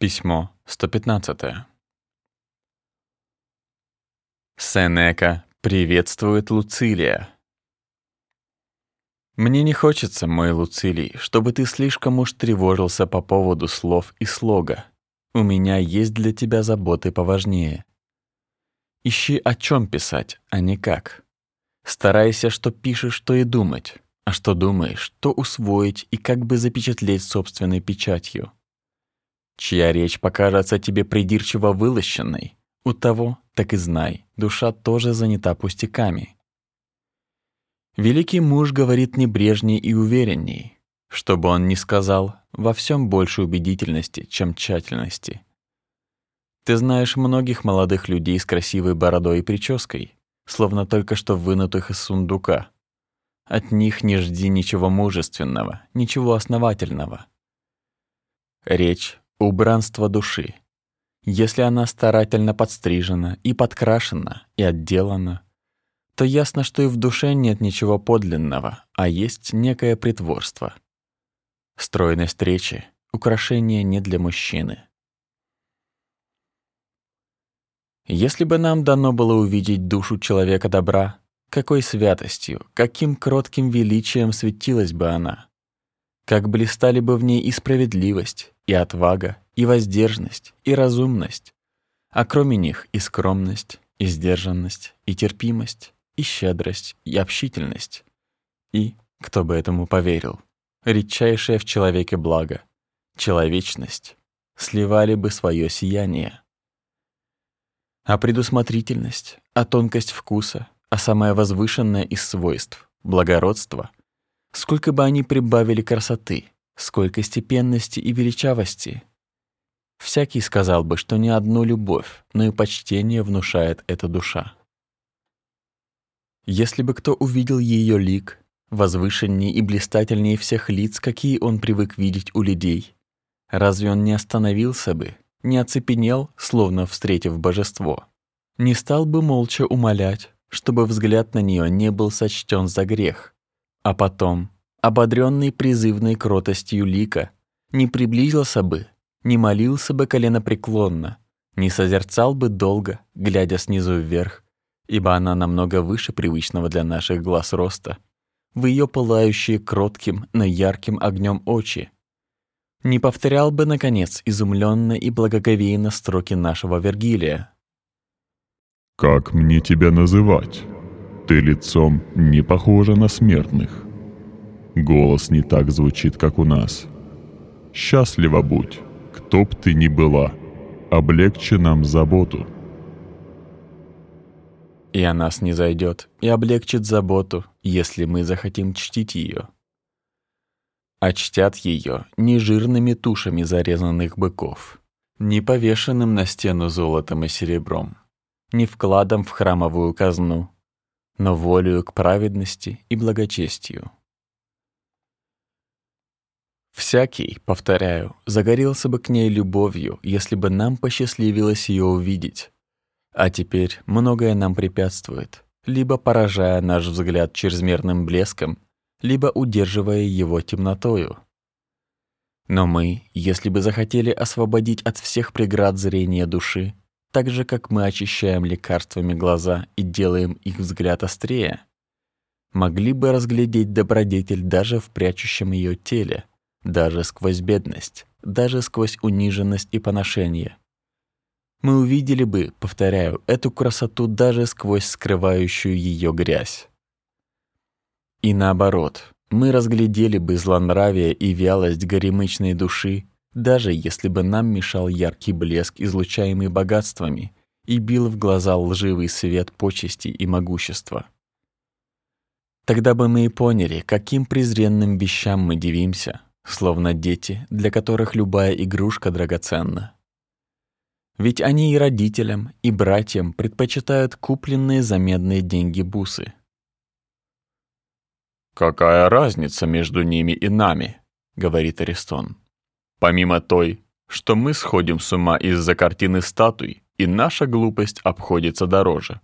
Письмо 115. Сенека приветствует Луцилия. Мне не хочется, мой Луцилий, чтобы ты слишком уж тревожился по поводу слов и слога. У меня есть для тебя заботы поважнее. Ищи о чем писать, а не как. Старайся, что пишешь, то и думать, а что думаешь, то усвоить и как бы запечатлеть собственной печатью. Чья речь покажется тебе придирчиво вылощенной, у того, так и знай, душа тоже занята пустяками. Великий муж говорит небрежней и уверенней, чтобы он не сказал во всем больше убедительности, чем тщательности. Ты знаешь многих молодых людей с красивой бородой и прической, словно только что вынутых из сундука. От них не жди ничего мужественного, ничего основательного. Речь — убранство души. Если она старательно подстрижена и подкрашена и отделана, то ясно, что и в душе нет ничего подлинного, а есть некое притворство. Стройность речи — украшение не для мужчины. Если бы нам дано было увидеть душу человека добра, какой святостью, каким кротким величием светилась бы она, как блистали бы в ней и справедливость, и отвага, и воздержанность, и разумность, а кроме них и скромность, и сдержанность, и терпимость, и щедрость, и общительность, и, кто бы этому поверил, редчайшее в человеке благо, человечность, сливали бы свое сияние а предусмотрительность, а тонкость вкуса, а самое возвышенное из свойств — благородство. Сколько бы они прибавили красоты, сколько степенности и величавости. Всякий сказал бы, что не одну любовь, но и почтение внушает эта душа. Если бы кто увидел ее лик, возвышеннее и блистательнее всех лиц, какие он привык видеть у людей, разве он не остановился бы, не оцепенел, словно встретив божество, не стал бы молча умолять, чтобы взгляд на нее не был сочтен за грех, а потом, ободренный призывной кротостью лика, не приблизился бы, не молился бы коленопреклонно, не созерцал бы долго, глядя снизу вверх, ибо она намного выше привычного для наших глаз роста, в ее пылающие кротким, но ярким огнем очи, не повторял бы, наконец, изумленно и благоговейно строки нашего Вергилия. «Как мне тебя называть? Ты лицом не похожа на смертных. Голос не так звучит, как у нас. Счастлива будь, кто б ты ни была, облегчи нам заботу». И о нас не зайдет, и облегчит заботу, если мы захотим чтить ее а чтят ее не жирными тушами зарезанных быков, не повешенным на стену золотом и серебром, не вкладом в храмовую казну, но волею к праведности и благочестию. Всякий, повторяю, загорелся бы к ней любовью, если бы нам посчастливилось ее увидеть. А теперь многое нам препятствует, либо поражая наш взгляд чрезмерным блеском, либо удерживая его темнотою. Но мы, если бы захотели освободить от всех преград зрения души, так же, как мы очищаем лекарствами глаза и делаем их взгляд острее, могли бы разглядеть добродетель даже в прячущем ее теле, даже сквозь бедность, даже сквозь униженность и поношение. Мы увидели бы, повторяю, эту красоту даже сквозь скрывающую ее грязь. И наоборот, мы разглядели бы злонравие и вялость горемычной души, даже если бы нам мешал яркий блеск, излучаемый богатствами, и бил в глаза лживый свет почести и могущества. Тогда бы мы и поняли, каким презренным вещам мы дивимся, словно дети, для которых любая игрушка драгоценна. Ведь они и родителям, и братьям предпочитают купленные за медные деньги бусы — «Какая разница между ними и нами?» — говорит Аристон. «Помимо той, что мы сходим с ума из-за картины статуй, и наша глупость обходится дороже».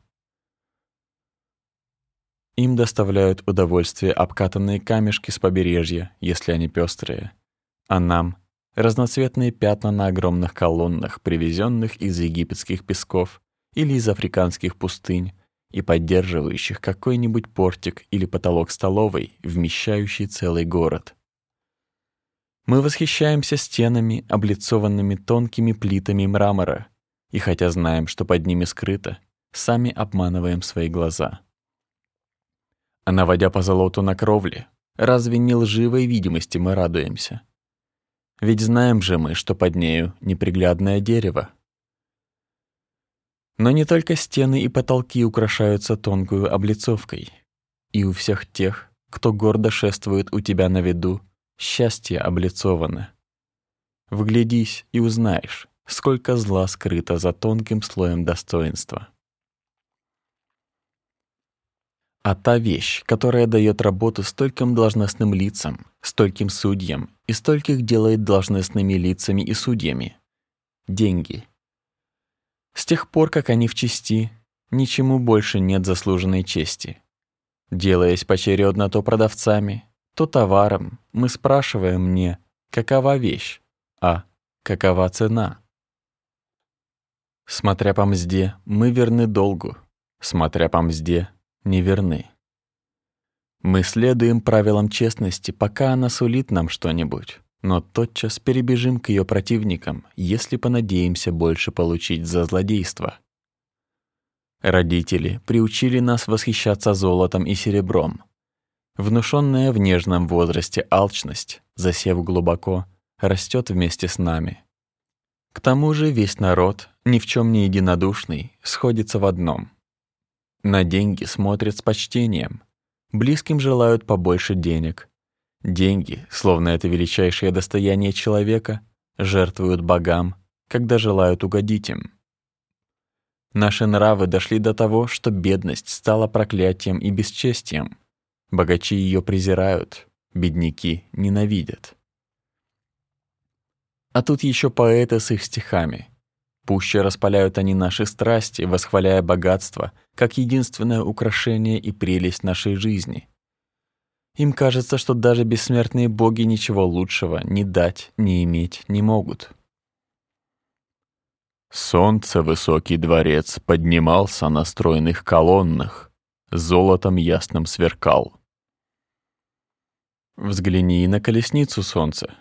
Им доставляют удовольствие обкатанные камешки с побережья, если они пестрые, а нам разноцветные пятна на огромных колоннах, привезенных из египетских песков или из африканских пустынь, и поддерживающих какой-нибудь портик или потолок столовой, вмещающий целый город. Мы восхищаемся стенами, облицованными тонкими плитами мрамора, и хотя знаем, что под ними скрыто, сами обманываем свои глаза. А наводя по золоту на кровле, разве не лживой видимости мы радуемся? Ведь знаем же мы, что под нею неприглядное дерево. Но не только стены и потолки украшаются тонкую облицовкой. И у всех тех, кто гордо шествует у тебя на виду, счастье облицовано. Вглядись и узнаешь, сколько зла скрыто за тонким слоем достоинства. А та вещь, которая дает работу стольким должностным лицам, стольким судьям и стольких делает должностными лицами и судьями — деньги. С тех пор, как они в чести, ничему больше нет заслуженной чести. Делаясь поочередно то продавцами, то товаром, мы спрашиваем не, какова вещь, а какова цена. Смотря по мзде, мы верны долгу, смотря по мзде, не верны. Мы следуем правилам честности, пока она сулит нам что-нибудь, но тотчас перебежим к ее противникам, если понадеемся больше получить за злодейство. Родители приучили нас восхищаться золотом и серебром. Внушенная в нежном возрасте алчность, засев глубоко, растет вместе с нами. К тому же весь народ, ни в чем не единодушный, сходится в одном. На деньги смотрят с почтением, близким желают побольше денег. Деньги, словно это величайшее достояние человека, жертвуют богам, когда желают угодить им. Наши нравы дошли до того, что бедность стала проклятием и бесчестием, Богачи ее презирают, бедняки ненавидят. А тут еще поэты с их стихами. Пуще распаляют они наши страсти, восхваляя богатство, как единственное украшение и прелесть нашей жизни. Им кажется, что даже бессмертные боги ничего лучшего ни дать, ни иметь не могут. Солнце высокий дворец поднимался на стройных колоннах, золотом ясным сверкал. Взгляни на колесницу солнца.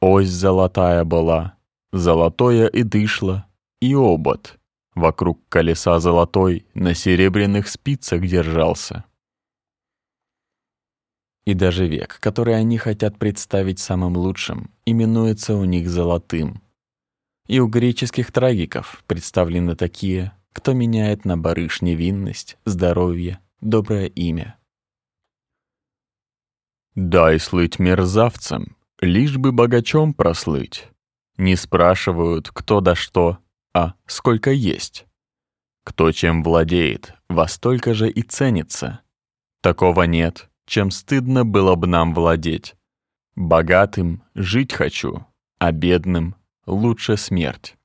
Ось золотая была, золотое и дышло, и обод. Вокруг колеса золотой на серебряных спицах держался. И даже век, который они хотят представить самым лучшим, именуется у них золотым. И у греческих трагиков представлены такие, кто меняет на барыш невинность, здоровье, доброе имя. Дай слыть мерзавцам, лишь бы богачом прослыть. Не спрашивают, кто да что, а сколько есть. Кто чем владеет, во столько же и ценится. Такого нет, чем стыдно было бы нам владеть. Богатым жить хочу, а бедным лучше смерть.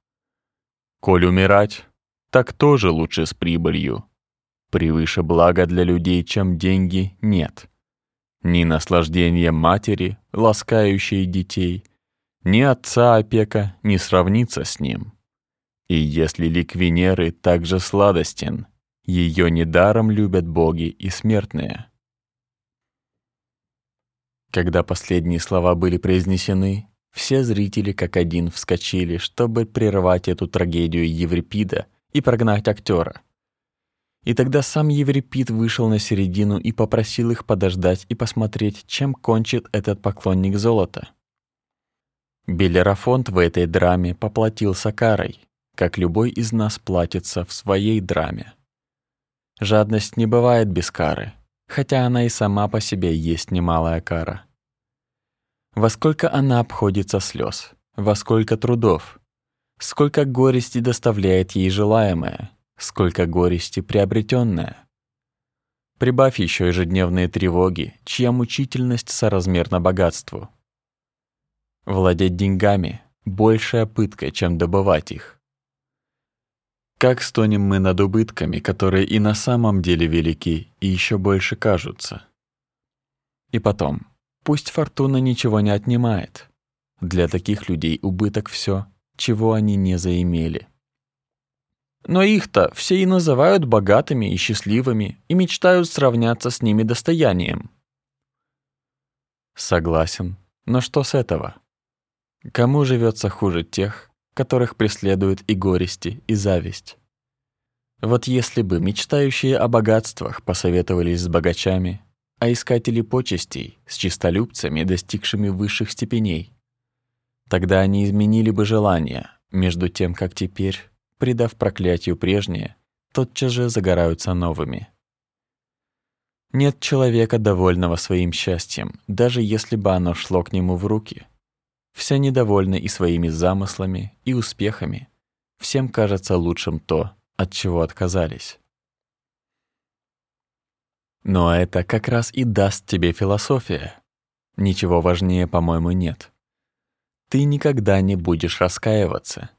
Коль умирать, так тоже лучше с прибылью. Превыше блага для людей, чем деньги, нет. Ни наслаждение матери, ласкающей детей, ни отца опека не сравнится с ним. И если лик Венеры также сладостен, ее недаром любят боги и смертные. Когда последние слова были произнесены, все зрители как один вскочили, чтобы прервать эту трагедию Еврипида и прогнать актера. И тогда сам Еврипид вышел на середину и попросил их подождать и посмотреть, чем кончит этот поклонник золота. Белерафонт в этой драме поплатился карой, как любой из нас платится в своей драме. Жадность не бывает без кары, хотя она и сама по себе есть немалая кара. Во сколько она обходится слез, во сколько трудов, сколько горести доставляет ей желаемое — сколько горести приобретенная. Прибавь еще ежедневные тревоги, чья мучительность соразмерна богатству. Владеть деньгами — большая пытка, чем добывать их. Как стонем мы над убытками, которые и на самом деле велики, и еще больше кажутся. И потом, пусть фортуна ничего не отнимает, Для таких людей убыток все, чего они не заимели. Но их-то все и называют богатыми и счастливыми и мечтают сравняться с ними достоянием. Согласен, но что с этого? Кому живется хуже тех, которых преследуют и горести, и зависть? Вот если бы мечтающие о богатствах посоветовались с богачами, а искатели почестей с чистолюбцами, достигшими высших степеней, тогда они изменили бы желания, между тем, как теперь, придав проклятию прежнее, тотчас же загораются новыми. Нет человека, довольного своим счастьем, даже если бы оно шло к нему в руки. Все недовольны и своими замыслами, и успехами. Всем кажется лучшим то, от чего отказались. Но это как раз и даст тебе философия. Ничего важнее, по-моему, нет. Ты никогда не будешь раскаиваться.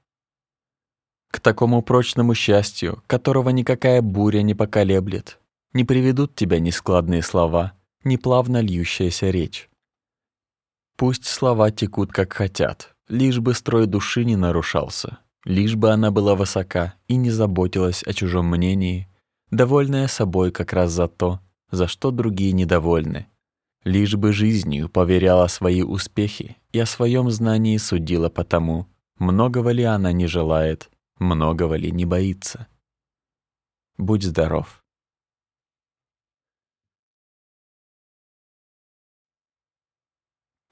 К такому прочному счастью, которого никакая буря не поколеблет, не приведут тебя ни складные слова, ни плавно льющаяся речь. Пусть слова текут как хотят, лишь бы строй души не нарушался, лишь бы она была высока и не заботилась о чужом мнении, довольная собой как раз за то, за что другие недовольны. Лишь бы жизнью поверяла свои успехи и о своем знании судила по тому, многого ли она не желает, многого ли не боится. Будь здоров.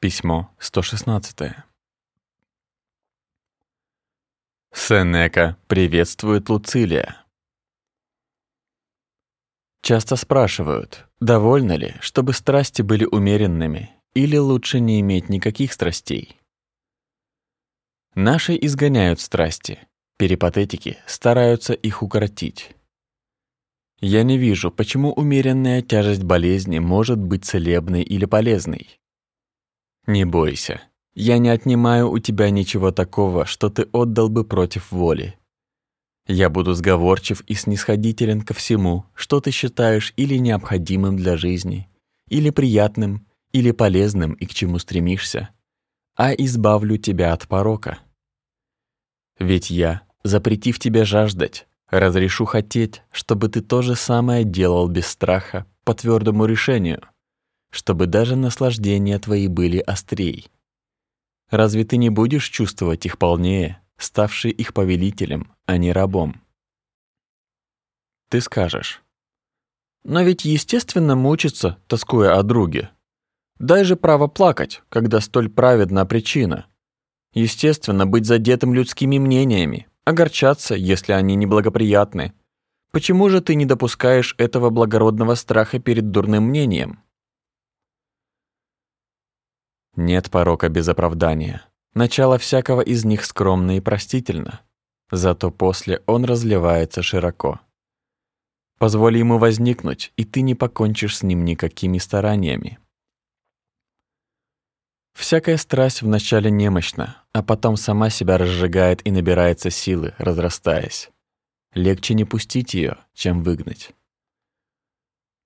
Письмо 116. Сенека приветствует Луцилия. Часто спрашивают, довольны ли, чтобы страсти были умеренными, или лучше не иметь никаких страстей. Наши изгоняют страсти, перипатетики стараются их укоротить. Я не вижу, почему умеренная тяжесть болезни может быть целебной или полезной. Не бойся, я не отнимаю у тебя ничего такого, что ты отдал бы против воли. Я буду сговорчив и снисходителен ко всему, что ты считаешь или необходимым для жизни, или приятным, или полезным и к чему стремишься, а избавлю тебя от порока. Ведь я, запретив тебе жаждать, разрешу хотеть, чтобы ты то же самое делал без страха, по твердому решению, чтобы даже наслаждения твои были острей. Разве ты не будешь чувствовать их полнее, ставший их повелителем, а не рабом. Ты скажешь, но ведь естественно мучиться, тоскуя о друге. Дай же право плакать, когда столь праведна причина. Естественно, быть задетым людскими мнениями, огорчаться, если они неблагоприятны. Почему же ты не допускаешь этого благородного страха перед дурным мнением? Нет порока без оправдания. Начало всякого из них скромно и простительно, зато после он разливается широко. Позволь ему возникнуть, и ты не покончишь с ним никакими стараниями. Всякая страсть вначале немощна, а потом сама себя разжигает и набирается силы, разрастаясь. Легче не пустить ее, чем выгнать.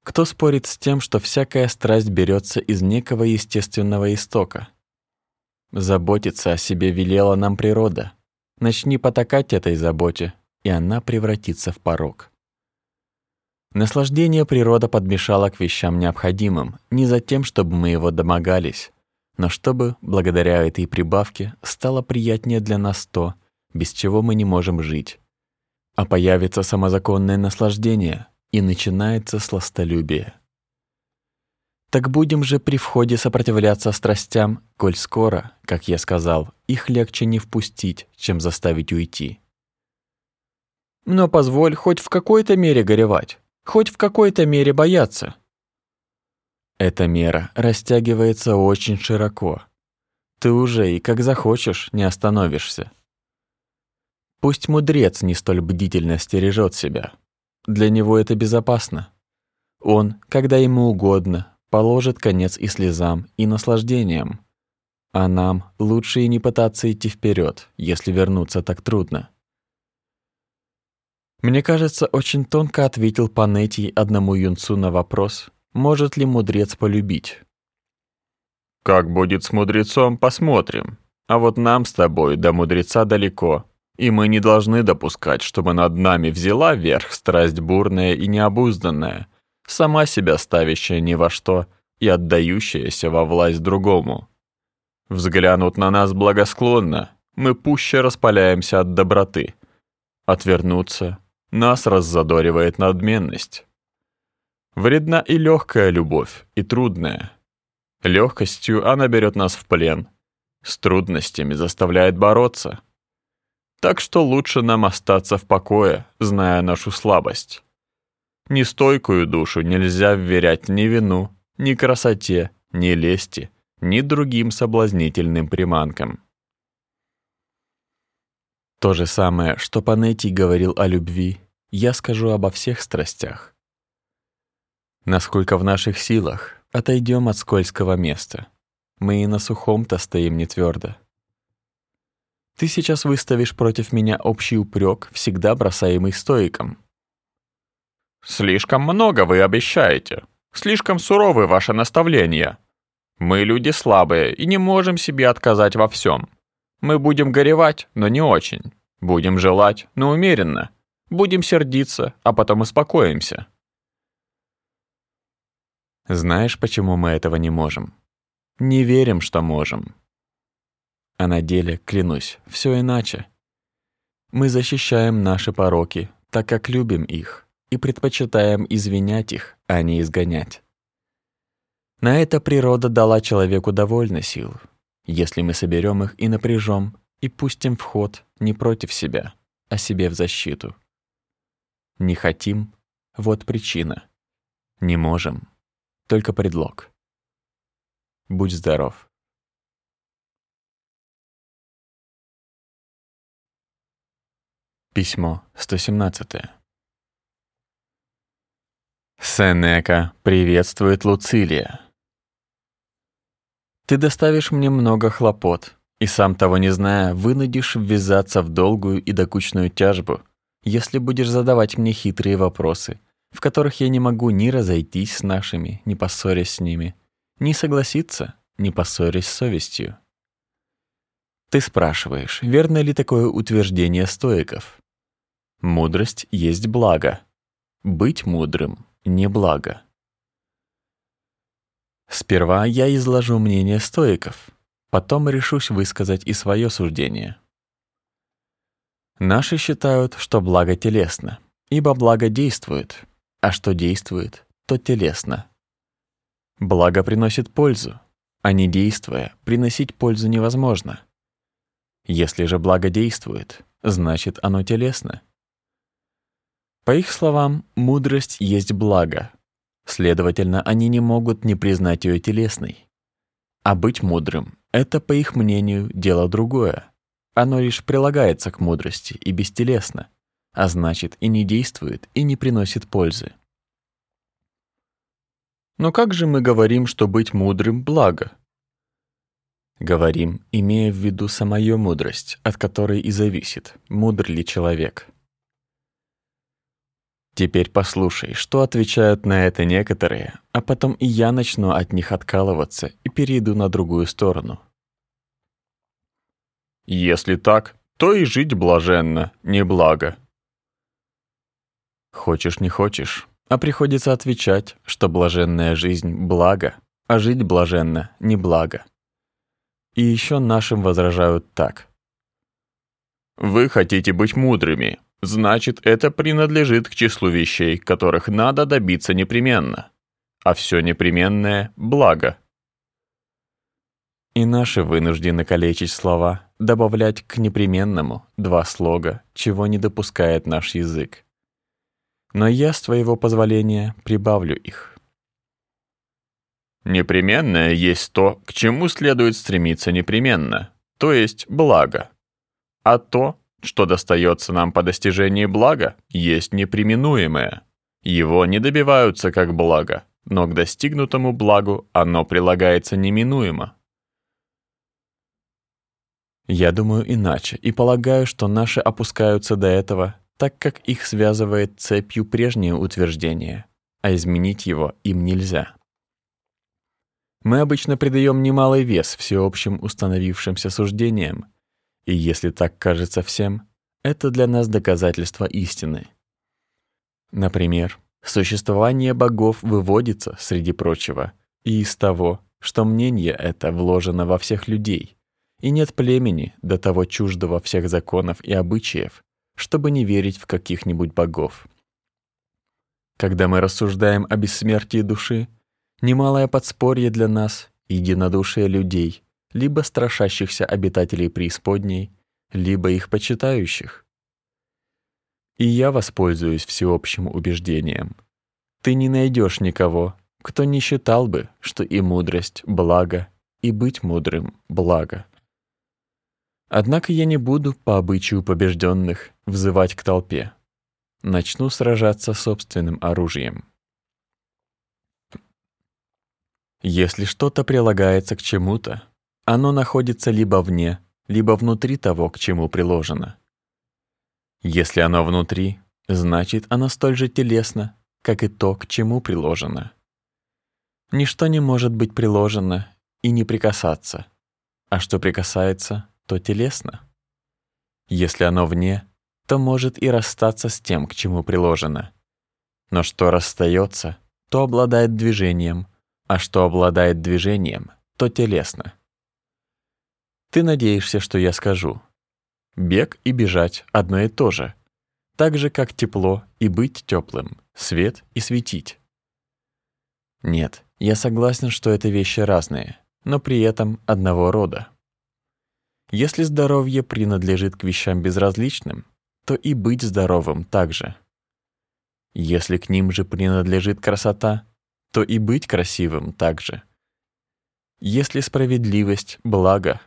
Кто спорит с тем, что всякая страсть берется из некого естественного истока — Заботиться о себе велела нам природа. Начни потакать этой заботе, и она превратится в порог. Наслаждение природа подмешала к вещам необходимым, не за тем, чтобы мы его домогались, но чтобы, благодаря этой прибавке, стало приятнее для нас то, без чего мы не можем жить. А появится самозаконное наслаждение, и начинается сластолюбие. Так будем же при входе сопротивляться страстям, коль скоро, как я сказал, их легче не впустить, чем заставить уйти. Но позволь хоть в какой-то мере горевать, хоть в какой-то мере бояться. Эта мера растягивается очень широко. Ты уже и как захочешь не остановишься. Пусть мудрец не столь бдительно стережет себя. Для него это безопасно. Он, когда ему угодно, положит конец и слезам, и наслаждениям. А нам лучше и не пытаться идти вперед, если вернуться так трудно. Мне кажется, очень тонко ответил Панетий одному юнцу на вопрос, может ли мудрец полюбить. «Как будет с мудрецом, посмотрим», А вот нам с тобой до мудреца далеко, и мы не должны допускать, чтобы над нами взяла верх страсть бурная и необузданная, сама себя ставящая ни во что и отдающаяся во власть другому. Взглянут на нас благосклонно, мы пуще распаляемся от доброты. Отвернуться, нас раззадоривает надменность. Вредна и легкая любовь, и трудная. Легкостью она берет нас в плен, с трудностями заставляет бороться. Так что лучше нам остаться в покое, зная нашу слабость. Нестойкую душу нельзя вверять ни вину, ни красоте, ни лести, ни другим соблазнительным приманкам. То же самое, что Панетий говорил о любви, я скажу обо всех страстях. Насколько в наших силах, отойдем от скользкого места. Мы и на сухом-то стоим не твердо. Ты сейчас выставишь против меня общий упрек, всегда бросаемый стоиком. Слишком много вы обещаете. Слишком суровы ваши наставления. Мы люди слабые и не можем себе отказать во всем. Мы будем горевать, но не очень. Будем желать, но умеренно. Будем сердиться, а потом успокоимся. Знаешь, почему мы этого не можем? Не верим, что можем. А на деле, клянусь, все иначе. Мы защищаем наши пороки, так как любим их, и предпочитаем извинять их, а не изгонять. На это природа дала человеку довольно сил, если мы соберем их и напряжем, и пустим в ход не против себя, а себе в защиту. Не хотим — вот причина. Не можем — только предлог. Будь здоров. Письмо 117. Сенека приветствует Луцилия. Ты доставишь мне много хлопот, и сам того не зная, вынудишь ввязаться в долгую и докучную тяжбу, если будешь задавать мне хитрые вопросы, в которых я не могу ни разойтись с нашими, ни поссорясь с ними, ни согласиться, ни поссорясь с совестью. Ты спрашиваешь, верно ли такое утверждение стоиков? Мудрость есть благо. Быть мудрым — не благо. Сперва я изложу мнение стоиков, потом решусь высказать и свое суждение. Наши считают, что благо телесно, ибо благо действует, а что действует, то телесно. Благо приносит пользу, а не действуя, приносить пользу невозможно. Если же благо действует, значит оно телесно. По их словам, мудрость есть благо, Следовательно, они не могут не признать ее телесной. А быть мудрым — это, по их мнению, дело другое. Оно лишь прилагается к мудрости и бестелесно, а значит и не действует, и не приносит пользы. Но как же мы говорим, что быть мудрым — благо? Говорим, имея в виду самую мудрость, от которой и зависит, мудр ли человек — Теперь послушай, что отвечают на это некоторые, а потом и я начну от них откалываться и перейду на другую сторону. Если так, то и жить блаженно, не благо. Хочешь, не хочешь, а приходится отвечать, что блаженная жизнь — благо, а жить блаженно — не благо. И еще нашим возражают так. Вы хотите быть мудрыми, Значит, это принадлежит к числу вещей, которых надо добиться непременно. А все непременное — благо. И наши вынуждены калечить слова, добавлять к непременному два слога, чего не допускает наш язык. Но я, с твоего позволения, прибавлю их. Непременное есть то, к чему следует стремиться непременно, то есть благо. А то, что достается нам по достижении блага, есть непреминуемое. Его не добиваются как благо, но к достигнутому благу оно прилагается неминуемо. Я думаю иначе и полагаю, что наши опускаются до этого, так как их связывает цепью прежнее утверждение, а изменить его им нельзя. Мы обычно придаем немалый вес всеобщим установившимся суждениям, и если так кажется всем, это для нас доказательство истины. Например, существование богов выводится, среди прочего, и из того, что мнение это вложено во всех людей, и нет племени, до того чуждого всех законов и обычаев, чтобы не верить в каких-нибудь богов. Когда мы рассуждаем о бессмертии души, немалое подспорье для нас — единодушие людей, либо страшащихся обитателей преисподней, либо их почитающих. И я воспользуюсь всеобщим убеждением. Ты не найдешь никого, кто не считал бы, что и мудрость — благо, и быть мудрым — благо. Однако я не буду, по обычаю побежденных, взывать к толпе. Начну сражаться собственным оружием. Если что-то прилагается к чему-то, оно находится либо вне, либо внутри того, к чему приложено. Если оно внутри, значит, оно столь же телесно, как и то, к чему приложено. Ничто не может быть приложено и не прикасаться, а что прикасается, то телесно. Если оно вне, то может и расстаться с тем, к чему приложено. Но что расстается, то обладает движением, а что обладает движением, то телесно. Ты надеешься, что я скажу. Бег и бежать одно и то же, так же, как тепло и быть теплым, свет и светить. Нет, я согласен, что это вещи разные, но при этом одного рода. Если здоровье принадлежит к вещам безразличным, то и быть здоровым также. Если к ним же принадлежит красота, то и быть красивым также. Если справедливость — благо,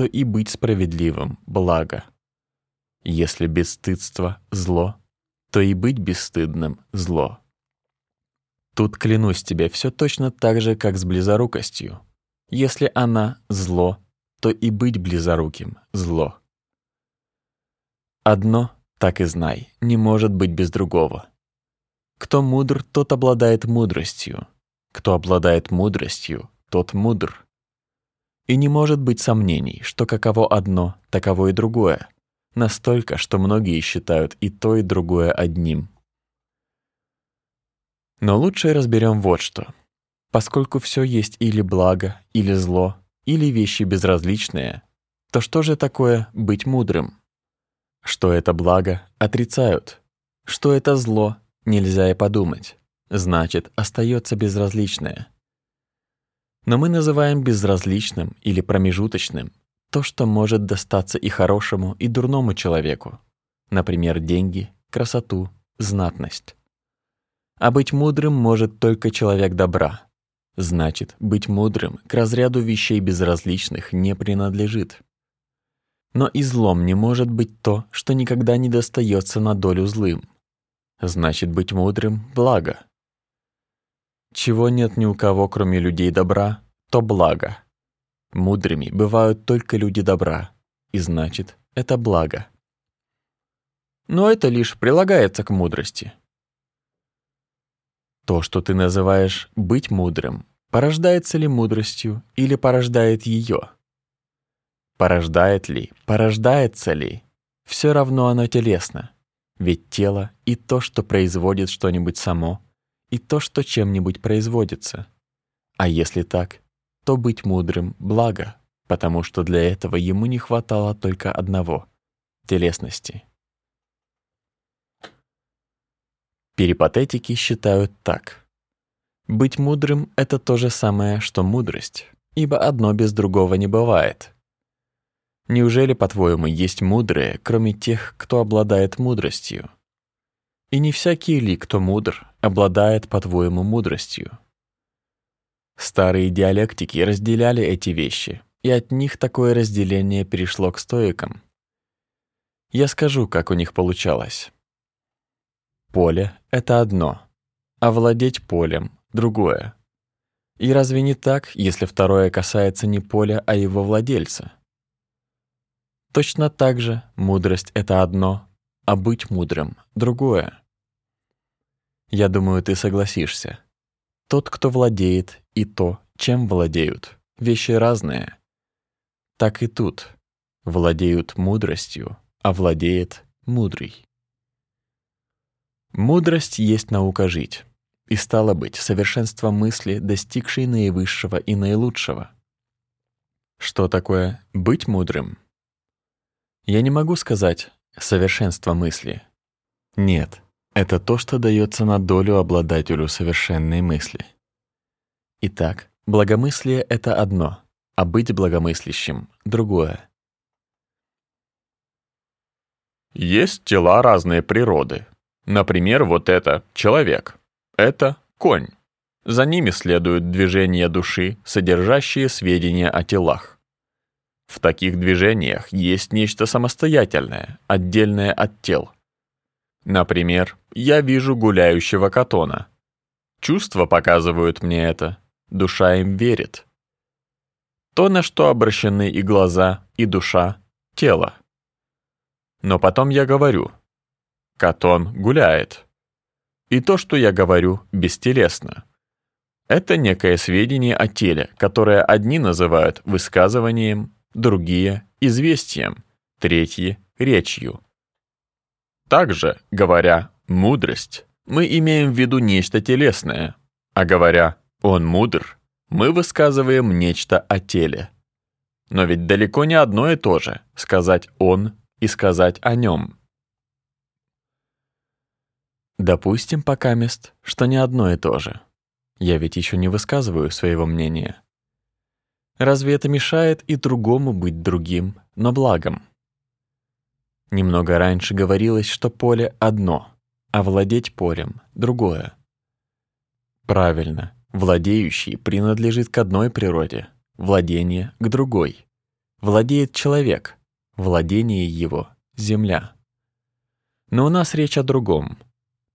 то и быть справедливым — благо. Если бесстыдство — зло, то и быть бесстыдным — зло. Тут, клянусь тебе, все точно так же, как с близорукостью. Если она — зло, то и быть близоруким — зло. Одно, так и знай, не может быть без другого. Кто мудр, тот обладает мудростью. Кто обладает мудростью, тот мудр. И не может быть сомнений, что каково одно, таково и другое, настолько, что многие считают и то, и другое одним. Но лучше разберем вот что. Поскольку все есть или благо, или зло, или вещи безразличные, то что же такое быть мудрым? Что это благо, отрицают. Что это зло, нельзя и подумать. Значит, остается безразличное. Но мы называем безразличным или промежуточным то, что может достаться и хорошему, и дурному человеку. Например, деньги, красоту, знатность. А быть мудрым может только человек добра, Значит, быть мудрым к разряду вещей безразличных не принадлежит. Но и злом не может быть то, что никогда не достается на долю злым. Значит, быть мудрым — благо. Чего нет ни у кого, кроме людей добра, то благо. Мудрыми бывают только люди добра, и значит, это благо. Но это лишь прилагается к мудрости. То, что ты называешь «быть мудрым», порождается ли мудростью или порождает ее? Порождает ли, порождается ли? Все равно оно телесно. Ведь тело и то, что производит что-нибудь само, и то, что чем-нибудь производится. А если так, то быть мудрым — благо, потому что для этого ему не хватало только одного — телесности. Перипатетики считают так. Быть мудрым — это то же самое, что мудрость, ибо одно без другого не бывает. Неужели, по-твоему, есть мудрые, кроме тех, кто обладает мудростью? И не всякий ли, кто мудр, обладает, по-твоему, мудростью? Старые диалектики разделяли эти вещи, и от них такое разделение перешло к стоикам. Я скажу, как у них получалось. Поле — это одно, а владеть полем — другое. И разве не так, если второе касается не поля, а его владельца? Точно так же мудрость — это одно, а быть мудрым — другое. Я думаю, ты согласишься. Тот, кто владеет, и то, чем владеют, вещи разные. Так и тут. Владеют мудростью, а владеет мудрый. Мудрость есть наука жить, и стало быть, совершенство мысли, достигшей наивысшего и наилучшего. Что такое быть мудрым? Я не могу сказать совершенство мысли. Нет, это то, что дается на долю обладателю совершенной мысли. Итак, благомыслие — это одно, а быть благомыслящим — другое. Есть тела разной природы. Например, вот это — человек. Это — конь. За ними следуют движения души, содержащие сведения о телах. В таких движениях есть нечто самостоятельное, отдельное от тел. Например, я вижу гуляющего катона. Чувства показывают мне это, душа им верит. То, на что обращены и глаза, и душа, тело. Но потом я говорю. Катон гуляет. И то, что я говорю, бестелесно. Это некое сведение о теле, которое одни называют высказыванием, другие — известием, третьи — речью. Также, говоря «мудрость», мы имеем в виду нечто телесное, а говоря «он мудр», мы высказываем нечто о теле. Но ведь далеко не одно и то же — сказать «он» и сказать о нем. Допустим, пока мест, что не одно и то же. Я ведь еще не высказываю своего мнения. Разве это мешает и другому быть другим, но благом? Немного раньше говорилось, что поле одно, а владеть полем другое. Правильно, владеющий принадлежит к одной природе, владение к другой. Владеет человек, владение его — земля. Но у нас речь о другом.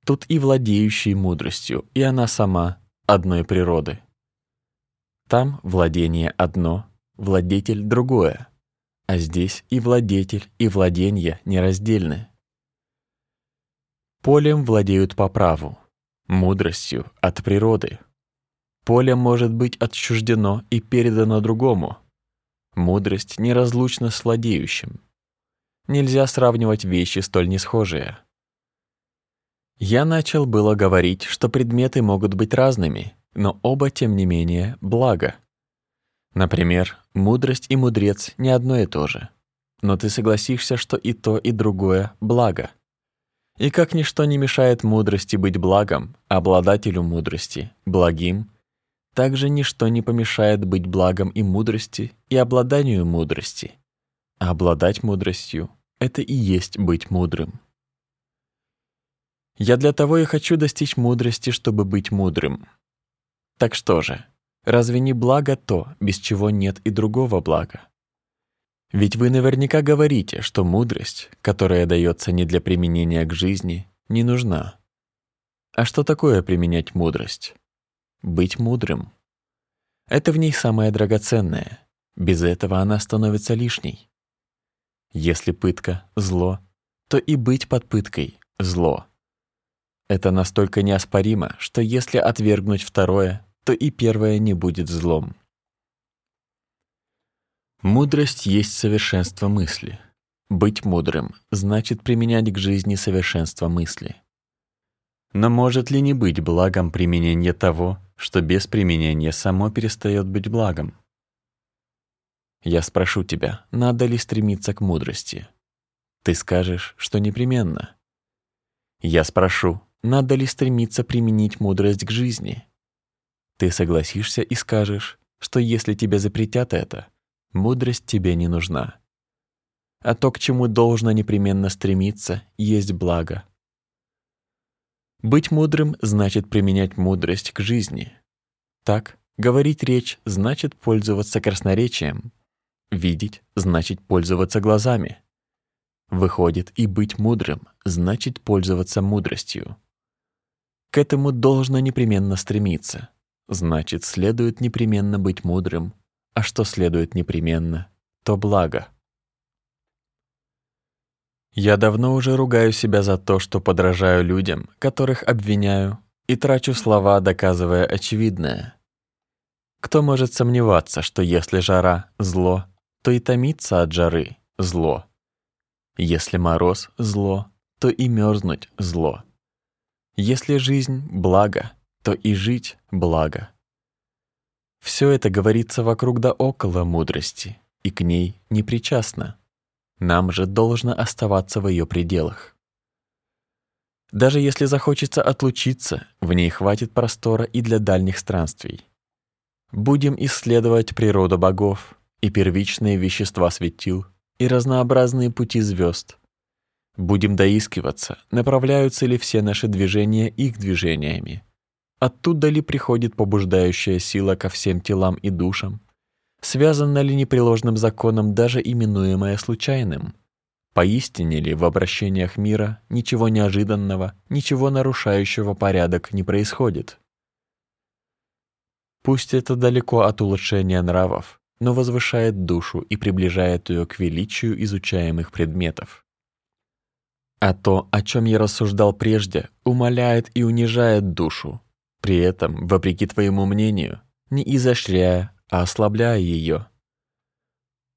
Тут и владеющий мудростью, и она сама одной природы. Там владение одно, владетель другое, а здесь и владетель, и владение нераздельны. Полем владеют по праву, мудростью от природы. Поле может быть отчуждено и передано другому, Мудрость неразлучна с владеющим. Нельзя сравнивать вещи столь несхожие. Я начал было говорить, что предметы могут быть разными, но оба, тем не менее, благо. Например, мудрость и мудрец не одно и то же. Но ты согласишься, что и то, и другое — благо. И как ничто не мешает мудрости быть благом, обладателю мудрости — благим, также ничто не помешает быть благом и мудрости, и обладанию мудрости. А обладать мудростью — это и есть быть мудрым. Я для того и хочу достичь мудрости, чтобы быть мудрым. Так что же, разве не благо то, без чего нет и другого блага? Ведь вы наверняка говорите, что мудрость, которая дается не для применения к жизни, не нужна. А что такое применять мудрость? быть мудрым. Это в ней самое драгоценное. Без этого она становится лишней. Если пытка — зло, то и быть под пыткой — зло. Это настолько неоспоримо, что если отвергнуть второе, то и первое не будет злом. Мудрость есть совершенство мысли. Быть мудрым значит применять к жизни совершенство мысли. Но может ли не быть благом применение того, что без применения само перестает быть благом? Я спрошу тебя, надо ли стремиться к мудрости? Ты скажешь, что непременно. Я спрошу, надо ли стремиться применить мудрость к жизни? Ты согласишься и скажешь, что если тебе запретят это, мудрость тебе не нужна. А то, к чему должно непременно стремиться, есть благо, быть мудрым значит применять мудрость к жизни. Так, говорить речь значит пользоваться красноречием. Видеть значит пользоваться глазами. Выходит, и быть мудрым значит пользоваться мудростью. К этому должно непременно стремиться. Значит, следует непременно быть мудрым. А что следует непременно, то благо. Я давно уже ругаю себя за то, что подражаю людям, которых обвиняю, и трачу слова, доказывая очевидное. Кто может сомневаться, что если жара — зло, то и томиться от жары — зло. Если мороз — зло, то и мерзнуть — зло. Если жизнь — благо, то и жить — благо. Все это говорится вокруг да около мудрости, и к ней не причастно. Нам же должно оставаться в ее пределах. Даже если захочется отлучиться, в ней хватит простора и для дальних странствий. Будем исследовать природу богов и первичные вещества светил и разнообразные пути звезд. Будем доискиваться, направляются ли все наши движения их движениями. Оттуда ли приходит побуждающая сила ко всем телам и душам? Связано ли непреложным законом даже именуемое случайным? Поистине ли в обращениях мира ничего неожиданного, ничего нарушающего порядок не происходит? Пусть это далеко от улучшения нравов, но возвышает душу и приближает ее к величию изучаемых предметов. А то, о чем я рассуждал прежде, умаляет и унижает душу, при этом, вопреки твоему мнению, не изощряя, а ослабляя ее.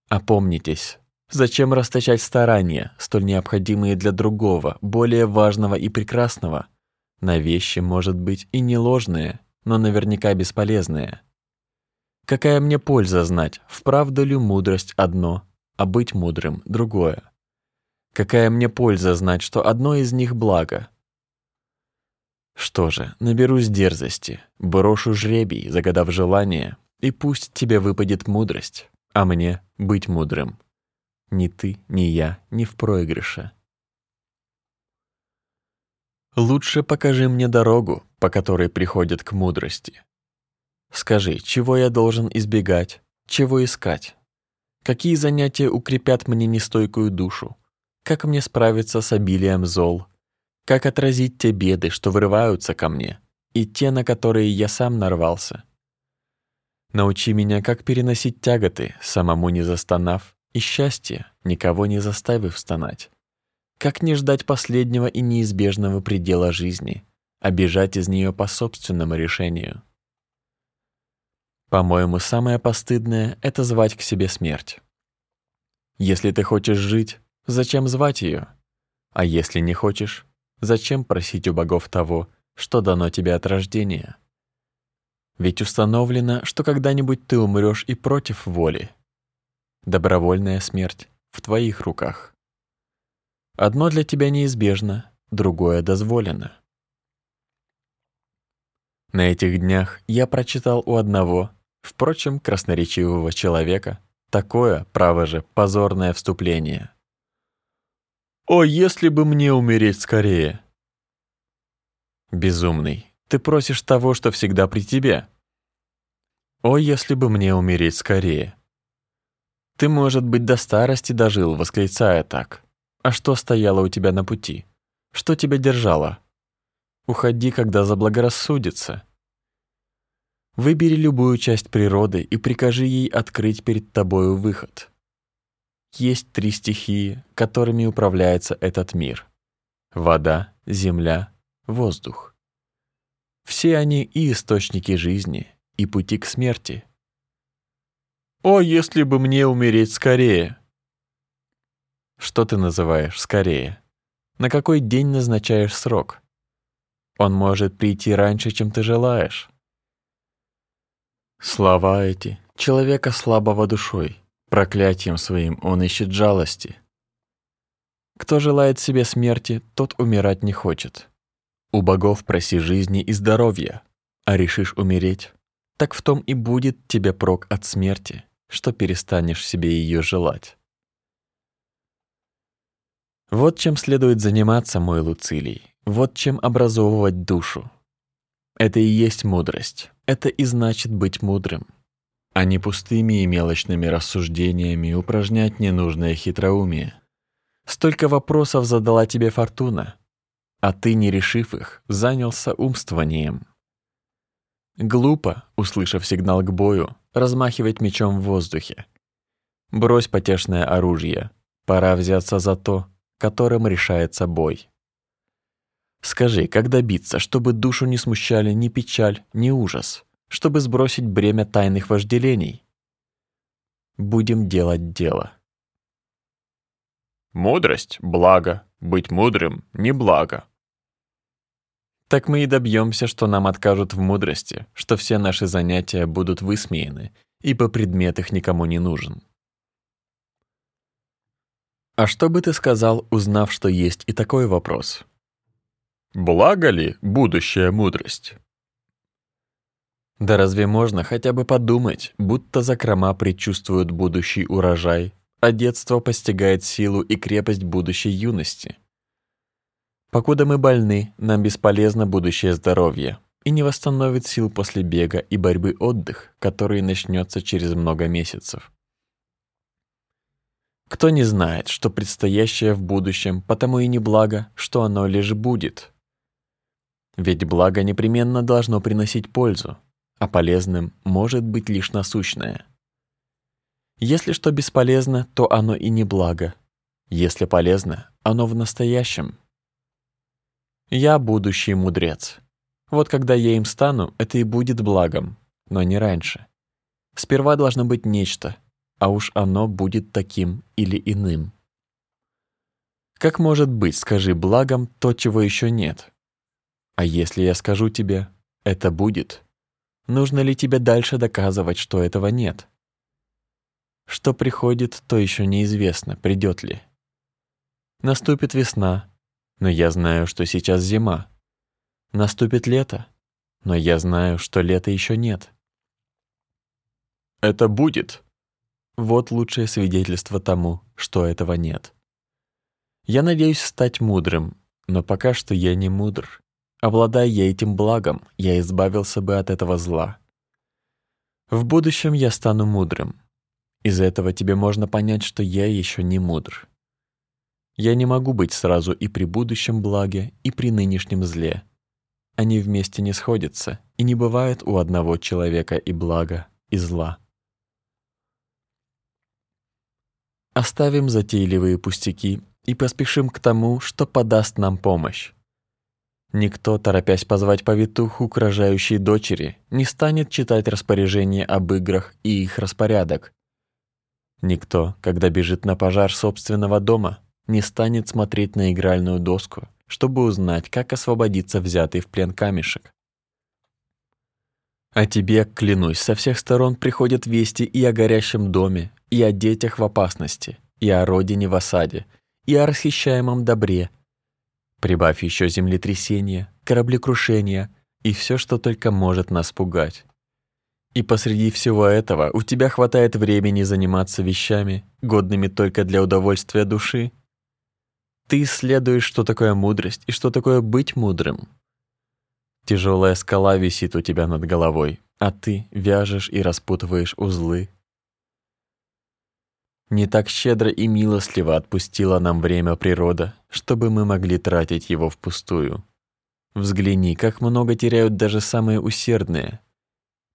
Опомнитесь, зачем расточать старания, столь необходимые для другого, более важного и прекрасного, на вещи, может быть, и не ложные, но наверняка бесполезные. Какая мне польза знать, вправду ли мудрость одно, а быть мудрым другое? Какая мне польза знать, что одно из них благо? Что же, наберусь дерзости, брошу жребий, загадав желание, и пусть тебе выпадет мудрость, а мне быть мудрым. Ни ты, ни я не в проигрыше. Лучше покажи мне дорогу, по которой приходят к мудрости. Скажи, чего я должен избегать, чего искать? Какие занятия укрепят мне нестойкую душу? Как мне справиться с обилием зол? Как отразить те беды, что вырываются ко мне, и те, на которые я сам нарвался? Научи меня, как переносить тяготы, самому не застонав, и счастье, никого не заставив стонать. Как не ждать последнего и неизбежного предела жизни, а бежать из нее по собственному решению? По-моему, самое постыдное — это звать к себе смерть. Если ты хочешь жить, зачем звать ее? А если не хочешь, зачем просить у богов того, что дано тебе от рождения? Ведь установлено, что когда-нибудь ты умрешь и против воли. Добровольная смерть в твоих руках. Одно для тебя неизбежно, другое дозволено. На этих днях я прочитал у одного, впрочем, красноречивого человека, такое, право же, позорное вступление. «О, если бы мне умереть скорее!» Безумный, ты просишь того, что всегда при тебе. О, если бы мне умереть скорее! Ты, может быть, до старости дожил, восклицая так. А что стояло у тебя на пути? Что тебя держало? Уходи, когда заблагорассудится. Выбери любую часть природы и прикажи ей открыть перед тобою выход. Есть три стихии, которыми управляется этот мир. Вода, земля, воздух. Все они и источники жизни, и пути к смерти. «О, если бы мне умереть скорее!» Что ты называешь «скорее»? На какой день назначаешь срок? Он может прийти раньше, чем ты желаешь. Слова эти человека слабого душой, проклятием своим он ищет жалости. Кто желает себе смерти, тот умирать не хочет. У богов проси жизни и здоровья, а решишь умереть, так в том и будет тебе прок от смерти, что перестанешь себе ее желать. Вот чем следует заниматься, мой Луцилий, вот чем образовывать душу. Это и есть мудрость, это и значит быть мудрым, а не пустыми и мелочными рассуждениями упражнять ненужное хитроумие. Столько вопросов задала тебе фортуна, а ты, не решив их, занялся умствованием. Глупо, услышав сигнал к бою, размахивать мечом в воздухе. Брось потешное оружие, пора взяться за то, которым решается бой. Скажи, как добиться, чтобы душу не смущали ни печаль, ни ужас, чтобы сбросить бремя тайных вожделений. Будем делать дело. Мудрость — благо, быть мудрым — не благо. Так мы и добьемся, что нам откажут в мудрости, что все наши занятия будут высмеяны, ибо предмет их никому не нужен. А что бы ты сказал, узнав, что есть и такой вопрос? Благо ли будущая мудрость? Да разве можно хотя бы подумать, будто закрома предчувствуют будущий урожай, а детство постигает силу и крепость будущей юности? Покуда мы больны, нам бесполезно будущее здоровье, и не восстановит сил после бега и борьбы отдых, который начнется через много месяцев. Кто не знает, что предстоящее в будущем, потому и не благо, что оно лишь будет. Ведь благо непременно должно приносить пользу, а полезным может быть лишь насущное. Если что бесполезно, то оно и не благо. Если полезно, оно в настоящем. Я будущий мудрец. Вот когда я им стану, это и будет благом, но не раньше. Сперва должно быть нечто, а уж оно будет таким или иным. Как может быть, скажи, благом то, чего еще нет? А если я скажу тебе, это будет, нужно ли тебе дальше доказывать, что этого нет? Что приходит, то еще неизвестно, придет ли. Наступит весна, но я знаю, что сейчас зима. Наступит лето, но я знаю, что лета еще нет. Это будет. Вот лучшее свидетельство тому, что этого нет. Я надеюсь стать мудрым, но пока что я не мудр. Обладая я этим благом, я избавился бы от этого зла. В будущем я стану мудрым. Из этого тебе можно понять, что я еще не мудр. Я не могу быть сразу и при будущем благе, и при нынешнем зле. Они вместе не сходятся, и не бывает у одного человека и блага, и зла. Оставим затейливые пустяки и поспешим к тому, что подаст нам помощь. Никто, торопясь позвать повитуху к рожающей дочери, не станет читать распоряжение об играх и их распорядок. Никто, когда бежит на пожар собственного дома, не станет смотреть на игральную доску, чтобы узнать, как освободиться взятый в плен камешек. А тебе, клянусь, со всех сторон приходят вести и о горящем доме, и о детях в опасности, и о родине в осаде, и о расхищаемом добре. Прибавь еще землетрясение, кораблекрушение и все, что только может нас пугать. И посреди всего этого у тебя хватает времени заниматься вещами, годными только для удовольствия души? Ты исследуешь, что такое мудрость и что такое быть мудрым. Тяжелая скала висит у тебя над головой, а ты вяжешь и распутываешь узлы. Не так щедро и милостливо отпустила нам время природа, чтобы мы могли тратить его впустую. Взгляни, как много теряют даже самые усердные.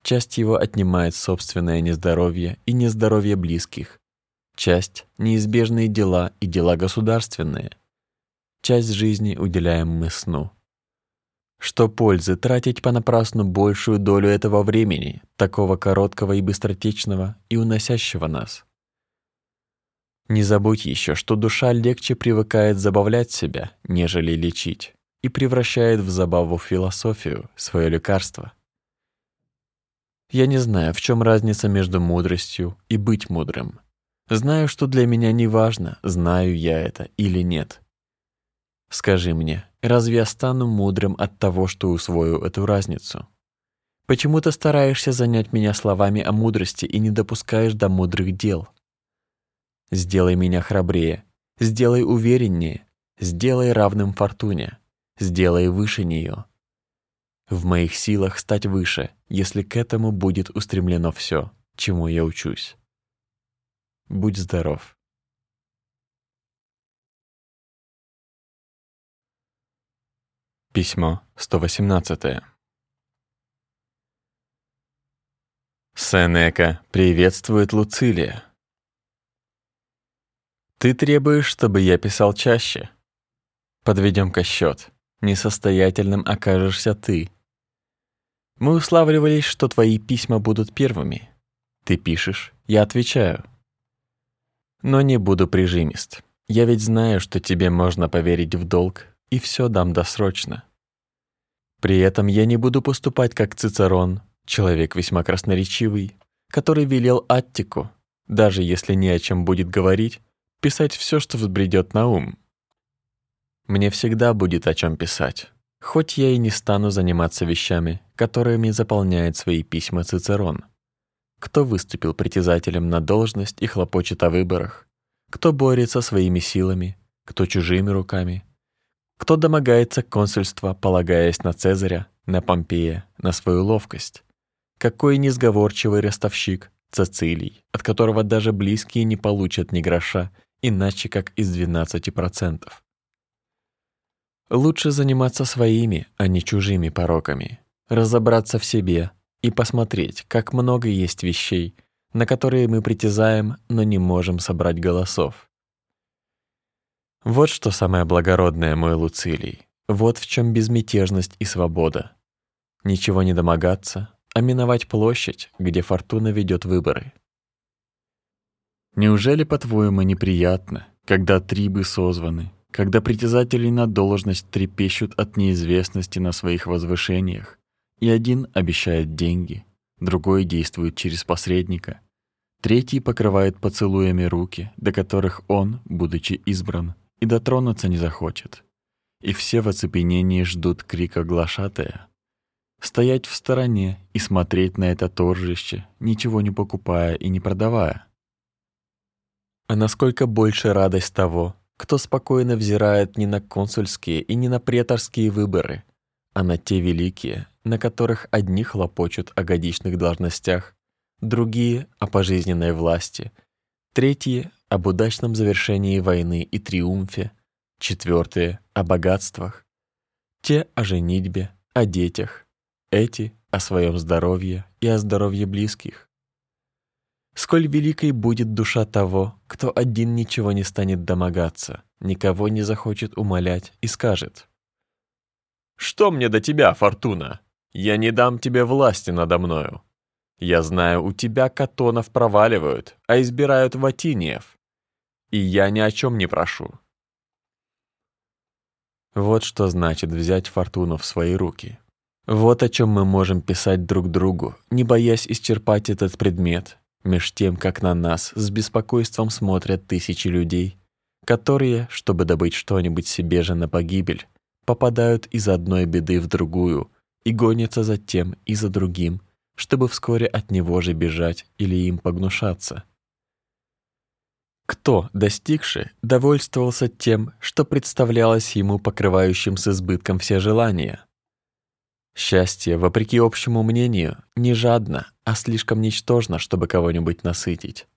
Часть его отнимает собственное нездоровье и нездоровье близких. Часть — неизбежные дела и дела государственные — часть жизни уделяем мы сну. Что пользы тратить понапрасну большую долю этого времени, такого короткого и быстротечного, и уносящего нас? Не забудь еще, что душа легче привыкает забавлять себя, нежели лечить, и превращает в забаву философию, свое лекарство. Я не знаю, в чем разница между мудростью и быть мудрым. Знаю, что для меня не важно, знаю я это или нет. Скажи мне, разве я стану мудрым от того, что усвою эту разницу? Почему ты стараешься занять меня словами о мудрости и не допускаешь до мудрых дел? Сделай меня храбрее, сделай увереннее, сделай равным фортуне, сделай выше нее. В моих силах стать выше, если к этому будет устремлено все, чему я учусь. Будь здоров. Письмо 118. Сенека приветствует Луцилия. Ты требуешь, чтобы я писал чаще. Подведем-ка счет. Несостоятельным окажешься ты. Мы уславливались, что твои письма будут первыми. Ты пишешь, я отвечаю. Но не буду прижимист. Я ведь знаю, что тебе можно поверить в долг, и все дам досрочно. При этом я не буду поступать как Цицерон, человек весьма красноречивый, который велел Аттику, даже если не о чем будет говорить, писать все, что взбредет на ум. Мне всегда будет о чем писать, хоть я и не стану заниматься вещами, которыми заполняет свои письма Цицерон. Кто выступил притязателем на должность и хлопочет о выборах, кто борется своими силами, кто чужими руками, кто домогается консульства, полагаясь на Цезаря, на Помпея, на свою ловкость, какой несговорчивый ростовщик, Цицилий, от которого даже близкие не получат ни гроша, иначе как из 12%. Лучше заниматься своими, а не чужими пороками, разобраться в себе и посмотреть, как много есть вещей, на которые мы притязаем, но не можем собрать голосов. Вот что самое благородное, мой Луцилий. Вот в чем безмятежность и свобода. Ничего не домогаться, а миновать площадь, где фортуна ведет выборы. Неужели, по-твоему, неприятно, когда трибы созваны, когда притязатели на должность трепещут от неизвестности на своих возвышениях, и один обещает деньги, другой действует через посредника, третий покрывает поцелуями руки, до которых он, будучи избран, и дотронуться не захочет. И все в оцепенении ждут крика глашатая. Стоять в стороне и смотреть на это торжище, ничего не покупая и не продавая. А насколько больше радость того, кто спокойно взирает не на консульские и не на преторские выборы, а на те великие, на которых одни хлопочут о годичных должностях, другие — о пожизненной власти, третьи — об удачном завершении войны и триумфе, четвертые — о богатствах, те — о женитьбе, о детях, эти — о своем здоровье и о здоровье близких. Сколь великой будет душа того, кто один ничего не станет домогаться, никого не захочет умолять и скажет. «Что мне до тебя, Фортуна? Я не дам тебе власти надо мною. Я знаю, у тебя катонов проваливают, а избирают ватиниев. И я ни о чем не прошу». Вот что значит взять Фортуну в свои руки. Вот о чем мы можем писать друг другу, не боясь исчерпать этот предмет, меж тем, как на нас с беспокойством смотрят тысячи людей, которые, чтобы добыть что-нибудь себе же на погибель, попадают из одной беды в другую и гонятся за тем и за другим, чтобы вскоре от него же бежать или им погнушаться. Кто, достигший, довольствовался тем, что представлялось ему покрывающим с избытком все желания, Счастье, вопреки общему мнению, не жадно, а слишком ничтожно, чтобы кого-нибудь насытить.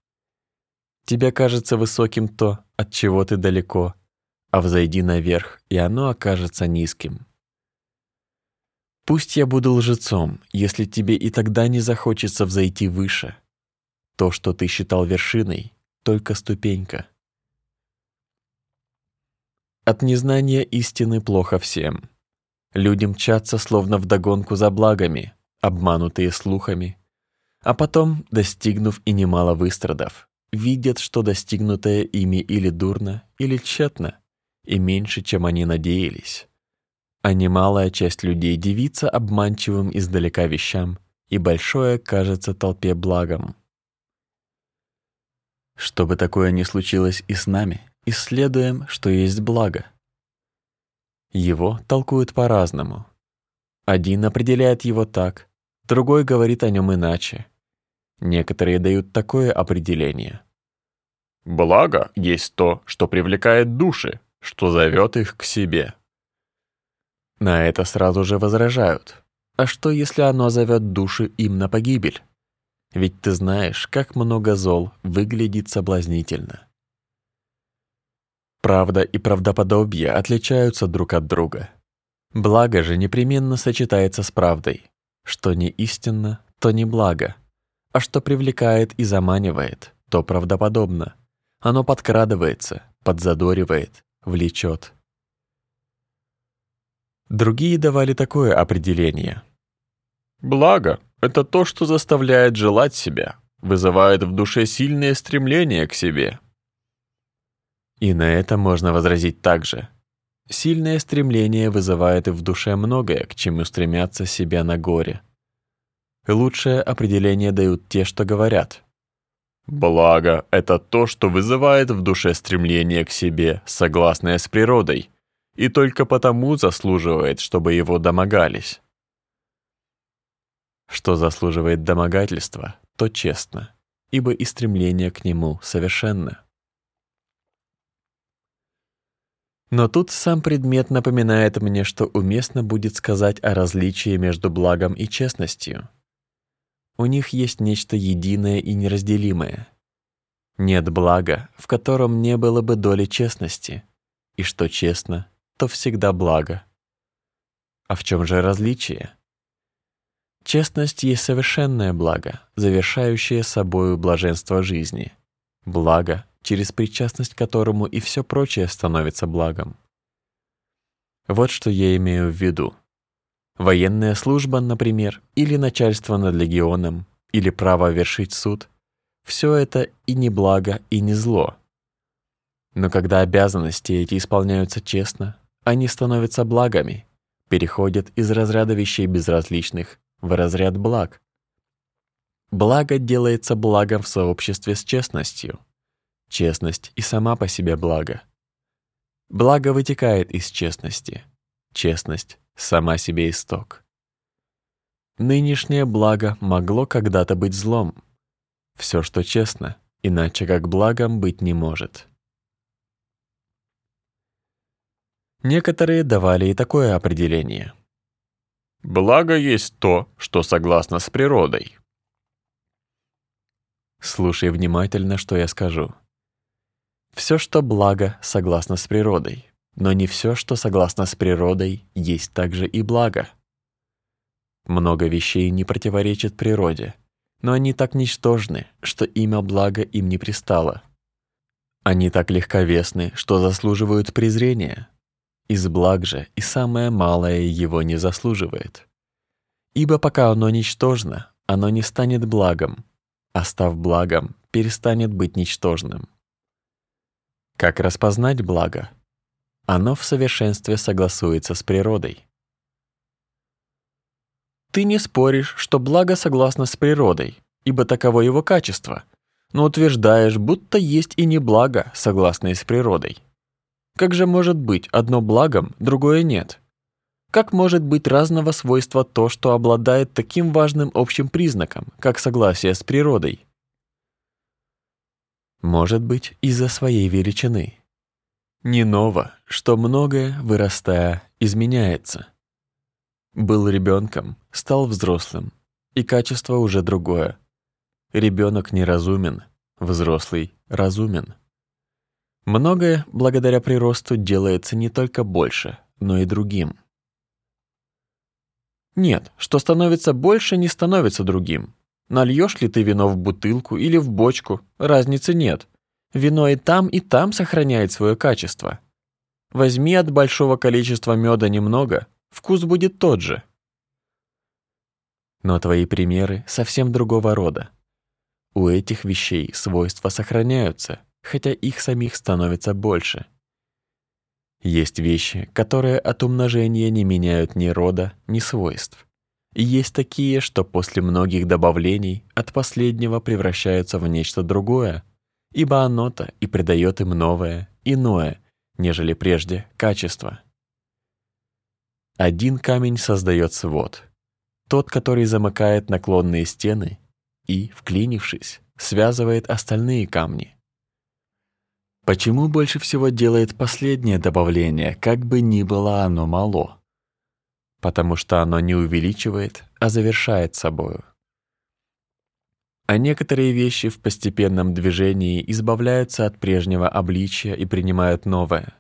Тебе кажется высоким то, от чего ты далеко, а взойди наверх, и оно окажется низким. Пусть я буду лжецом, если тебе и тогда не захочется взойти выше. То, что ты считал вершиной, только ступенька. От незнания истины плохо всем. Люди мчатся словно вдогонку за благами, обманутые слухами. А потом, достигнув и немало выстрадав, видят, что достигнутое ими или дурно, или тщетно, и меньше, чем они надеялись. А немалая часть людей дивится обманчивым издалека вещам, и большое кажется толпе благом. Чтобы такое не случилось и с нами, исследуем, что есть благо — его толкуют по-разному. Один определяет его так, другой говорит о нем иначе. Некоторые дают такое определение. Благо есть то, что привлекает души, что зовет их к себе. На это сразу же возражают. А что, если оно зовет души им на погибель? Ведь ты знаешь, как много зол выглядит соблазнительно. Правда и правдоподобие отличаются друг от друга. Благо же непременно сочетается с правдой. Что не истинно, то не благо. А что привлекает и заманивает, то правдоподобно. Оно подкрадывается, подзадоривает, влечет. Другие давали такое определение. Благо — это то, что заставляет желать себя, вызывает в душе сильное стремление к себе. И на это можно возразить также. Сильное стремление вызывает и в душе многое, к чему стремятся себя на горе. Лучшее определение дают те, что говорят. Благо — это то, что вызывает в душе стремление к себе, согласное с природой, и только потому заслуживает, чтобы его домогались. Что заслуживает домогательства, то честно, ибо и стремление к нему совершенно. Но тут сам предмет напоминает мне, что уместно будет сказать о различии между благом и честностью. У них есть нечто единое и неразделимое. Нет блага, в котором не было бы доли честности, и что честно, то всегда благо. А в чем же различие? Честность есть совершенное благо, завершающее собою блаженство жизни. Благо, через причастность к которому и все прочее становится благом. Вот что я имею в виду. Военная служба, например, или начальство над легионом, или право вершить суд — все это и не благо, и не зло. Но когда обязанности эти исполняются честно, они становятся благами, переходят из разряда вещей безразличных в разряд благ. Благо делается благом в сообществе с честностью. Честность и сама по себе благо. Благо вытекает из честности. Честность — сама себе исток. Нынешнее благо могло когда-то быть злом. Все, что честно, иначе как благом быть не может. Некоторые давали и такое определение. Благо есть то, что согласно с природой. Слушай внимательно, что я скажу. Все, что благо, согласно с природой, но не все, что согласно с природой, есть также и благо. Много вещей не противоречит природе, но они так ничтожны, что имя блага им не пристало. Они так легковесны, что заслуживают презрения. Из благ же и самое малое его не заслуживает. Ибо пока оно ничтожно, оно не станет благом, а став благом, перестанет быть ничтожным. Как распознать благо? Оно в совершенстве согласуется с природой. Ты не споришь, что благо согласно с природой, ибо таково его качество, но утверждаешь, будто есть и не благо, согласное с природой. Как же может быть одно благом, другое нет? Как может быть разного свойства то, что обладает таким важным общим признаком, как согласие с природой? Может быть, из-за своей величины. Не ново, что многое, вырастая, изменяется. Был ребенком, стал взрослым, и качество уже другое. Ребенок неразумен, взрослый разумен. Многое, благодаря приросту, делается не только больше, но и другим. Нет, что становится больше, не становится другим. Нальешь ли ты вино в бутылку или в бочку, разницы нет. Вино и там, и там сохраняет свое качество. Возьми от большого количества меда немного, вкус будет тот же. Но твои примеры совсем другого рода. У этих вещей свойства сохраняются, хотя их самих становится больше. Есть вещи, которые от умножения не меняют ни рода, ни свойств. Есть такие, что после многих добавлений от последнего превращаются в нечто другое, ибо оно-то и придает им новое, иное, нежели прежде, качество. Один камень создает свод, тот, который замыкает наклонные стены и, вклинившись, связывает остальные камни. Почему больше всего делает последнее добавление, как бы ни было оно мало? Потому что оно не увеличивает, а завершает собою. А некоторые вещи в постепенном движении избавляются от прежнего обличия и принимают новое.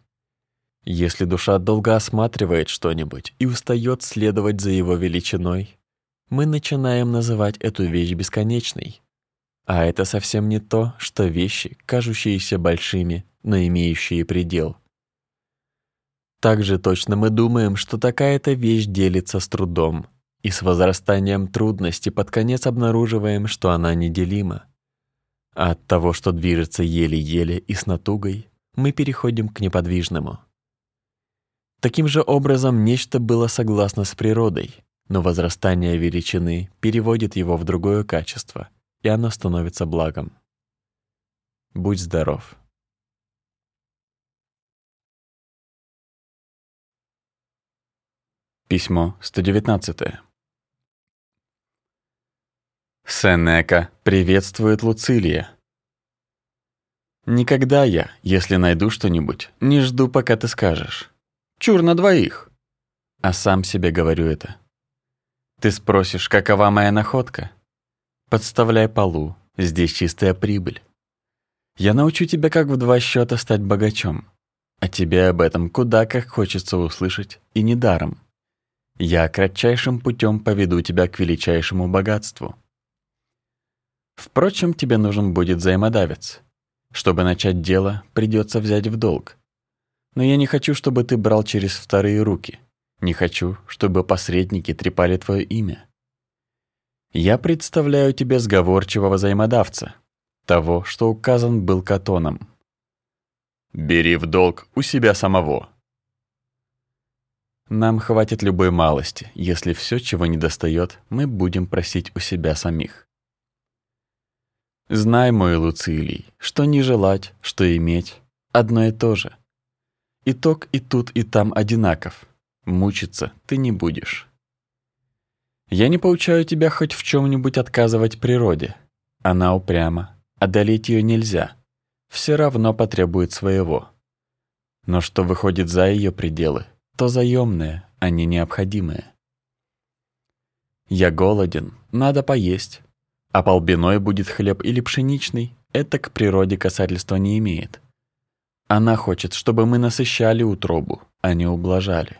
Если душа долго осматривает что-нибудь и устает следовать за его величиной, мы начинаем называть эту вещь бесконечной. А это совсем не то, что вещи, кажущиеся большими, но имеющие предел. Так же точно мы думаем, что такая-то вещь делится с трудом, и с возрастанием трудности под конец обнаруживаем, что она неделима. А от того, что движется еле-еле и с натугой, мы переходим к неподвижному. Таким же образом нечто было согласно с природой, но возрастание величины переводит его в другое качество, и оно становится благом. Будь здоров. Письмо 119. Сенека приветствует Луцилия. Никогда я, если найду что-нибудь, не жду, пока ты скажешь. Чур на двоих. А сам себе говорю это. Ты спросишь, какова моя находка? Подставляй полу, здесь чистая прибыль. Я научу тебя, как в два счета стать богачом. А тебе об этом куда как хочется услышать, и недаром. Я кратчайшим путем поведу тебя к величайшему богатству. Впрочем, тебе нужен будет взаимодавец. Чтобы начать дело, придется взять в долг. Но я не хочу, чтобы ты брал через вторые руки. Не хочу, чтобы посредники трепали твое имя. Я представляю тебе сговорчивого взаимодавца, того, что указан был Катоном. Бери в долг у себя самого. Нам хватит любой малости, если все, чего не достает, мы будем просить у себя самих. Знай, мой Луцилий, что не желать, что иметь — одно и то же. Итог и тут, и там одинаков. Мучиться ты не будешь. Я не поучаю тебя хоть в чем нибудь отказывать природе. Она упряма, одолеть ее нельзя. Все равно потребует своего. Но что выходит за ее пределы, то заемное, а не необходимое. Я голоден, надо поесть. А полбиной будет хлеб или пшеничный, это к природе касательства не имеет. Она хочет, чтобы мы насыщали утробу, а не ублажали.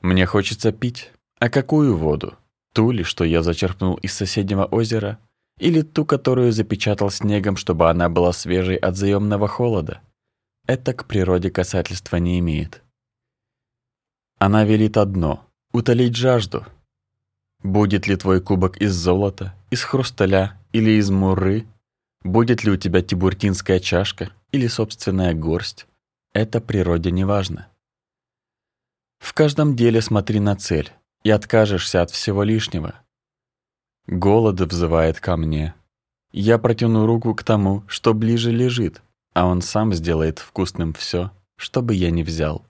Мне хочется пить. А какую воду? Ту ли, что я зачерпнул из соседнего озера, или ту, которую запечатал снегом, чтобы она была свежей от заемного холода? Это к природе касательства не имеет. Она велит одно — утолить жажду, Будет ли твой кубок из золота, из хрусталя или из муры? Будет ли у тебя тибуртинская чашка или собственная горсть? Это природе не важно. В каждом деле смотри на цель и откажешься от всего лишнего. Голод взывает ко мне. Я протяну руку к тому, что ближе лежит, а он сам сделает вкусным все, что бы я ни взял.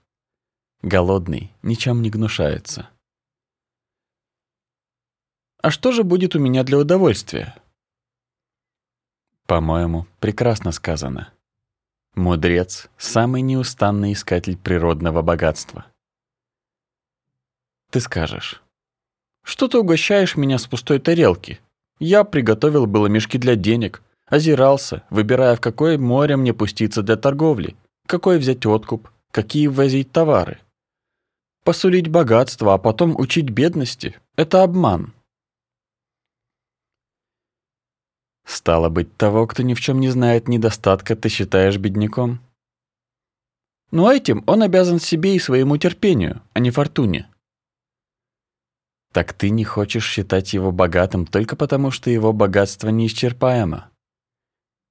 Голодный ничем не гнушается. А что же будет у меня для удовольствия? По-моему, прекрасно сказано. Мудрец — самый неустанный искатель природного богатства. Ты скажешь, что ты угощаешь меня с пустой тарелки? Я приготовил было мешки для денег, озирался, выбирая, в какое море мне пуститься для торговли, какой взять откуп, какие ввозить товары. Посулить богатство, а потом учить бедности — это обман. Стало быть, того, кто ни в чем не знает недостатка, ты считаешь бедняком? Но этим он обязан себе и своему терпению, а не фортуне. Так ты не хочешь считать его богатым только потому, что его богатство неисчерпаемо.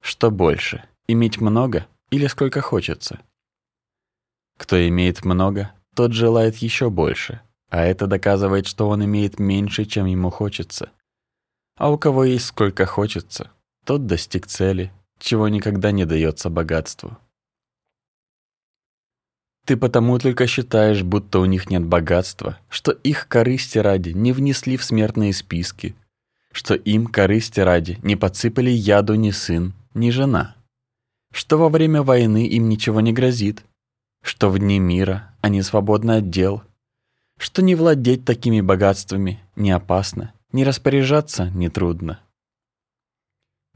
Что больше, иметь много или сколько хочется? Кто имеет много, тот желает еще больше, а это доказывает, что он имеет меньше, чем ему хочется. А у кого есть сколько хочется, тот достиг цели, чего никогда не дается богатству. Ты потому только считаешь, будто у них нет богатства, что их корысти ради не внесли в смертные списки, что им корысти ради не подсыпали яду ни сын, ни жена, что во время войны им ничего не грозит, что в дни мира они свободны от дел, что не владеть такими богатствами не опасно, не распоряжаться нетрудно.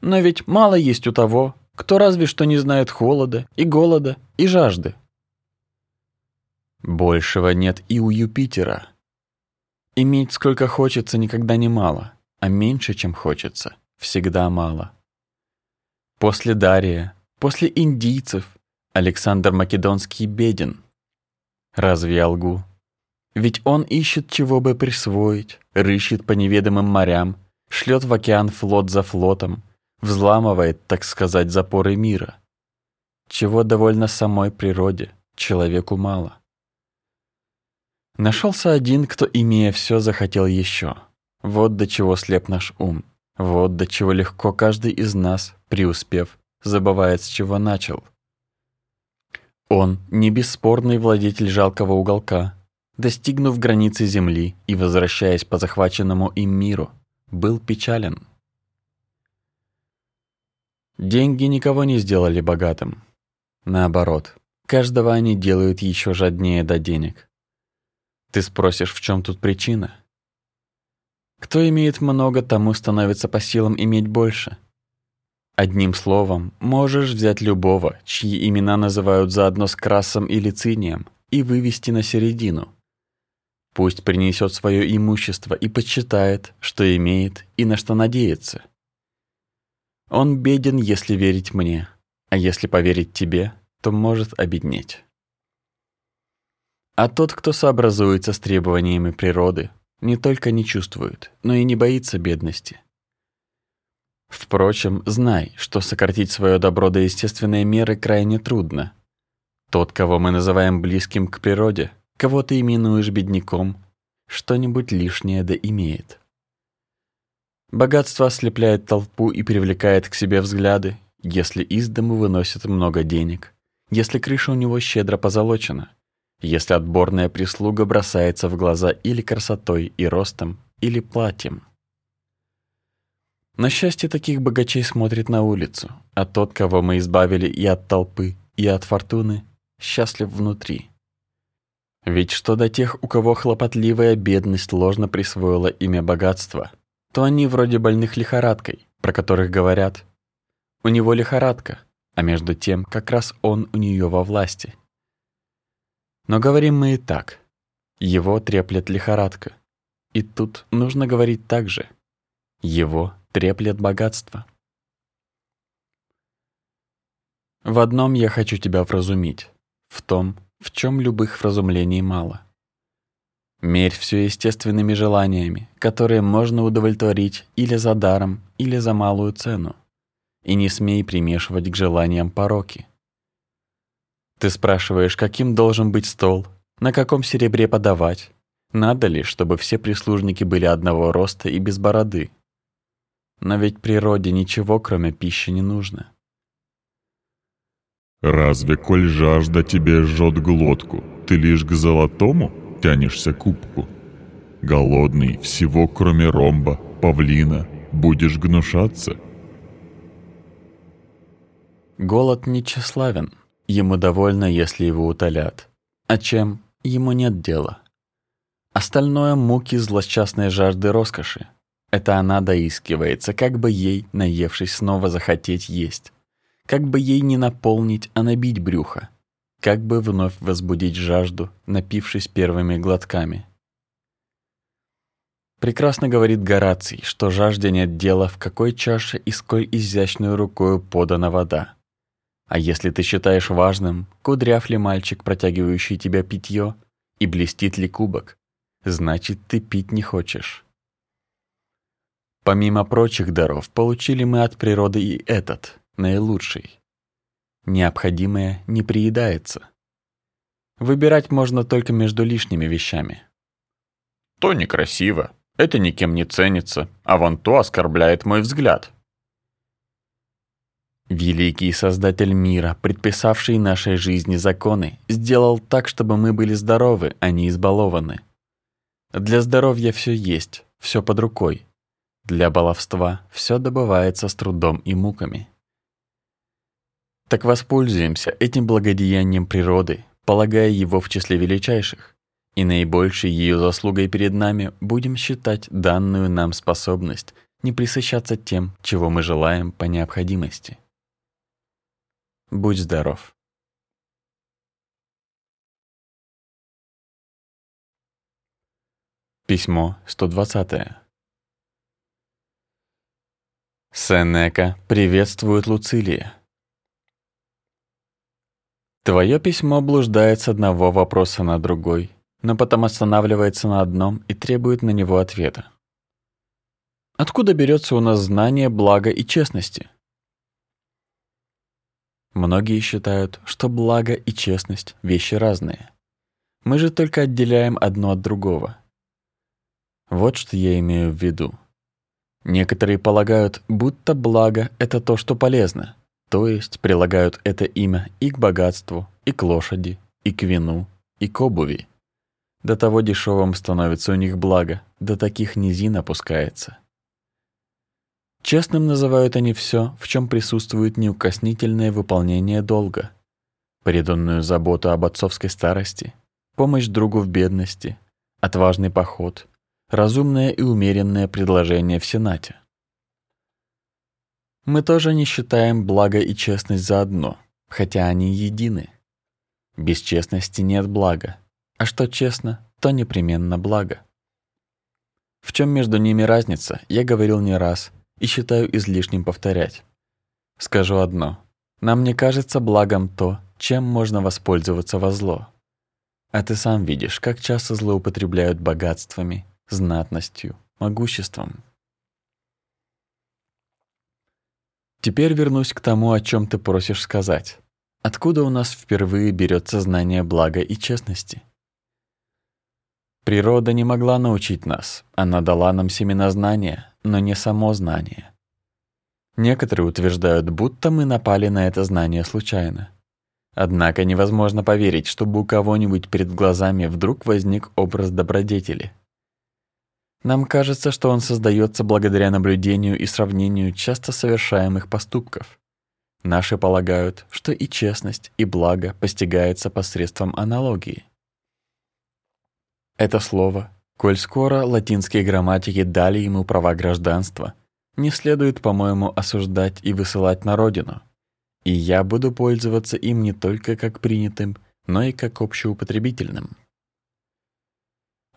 Но ведь мало есть у того, кто разве что не знает холода и голода и жажды. Большего нет и у Юпитера. Иметь сколько хочется никогда не мало, а меньше, чем хочется, всегда мало. После Дария, после индийцев, Александр Македонский беден. Разве я лгу? Ведь он ищет, чего бы присвоить, рыщет по неведомым морям, шлет в океан флот за флотом, взламывает, так сказать, запоры мира. Чего довольно самой природе, человеку мало. Нашелся один, кто, имея все, захотел еще. Вот до чего слеп наш ум. Вот до чего легко каждый из нас, преуспев, забывает, с чего начал. Он не бесспорный владетель жалкого уголка, достигнув границы земли и возвращаясь по захваченному им миру, был печален. Деньги никого не сделали богатым. Наоборот, каждого они делают еще жаднее до денег. Ты спросишь, в чем тут причина? Кто имеет много, тому становится по силам иметь больше. Одним словом, можешь взять любого, чьи имена называют заодно с красом или цинием, и вывести на середину. Пусть принесет свое имущество и подсчитает, что имеет и на что надеется. Он беден, если верить мне, а если поверить тебе, то может обеднеть. А тот, кто сообразуется с требованиями природы, не только не чувствует, но и не боится бедности. Впрочем, знай, что сократить свое добро до естественной меры крайне трудно. Тот, кого мы называем близким к природе, кого ты именуешь бедняком, что-нибудь лишнее да имеет. Богатство ослепляет толпу и привлекает к себе взгляды, если из дому выносит много денег, если крыша у него щедро позолочена, если отборная прислуга бросается в глаза или красотой и ростом, или платьем. На счастье таких богачей смотрит на улицу, а тот, кого мы избавили и от толпы, и от фортуны, счастлив внутри. Ведь что до тех, у кого хлопотливая бедность ложно присвоила имя богатства, то они вроде больных лихорадкой, про которых говорят «у него лихорадка», а между тем как раз он у нее во власти. Но говорим мы и так. Его треплет лихорадка. И тут нужно говорить так же. Его треплет богатство. В одном я хочу тебя вразумить. В том, в чем любых вразумлений мало. Мерь все естественными желаниями, которые можно удовлетворить или за даром, или за малую цену. И не смей примешивать к желаниям пороки. Ты спрашиваешь, каким должен быть стол, на каком серебре подавать, надо ли, чтобы все прислужники были одного роста и без бороды. Но ведь природе ничего, кроме пищи, не нужно. Разве, коль жажда тебе жжет глотку, ты лишь к золотому тянешься кубку? Голодный, всего кроме ромба, павлина, будешь гнушаться? Голод не тщеславен, Ему довольно, если его утолят. А чем, ему нет дела. Остальное — муки злосчастной жажды роскоши. Это она доискивается, как бы ей, наевшись, снова захотеть есть. Как бы ей не наполнить, а набить брюхо. Как бы вновь возбудить жажду, напившись первыми глотками. Прекрасно говорит Гораций, что жажде нет дела, в какой чаше и сколь изящную рукою подана вода. А если ты считаешь важным, кудряв ли мальчик, протягивающий тебя питье, и блестит ли кубок, значит, ты пить не хочешь. Помимо прочих даров, получили мы от природы и этот, наилучший. Необходимое не приедается. Выбирать можно только между лишними вещами. То некрасиво, это никем не ценится, а вон то оскорбляет мой взгляд. Великий Создатель мира, предписавший нашей жизни законы, сделал так, чтобы мы были здоровы, а не избалованы. Для здоровья все есть, все под рукой. Для баловства все добывается с трудом и муками. Так воспользуемся этим благодеянием природы, полагая его в числе величайших, и наибольшей ее заслугой перед нами будем считать данную нам способность не присыщаться тем, чего мы желаем по необходимости. Будь здоров. Письмо 120. Сенека приветствует Луцилия. Твое письмо блуждает с одного вопроса на другой, но потом останавливается на одном и требует на него ответа. Откуда берется у нас знание блага и честности? Многие считают, что благо и честность — вещи разные. Мы же только отделяем одно от другого. Вот что я имею в виду. Некоторые полагают, будто благо — это то, что полезно, то есть прилагают это имя и к богатству, и к лошади, и к вину, и к обуви. До того дешевым становится у них благо, до таких низин опускается. Честным называют они все, в чем присутствует неукоснительное выполнение долга, преданную заботу об отцовской старости, помощь другу в бедности, отважный поход, разумное и умеренное предложение в Сенате. Мы тоже не считаем благо и честность заодно, хотя они едины. Без честности нет блага, а что честно, то непременно благо. В чем между ними разница, я говорил не раз и считаю излишним повторять. Скажу одно. Нам не кажется благом то, чем можно воспользоваться во зло. А ты сам видишь, как часто злоупотребляют богатствами, знатностью, могуществом. Теперь вернусь к тому, о чем ты просишь сказать. Откуда у нас впервые берется знание блага и честности? Природа не могла научить нас, она дала нам семена знания, но не само знание. Некоторые утверждают, будто мы напали на это знание случайно. Однако невозможно поверить, чтобы у кого-нибудь перед глазами вдруг возник образ добродетели. Нам кажется, что он создается благодаря наблюдению и сравнению часто совершаемых поступков. Наши полагают, что и честность, и благо постигается посредством аналогии. Это слово, коль скоро латинские грамматики дали ему права гражданства, не следует, по-моему, осуждать и высылать на родину. И я буду пользоваться им не только как принятым, но и как общеупотребительным.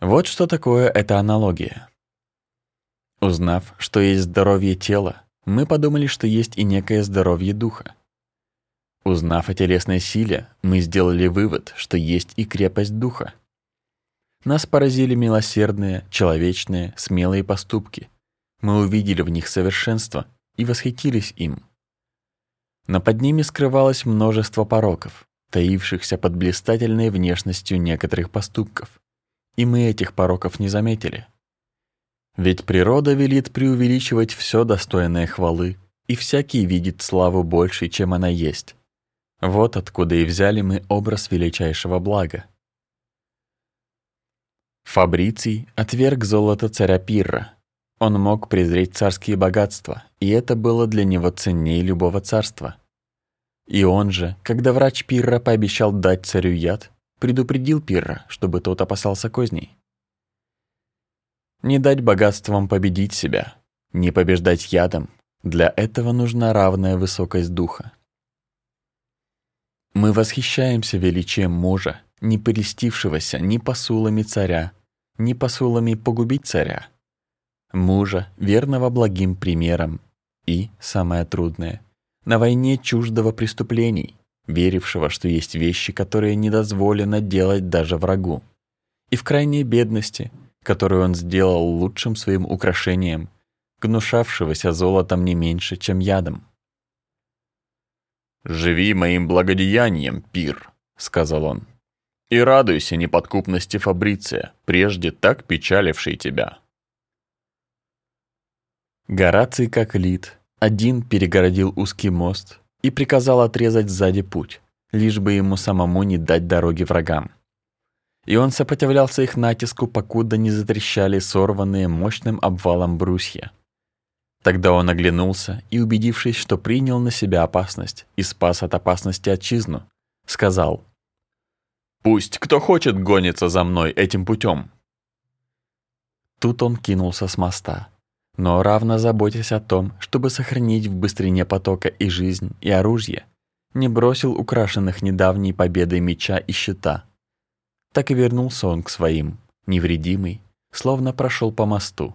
Вот что такое эта аналогия. Узнав, что есть здоровье тела, мы подумали, что есть и некое здоровье духа. Узнав о телесной силе, мы сделали вывод, что есть и крепость духа. Нас поразили милосердные, человечные, смелые поступки. Мы увидели в них совершенство и восхитились им. Но под ними скрывалось множество пороков, таившихся под блистательной внешностью некоторых поступков. И мы этих пороков не заметили. Ведь природа велит преувеличивать все достойное хвалы, и всякий видит славу больше, чем она есть. Вот откуда и взяли мы образ величайшего блага. Фабриций отверг золото царя Пирра. Он мог презреть царские богатства, и это было для него ценнее любого царства. И он же, когда врач Пирра пообещал дать царю яд, предупредил Пирра, чтобы тот опасался козней. Не дать богатствам победить себя, не побеждать ядом, для этого нужна равная высокость духа. Мы восхищаемся величием мужа, не прельстившегося ни посулами царя, ни посулами погубить царя, мужа, верного благим примером, и, самое трудное, на войне чуждого преступлений, верившего, что есть вещи, которые не дозволено делать даже врагу, и в крайней бедности, которую он сделал лучшим своим украшением, гнушавшегося золотом не меньше, чем ядом. «Живи моим благодеянием, пир», — сказал он. И радуйся неподкупности Фабриция, прежде так печалившей тебя. Гораций, как лид, один перегородил узкий мост и приказал отрезать сзади путь, лишь бы ему самому не дать дороги врагам. И он сопротивлялся их натиску, покуда не затрещали сорванные мощным обвалом брусья. Тогда он оглянулся и, убедившись, что принял на себя опасность и спас от опасности отчизну, сказал — Пусть кто хочет гонится за мной этим путем. Тут он кинулся с моста, но равно заботясь о том, чтобы сохранить в быстрине потока и жизнь, и оружие, не бросил украшенных недавней победой меча и щита. Так и вернулся он к своим, невредимый, словно прошел по мосту.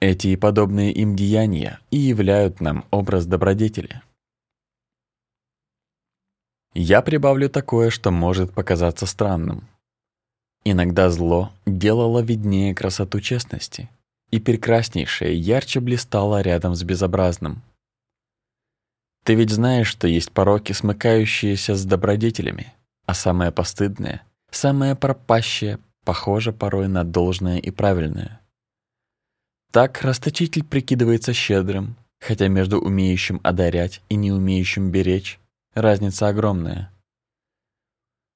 Эти и подобные им деяния и являют нам образ добродетели. Я прибавлю такое, что может показаться странным. Иногда зло делало виднее красоту честности, и прекраснейшее ярче блистало рядом с безобразным. Ты ведь знаешь, что есть пороки, смыкающиеся с добродетелями, а самое постыдное, самое пропащее, похоже порой на должное и правильное. Так расточитель прикидывается щедрым, хотя между умеющим одарять и не умеющим беречь разница огромная.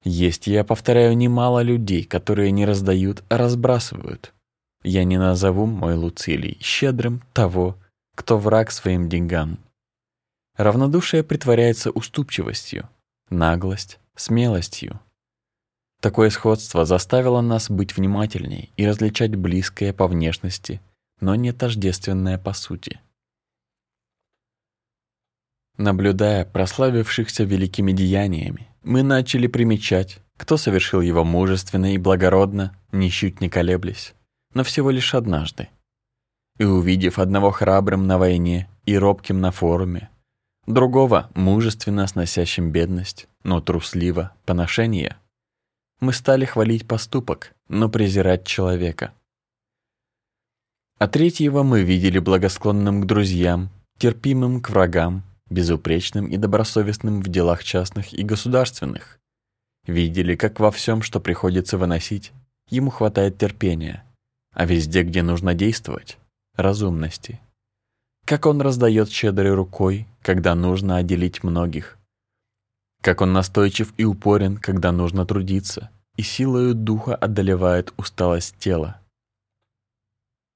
Есть, я повторяю, немало людей, которые не раздают, а разбрасывают. Я не назову мой Луцилий щедрым того, кто враг своим деньгам. Равнодушие притворяется уступчивостью, наглость — смелостью. Такое сходство заставило нас быть внимательней и различать близкое по внешности, но не тождественное по сути. Наблюдая прославившихся великими деяниями, мы начали примечать, кто совершил его мужественно и благородно, ничуть не колеблясь, но всего лишь однажды. И увидев одного храбрым на войне и робким на форуме, другого мужественно сносящим бедность, но трусливо поношение, мы стали хвалить поступок, но презирать человека. А третьего мы видели благосклонным к друзьям, терпимым к врагам, безупречным и добросовестным в делах частных и государственных. Видели, как во всем, что приходится выносить, ему хватает терпения, а везде, где нужно действовать, разумности. Как он раздает щедрой рукой, когда нужно отделить многих. Как он настойчив и упорен, когда нужно трудиться, и силою духа одолевает усталость тела.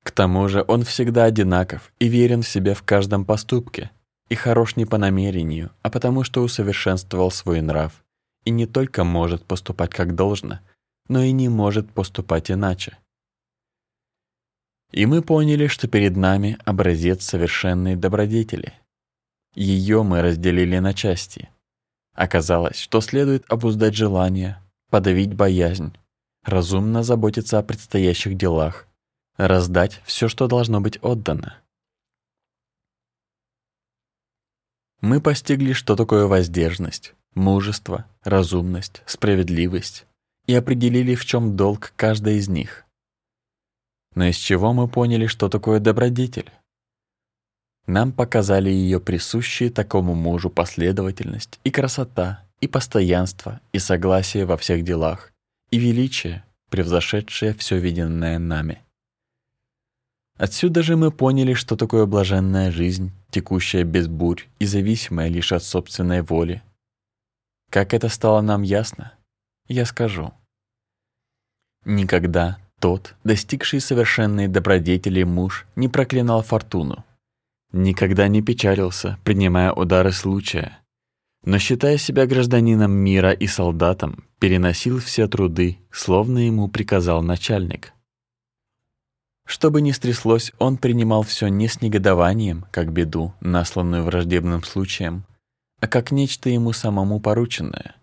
К тому же он всегда одинаков и верен в себе в каждом поступке, и хорош не по намерению, а потому что усовершенствовал свой нрав, и не только может поступать как должно, но и не может поступать иначе. И мы поняли, что перед нами образец совершенной добродетели. Ее мы разделили на части. Оказалось, что следует обуздать желание, подавить боязнь, разумно заботиться о предстоящих делах, раздать все, что должно быть отдано. Мы постигли, что такое воздержность, мужество, разумность, справедливость, и определили, в чем долг каждой из них. Но из чего мы поняли, что такое добродетель? Нам показали ее присущие такому мужу последовательность и красота, и постоянство, и согласие во всех делах, и величие, превзошедшее все виденное нами. Отсюда же мы поняли, что такое блаженная жизнь, текущая без бурь и зависимая лишь от собственной воли. Как это стало нам ясно, я скажу. Никогда тот, достигший совершенной добродетели муж, не проклинал фортуну. Никогда не печалился, принимая удары случая. Но, считая себя гражданином мира и солдатом, переносил все труды, словно ему приказал начальник. Что бы ни стряслось, он принимал все не с негодованием, как беду, насланную враждебным случаем, а как нечто ему самому порученное.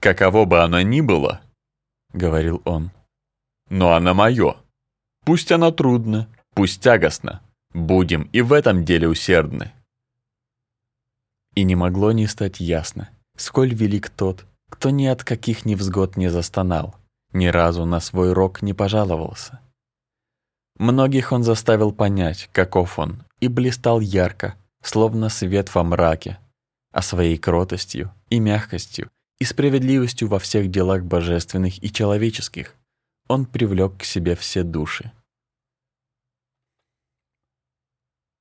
«Каково бы оно ни было, — говорил он, — но оно мое. Пусть оно трудно, пусть тягостно, будем и в этом деле усердны». И не могло не стать ясно, сколь велик тот, кто ни от каких невзгод не застонал, ни разу на свой рок не пожаловался. Многих он заставил понять, каков он, и блистал ярко, словно свет во мраке, а своей кротостью и мягкостью и справедливостью во всех делах божественных и человеческих он привлек к себе все души.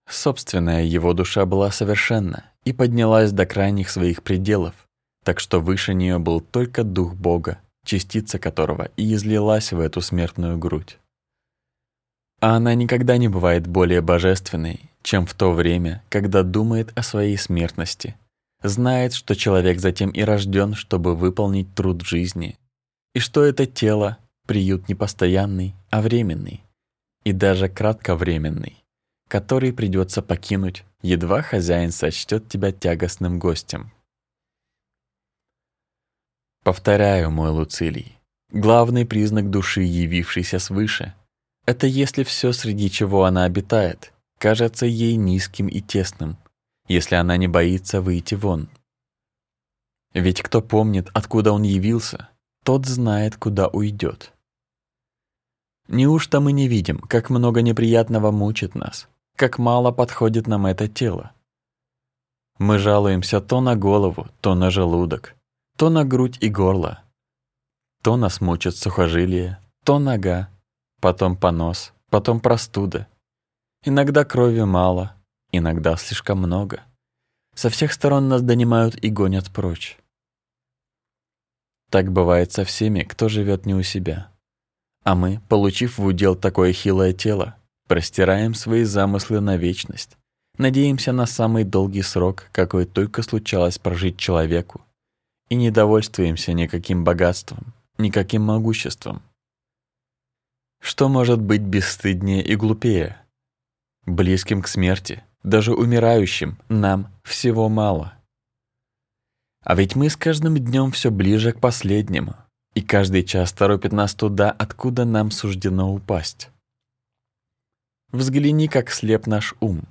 Собственная его душа была совершенна и поднялась до крайних своих пределов, так что выше нее был только дух Бога, частица которого и излилась в эту смертную грудь. А она никогда не бывает более божественной, чем в то время, когда думает о своей смертности, знает, что человек затем и рожден, чтобы выполнить труд жизни, и что это тело — приют не постоянный, а временный, и даже кратковременный, который придется покинуть, едва хозяин сочтет тебя тягостным гостем. Повторяю, мой Луцилий, главный признак души, явившейся свыше — это если все, среди чего она обитает, кажется ей низким и тесным, если она не боится выйти вон. Ведь кто помнит, откуда он явился, тот знает, куда уйдет. Неужто мы не видим, как много неприятного мучит нас, как мало подходит нам это тело? Мы жалуемся то на голову, то на желудок, то на грудь и горло. То нас мучат сухожилия, то нога, потом понос, потом простуда. Иногда крови мало, иногда слишком много. Со всех сторон нас донимают и гонят прочь. Так бывает со всеми, кто живет не у себя. А мы, получив в удел такое хилое тело, простираем свои замыслы на вечность, надеемся на самый долгий срок, какой только случалось прожить человеку, и не довольствуемся никаким богатством, никаким могуществом. Что может быть бесстыднее и глупее? Близким к смерти, даже умирающим, нам всего мало. А ведь мы с каждым днем все ближе к последнему, и каждый час торопит нас туда, откуда нам суждено упасть. Взгляни, как слеп наш ум.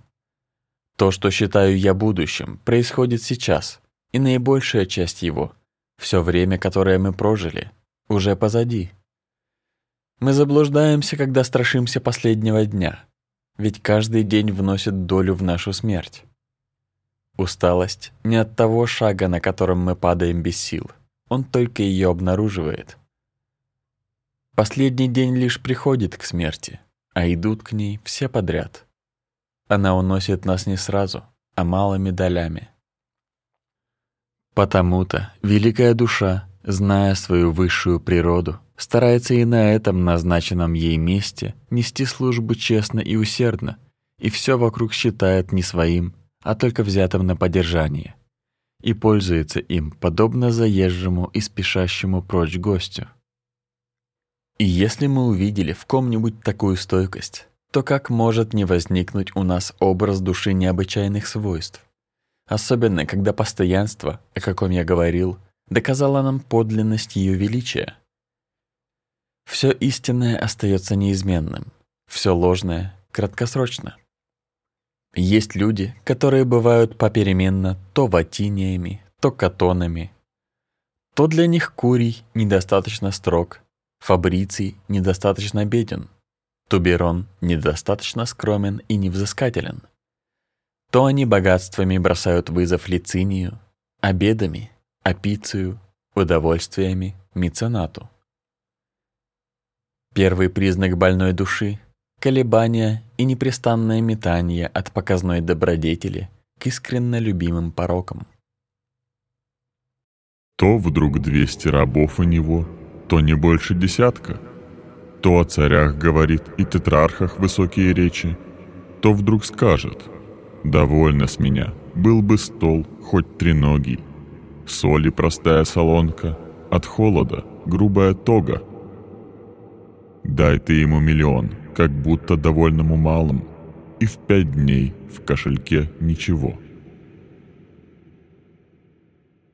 То, что считаю я будущим, происходит сейчас, и наибольшая часть его, все время, которое мы прожили, уже позади. Мы заблуждаемся, когда страшимся последнего дня, ведь каждый день вносит долю в нашу смерть. Усталость не от того шага, на котором мы падаем без сил, он только ее обнаруживает. Последний день лишь приходит к смерти, а идут к ней все подряд. Она уносит нас не сразу, а малыми долями. Потому-то великая душа, зная свою высшую природу, старается и на этом назначенном ей месте нести службу честно и усердно, и все вокруг считает не своим, а только взятым на поддержание, и пользуется им, подобно заезжему и спешащему прочь гостю. И если мы увидели в ком-нибудь такую стойкость, то как может не возникнуть у нас образ души необычайных свойств? Особенно, когда постоянство, о каком я говорил, доказало нам подлинность ее величия. Все истинное остается неизменным, все ложное — краткосрочно. Есть люди, которые бывают попеременно то ватиниями, то катонами. То для них Курий недостаточно строг, Фабриций недостаточно беден, Туберон недостаточно скромен и невзыскателен. То они богатствами бросают вызов Лицинию, обедами, Апицию, удовольствиями, Меценату. Первый признак больной души – колебания и непрестанное метание от показной добродетели к искренно любимым порокам. То вдруг двести рабов у него, то не больше десятка. То о царях говорит и тетрархах высокие речи, то вдруг скажет «Довольно с меня, был бы стол, хоть треногий, соли простая солонка, от холода грубая тога, Дай ты ему миллион, как будто довольному малым, и в пять дней в кошельке ничего.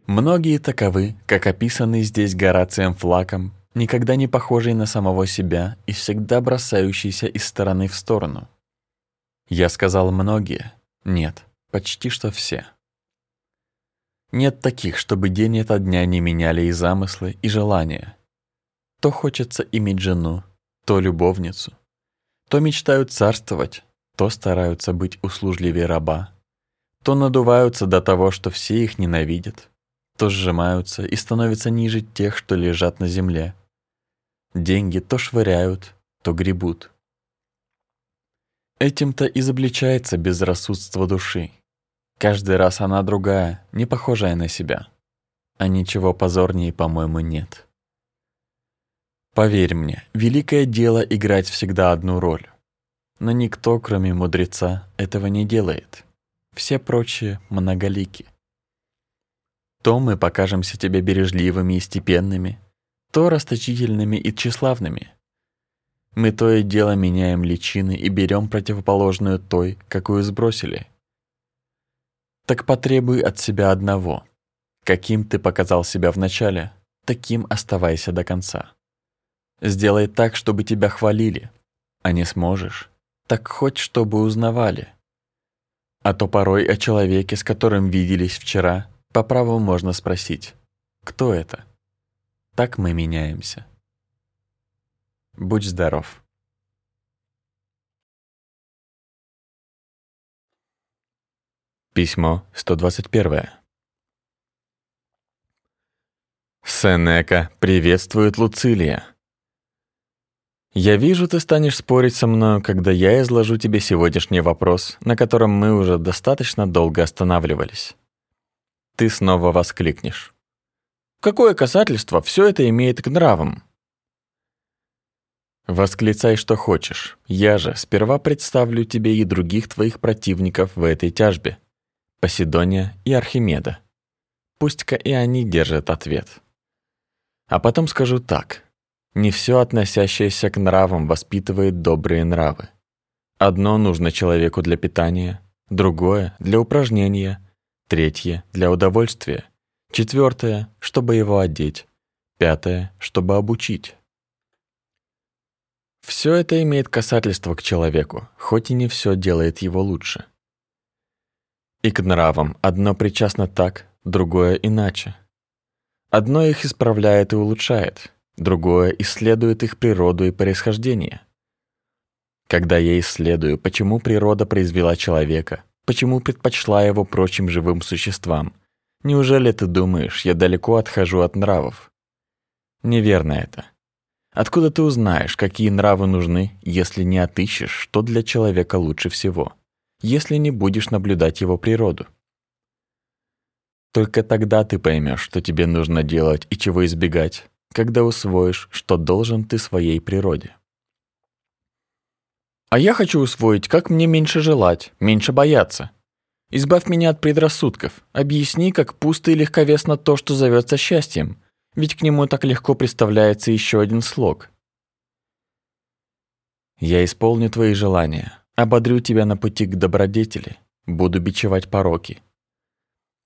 Многие таковы, как описанный здесь Горацием Флаком, никогда не похожий на самого себя и всегда бросающийся из стороны в сторону. Я сказал многие, нет, почти что все. Нет таких, чтобы день ото дня не меняли и замыслы, и желания. То хочется иметь жену, то любовницу, то мечтают царствовать, то стараются быть услужливее раба, то надуваются до того, что все их ненавидят, то сжимаются и становятся ниже тех, что лежат на земле. Деньги то швыряют, то гребут. Этим-то изобличается безрассудство души. Каждый раз она другая, не похожая на себя. А ничего позорнее, по-моему, нет. Поверь мне, великое дело играть всегда одну роль. Но никто, кроме мудреца, этого не делает. Все прочие многолики. То мы покажемся тебе бережливыми и степенными, то расточительными и тщеславными. Мы то и дело меняем личины и берем противоположную той, какую сбросили. Так потребуй от себя одного. Каким ты показал себя в начале, таким оставайся до конца. Сделай так, чтобы тебя хвалили. А не сможешь, так хоть чтобы узнавали. А то порой о человеке, с которым виделись вчера, По праву можно спросить, кто это? Так мы меняемся. Будь здоров. Письмо 121. Сенека приветствует Луцилия. Я вижу, ты станешь спорить со мной, когда я изложу тебе сегодняшний вопрос, на котором мы уже достаточно долго останавливались. Ты снова воскликнешь. Какое касательство все это имеет к нравам? Восклицай, что хочешь. Я же сперва представлю тебе и других твоих противников в этой тяжбе. Поседония и Архимеда. Пусть-ка и они держат ответ. А потом скажу так. Не все относящееся к нравам воспитывает добрые нравы. Одно нужно человеку для питания, другое — для упражнения, третье — для удовольствия, четвертое — чтобы его одеть, пятое — чтобы обучить. Все это имеет касательство к человеку, хоть и не все делает его лучше. И к нравам одно причастно так, другое иначе. Одно их исправляет и улучшает, другое исследует их природу и происхождение. Когда я исследую, почему природа произвела человека, почему предпочла его прочим живым существам, неужели ты думаешь, я далеко отхожу от нравов? Неверно это. Откуда ты узнаешь, какие нравы нужны, если не отыщешь, что для человека лучше всего, если не будешь наблюдать его природу? Только тогда ты поймешь, что тебе нужно делать и чего избегать, когда усвоишь, что должен ты своей природе. А я хочу усвоить, как мне меньше желать, меньше бояться. Избавь меня от предрассудков. Объясни, как пусто и легковесно то, что зовется счастьем, ведь к нему так легко представляется еще один слог. Я исполню твои желания, ободрю тебя на пути к добродетели, буду бичевать пороки,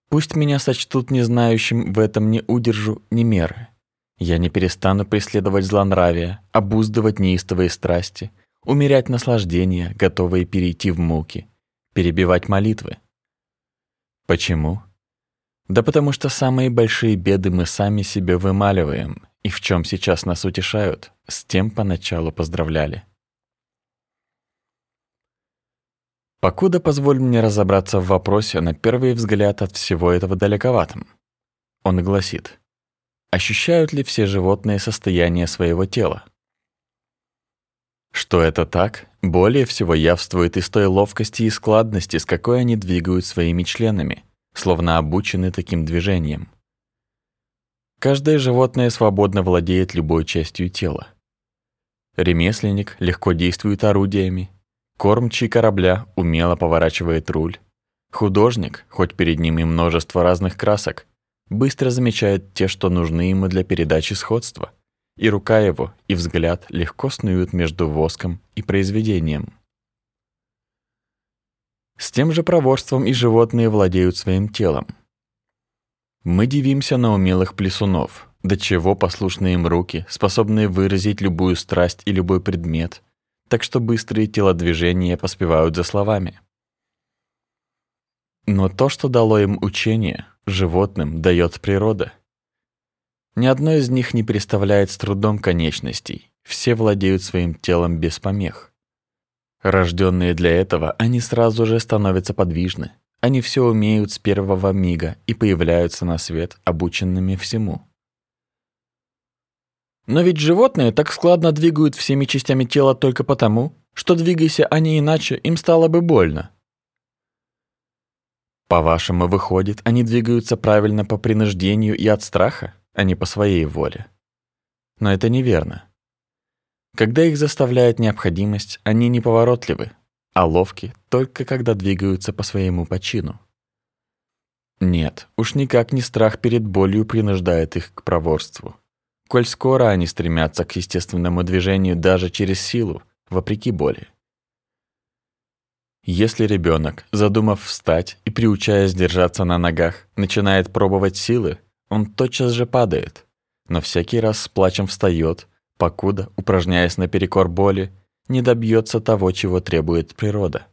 Пусть меня сочтут незнающим, в этом не удержу ни меры. Я не перестану преследовать злонравие, обуздывать неистовые страсти, умерять наслаждения, готовые перейти в муки, перебивать молитвы. Почему? Да потому что самые большие беды мы сами себе вымаливаем, и в чем сейчас нас утешают, с тем поначалу поздравляли. Покуда позволь мне разобраться в вопросе на первый взгляд от всего этого далековатым. Он гласит, ощущают ли все животные состояние своего тела? Что это так, более всего явствует из той ловкости и складности, с какой они двигают своими членами, словно обучены таким движением. Каждое животное свободно владеет любой частью тела. Ремесленник легко действует орудиями, Кормчий корабля умело поворачивает руль. Художник, хоть перед ним и множество разных красок, быстро замечает те, что нужны ему для передачи сходства, и рука его, и взгляд легко снуют между воском и произведением. С тем же проворством и животные владеют своим телом. Мы дивимся на умелых плесунов, до чего послушные им руки, способные выразить любую страсть и любой предмет, так что быстрые телодвижения поспевают за словами. Но то, что дало им учение, животным дает природа. Ни одно из них не представляет с трудом конечностей, все владеют своим телом без помех. Рожденные для этого, они сразу же становятся подвижны, они все умеют с первого мига и появляются на свет обученными всему. Но ведь животные так складно двигают всеми частями тела только потому, что двигайся они иначе, им стало бы больно. По-вашему, выходит, они двигаются правильно по принуждению и от страха, а не по своей воле. Но это неверно. Когда их заставляет необходимость, они неповоротливы, а ловки только когда двигаются по своему почину. Нет, уж никак не страх перед болью принуждает их к проворству коль скоро они стремятся к естественному движению даже через силу, вопреки боли. Если ребенок, задумав встать и приучаясь держаться на ногах, начинает пробовать силы, он тотчас же падает, но всякий раз с плачем встает, покуда, упражняясь наперекор боли, не добьется того, чего требует природа.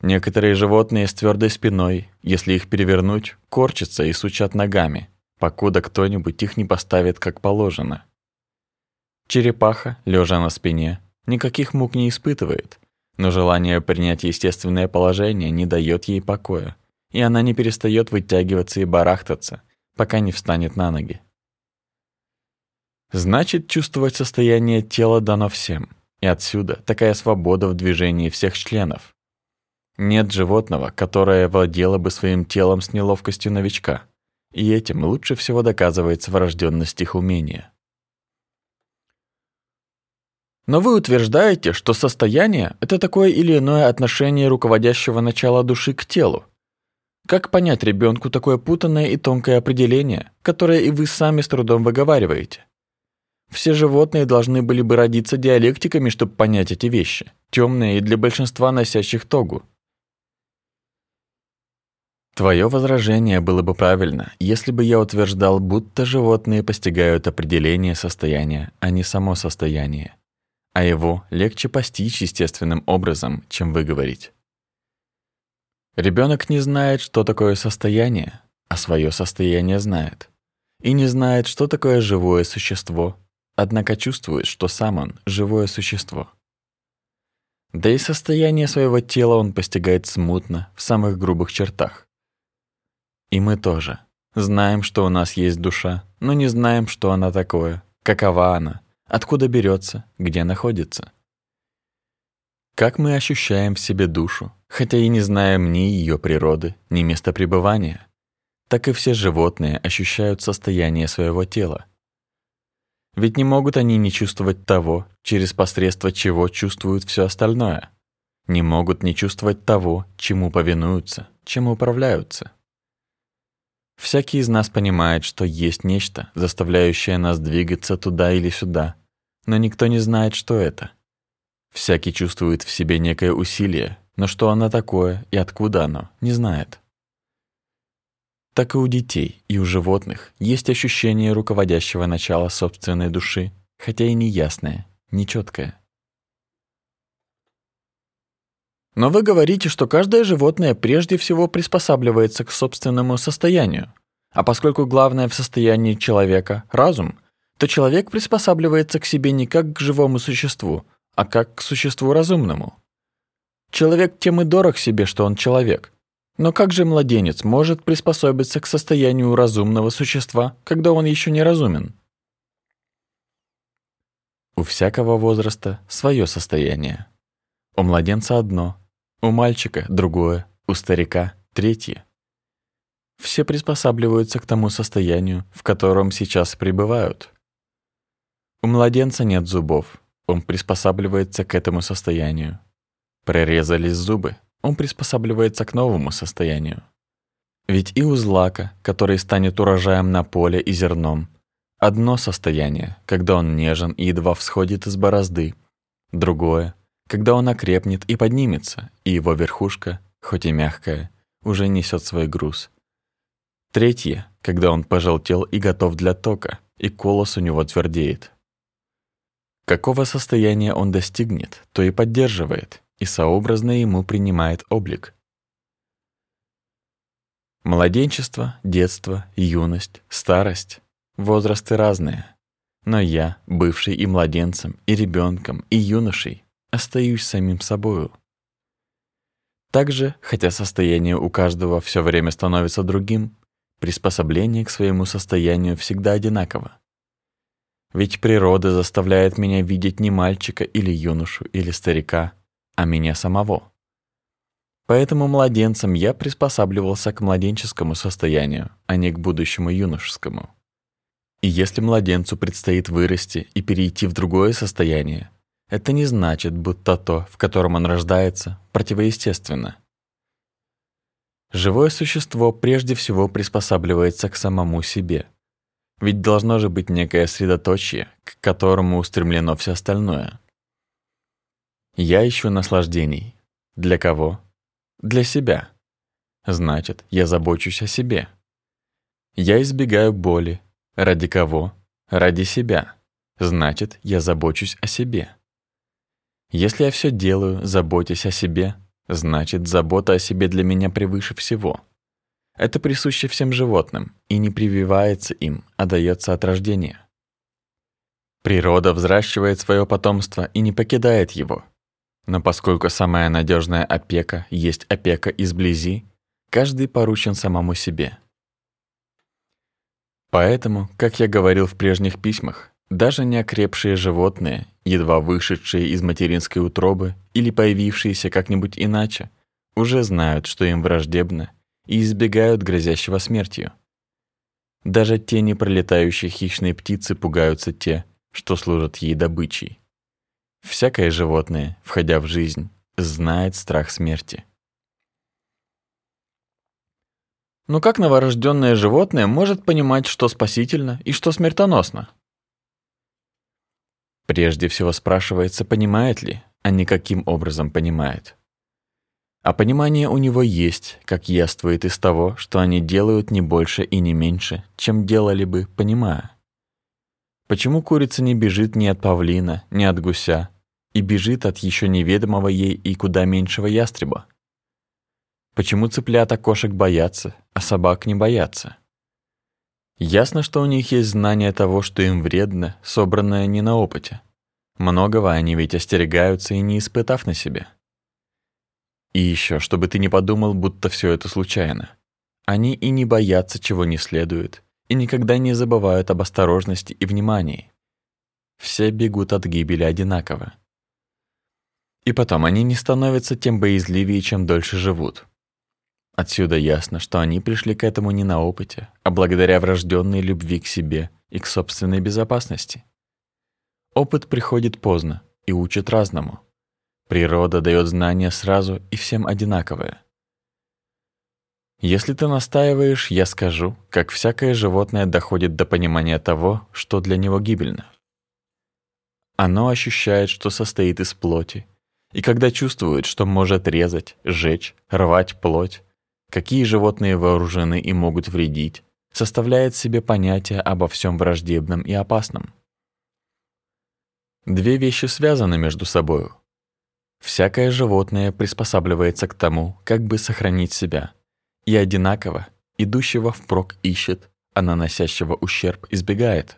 Некоторые животные с твердой спиной, если их перевернуть, корчатся и сучат ногами, покуда кто-нибудь их не поставит как положено. Черепаха, лежа на спине, никаких мук не испытывает, но желание принять естественное положение не дает ей покоя, и она не перестает вытягиваться и барахтаться, пока не встанет на ноги. Значит, чувствовать состояние тела дано всем, и отсюда такая свобода в движении всех членов, нет животного, которое владело бы своим телом с неловкостью новичка, и этим лучше всего доказывается врожденность их умения. Но вы утверждаете, что состояние — это такое или иное отношение руководящего начала души к телу. Как понять ребенку такое путанное и тонкое определение, которое и вы сами с трудом выговариваете? Все животные должны были бы родиться диалектиками, чтобы понять эти вещи, темные и для большинства носящих тогу. Твое возражение было бы правильно, если бы я утверждал, будто животные постигают определение состояния, а не само состояние. А его легче постичь естественным образом, чем выговорить. Ребенок не знает, что такое состояние, а свое состояние знает. И не знает, что такое живое существо, однако чувствует, что сам он — живое существо. Да и состояние своего тела он постигает смутно, в самых грубых чертах. И мы тоже. Знаем, что у нас есть душа, но не знаем, что она такое, какова она, откуда берется, где находится. Как мы ощущаем в себе душу, хотя и не знаем ни ее природы, ни места пребывания, так и все животные ощущают состояние своего тела. Ведь не могут они не чувствовать того, через посредство чего чувствуют все остальное. Не могут не чувствовать того, чему повинуются, чем управляются. Всякий из нас понимает, что есть нечто, заставляющее нас двигаться туда или сюда, но никто не знает, что это. Всякий чувствует в себе некое усилие, но что оно такое и откуда оно, не знает. Так и у детей, и у животных есть ощущение руководящего начала собственной души, хотя и неясное, нечеткое. Но вы говорите, что каждое животное прежде всего приспосабливается к собственному состоянию. А поскольку главное в состоянии человека — разум, то человек приспосабливается к себе не как к живому существу, а как к существу разумному. Человек тем и дорог себе, что он человек. Но как же младенец может приспособиться к состоянию разумного существа, когда он еще не разумен? У всякого возраста свое состояние. У младенца одно, у мальчика другое, у старика третье. Все приспосабливаются к тому состоянию, в котором сейчас пребывают. У младенца нет зубов, он приспосабливается к этому состоянию. Прорезались зубы, он приспосабливается к новому состоянию. Ведь и у злака, который станет урожаем на поле и зерном, одно состояние, когда он нежен и едва всходит из борозды, другое, когда он окрепнет и поднимется, и его верхушка, хоть и мягкая, уже несет свой груз. Третье, когда он пожелтел и готов для тока, и колос у него твердеет. Какого состояния он достигнет, то и поддерживает, и сообразно ему принимает облик. Младенчество, детство, юность, старость — возрасты разные. Но я, бывший и младенцем, и ребенком, и юношей, остаюсь самим собою. Также, хотя состояние у каждого все время становится другим, приспособление к своему состоянию всегда одинаково. Ведь природа заставляет меня видеть не мальчика или юношу или старика, а меня самого. Поэтому младенцем я приспосабливался к младенческому состоянию, а не к будущему юношескому. И если младенцу предстоит вырасти и перейти в другое состояние, это не значит, будто то, в котором он рождается, противоестественно. Живое существо прежде всего приспосабливается к самому себе. Ведь должно же быть некое средоточие, к которому устремлено все остальное. Я ищу наслаждений. Для кого? Для себя. Значит, я забочусь о себе. Я избегаю боли. Ради кого? Ради себя. Значит, я забочусь о себе. Если я все делаю, заботясь о себе, значит, забота о себе для меня превыше всего. Это присуще всем животным и не прививается им, а дается от рождения. Природа взращивает свое потомство и не покидает его. Но поскольку самая надежная опека есть опека изблизи, каждый поручен самому себе. Поэтому, как я говорил в прежних письмах, даже неокрепшие животные, едва вышедшие из материнской утробы или появившиеся как-нибудь иначе, уже знают, что им враждебно, и избегают грозящего смертью. Даже те непролетающие хищные птицы пугаются те, что служат ей добычей. Всякое животное, входя в жизнь, знает страх смерти. Но как новорожденное животное может понимать, что спасительно и что смертоносно? Прежде всего спрашивается, понимает ли, а не каким образом понимает. А понимание у него есть, как яствует из того, что они делают не больше и не меньше, чем делали бы, понимая. Почему курица не бежит ни от павлина, ни от гуся, и бежит от еще неведомого ей и куда меньшего ястреба? Почему цыплята кошек боятся, а собак не боятся? Ясно, что у них есть знание того, что им вредно, собранное не на опыте. Многого они ведь остерегаются и не испытав на себе. И еще, чтобы ты не подумал, будто все это случайно. Они и не боятся, чего не следует, и никогда не забывают об осторожности и внимании. Все бегут от гибели одинаково. И потом они не становятся тем боязливее, чем дольше живут. Отсюда ясно, что они пришли к этому не на опыте, а благодаря врожденной любви к себе и к собственной безопасности. Опыт приходит поздно и учит разному. Природа дает знания сразу и всем одинаковые. Если ты настаиваешь, я скажу, как всякое животное доходит до понимания того, что для него гибельно. Оно ощущает, что состоит из плоти, и когда чувствует, что может резать, жечь, рвать плоть, какие животные вооружены и могут вредить, составляет себе понятие обо всем враждебном и опасном. Две вещи связаны между собою. Всякое животное приспосабливается к тому, как бы сохранить себя, и одинаково, идущего впрок ищет, а наносящего ущерб избегает.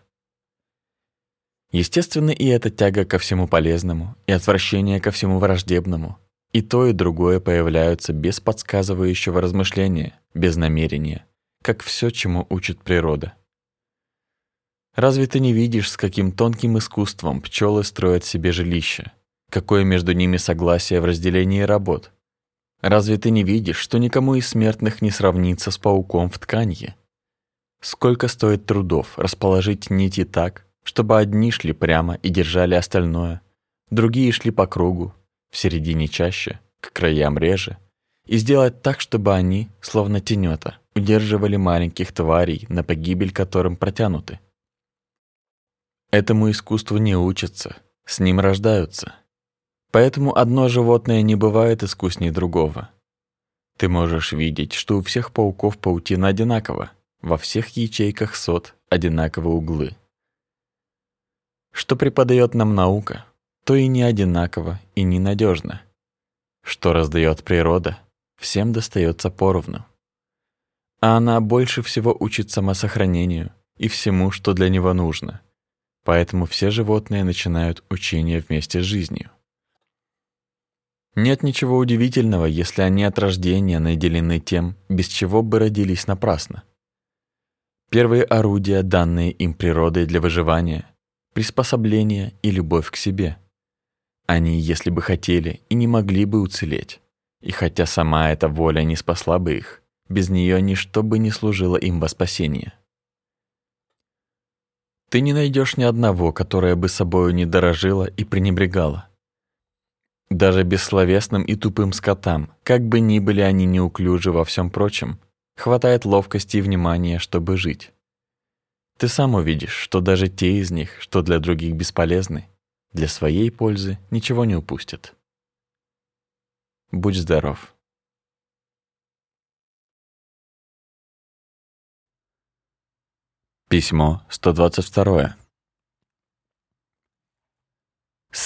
Естественно, и эта тяга ко всему полезному, и отвращение ко всему враждебному, и то, и другое появляются без подсказывающего размышления, без намерения, как все, чему учит природа. Разве ты не видишь, с каким тонким искусством пчелы строят себе жилище? Какое между ними согласие в разделении работ? Разве ты не видишь, что никому из смертных не сравнится с пауком в тканье? Сколько стоит трудов расположить нити так, чтобы одни шли прямо и держали остальное, другие шли по кругу, в середине чаще, к краям реже, и сделать так, чтобы они, словно тенета, удерживали маленьких тварей, на погибель которым протянуты. Этому искусству не учатся, с ним рождаются. Поэтому одно животное не бывает искуснее другого. Ты можешь видеть, что у всех пауков паутина одинакова, во всех ячейках сот одинаковые углы. Что преподает нам наука, то и не одинаково и не надежно. Что раздает природа, всем достается поровну. А она больше всего учит самосохранению и всему, что для него нужно. Поэтому все животные начинают учение вместе с жизнью. Нет ничего удивительного, если они от рождения наделены тем, без чего бы родились напрасно. Первые орудия, данные им природой для выживания, приспособление и любовь к себе. Они, если бы хотели, и не могли бы уцелеть. И хотя сама эта воля не спасла бы их, без нее ничто бы не служило им во спасение. Ты не найдешь ни одного, которое бы собою не дорожило и пренебрегало. Даже бессловесным и тупым скотам, как бы ни были они неуклюжи во всем прочем, хватает ловкости и внимания, чтобы жить. Ты сам увидишь, что даже те из них, что для других бесполезны, для своей пользы ничего не упустят. Будь здоров. Письмо 122.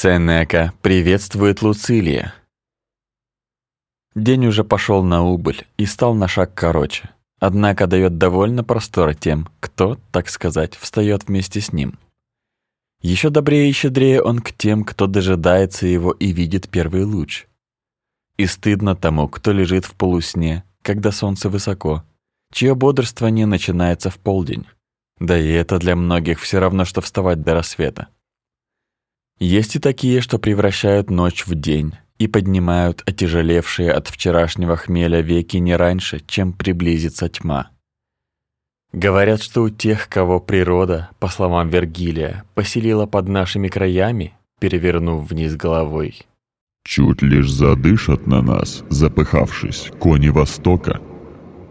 Сенека приветствует Луцилия. День уже пошел на убыль и стал на шаг короче, однако дает довольно простор тем, кто, так сказать, встает вместе с ним. Еще добрее и щедрее он к тем, кто дожидается его и видит первый луч. И стыдно тому, кто лежит в полусне, когда солнце высоко, чье бодрствование начинается в полдень. Да и это для многих все равно, что вставать до рассвета. Есть и такие, что превращают ночь в день, и поднимают отяжелевшие от вчерашнего хмеля веки не раньше, чем приблизится тьма. Говорят, что у тех, кого природа, по словам Вергилия, поселила под нашими краями, перевернув вниз головой. Чуть лишь задышат на нас, запыхавшись, кони Востока.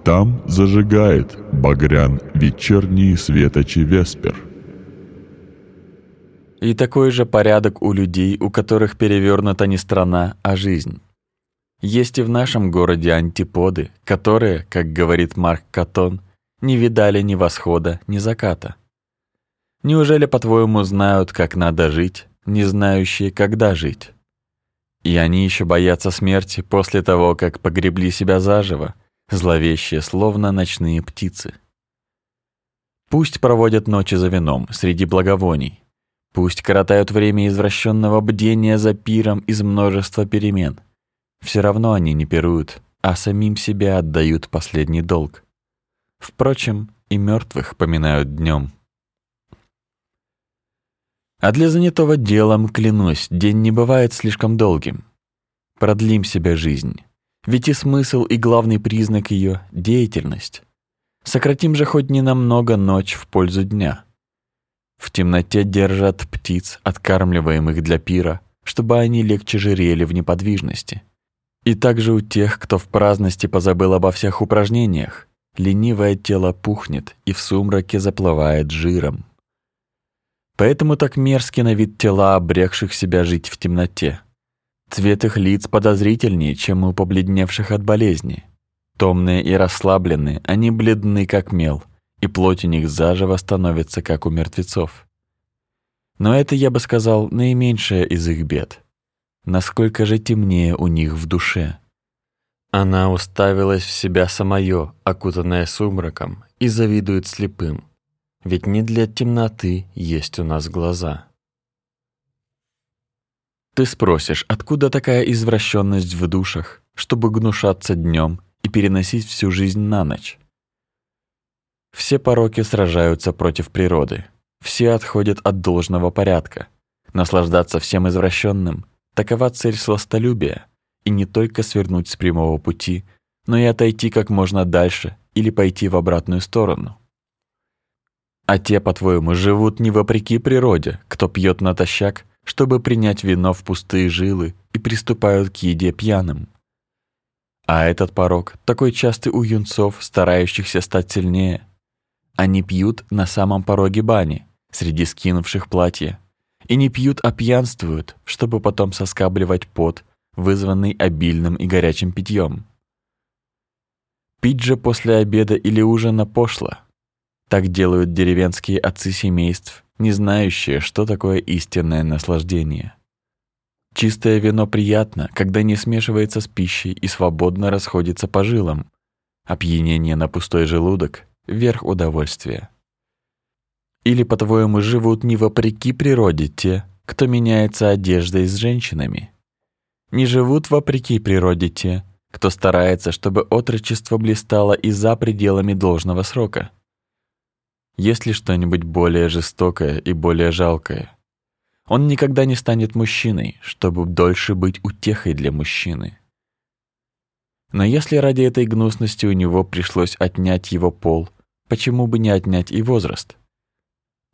Там зажигает багрян вечерние светочи Веспер. И такой же порядок у людей, у которых перевернута не страна, а жизнь. Есть и в нашем городе антиподы, которые, как говорит Марк Катон, не видали ни восхода, ни заката. Неужели, по-твоему, знают, как надо жить, не знающие, когда жить? И они еще боятся смерти после того, как погребли себя заживо, зловещие, словно ночные птицы. Пусть проводят ночи за вином, среди благовоний, Пусть коротают время извращенного бдения за пиром из множества перемен. Все равно они не пируют, а самим себе отдают последний долг. Впрочем, и мертвых поминают днем. А для занятого делом, клянусь, день не бывает слишком долгим. Продлим себе жизнь. Ведь и смысл, и главный признак ее — деятельность. Сократим же хоть ненамного ночь в пользу дня. В темноте держат птиц, откармливаемых для пира, чтобы они легче жирели в неподвижности. И также у тех, кто в праздности позабыл обо всех упражнениях, ленивое тело пухнет и в сумраке заплывает жиром. Поэтому так мерзки на вид тела, обрекших себя жить в темноте. Цвет их лиц подозрительнее, чем у побледневших от болезни. Томные и расслабленные, они бледны, как мел — и плоть у них заживо становится, как у мертвецов. Но это, я бы сказал, наименьшее из их бед. Насколько же темнее у них в душе. Она уставилась в себя самое, окутанная сумраком, и завидует слепым. Ведь не для темноты есть у нас глаза. Ты спросишь, откуда такая извращенность в душах, чтобы гнушаться днем и переносить всю жизнь на ночь? Все пороки сражаются против природы. Все отходят от должного порядка. Наслаждаться всем извращенным — такова цель сластолюбия, и не только свернуть с прямого пути, но и отойти как можно дальше или пойти в обратную сторону. А те, по-твоему, живут не вопреки природе, кто пьет натощак, чтобы принять вино в пустые жилы и приступают к еде пьяным. А этот порок такой частый у юнцов, старающихся стать сильнее — они пьют на самом пороге бани, среди скинувших платья. И не пьют, а пьянствуют, чтобы потом соскабливать пот, вызванный обильным и горячим питьем. Пить же после обеда или ужина пошло. Так делают деревенские отцы семейств, не знающие, что такое истинное наслаждение. Чистое вино приятно, когда не смешивается с пищей и свободно расходится по жилам. Опьянение на пустой желудок верх удовольствия. Или, по-твоему, живут не вопреки природе те, кто меняется одеждой с женщинами? Не живут вопреки природе те, кто старается, чтобы отрочество блистало и за пределами должного срока? Есть ли что-нибудь более жестокое и более жалкое? Он никогда не станет мужчиной, чтобы дольше быть утехой для мужчины. Но если ради этой гнусности у него пришлось отнять его пол, почему бы не отнять и возраст?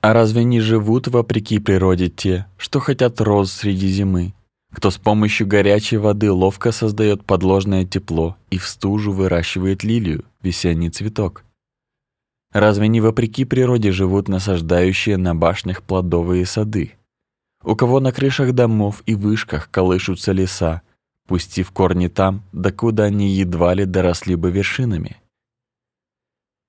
А разве не живут вопреки природе те, что хотят роз среди зимы, кто с помощью горячей воды ловко создает подложное тепло и в стужу выращивает лилию, весенний цветок? Разве не вопреки природе живут насаждающие на башнях плодовые сады? У кого на крышах домов и вышках колышутся леса, пустив корни там, докуда они едва ли доросли бы вершинами?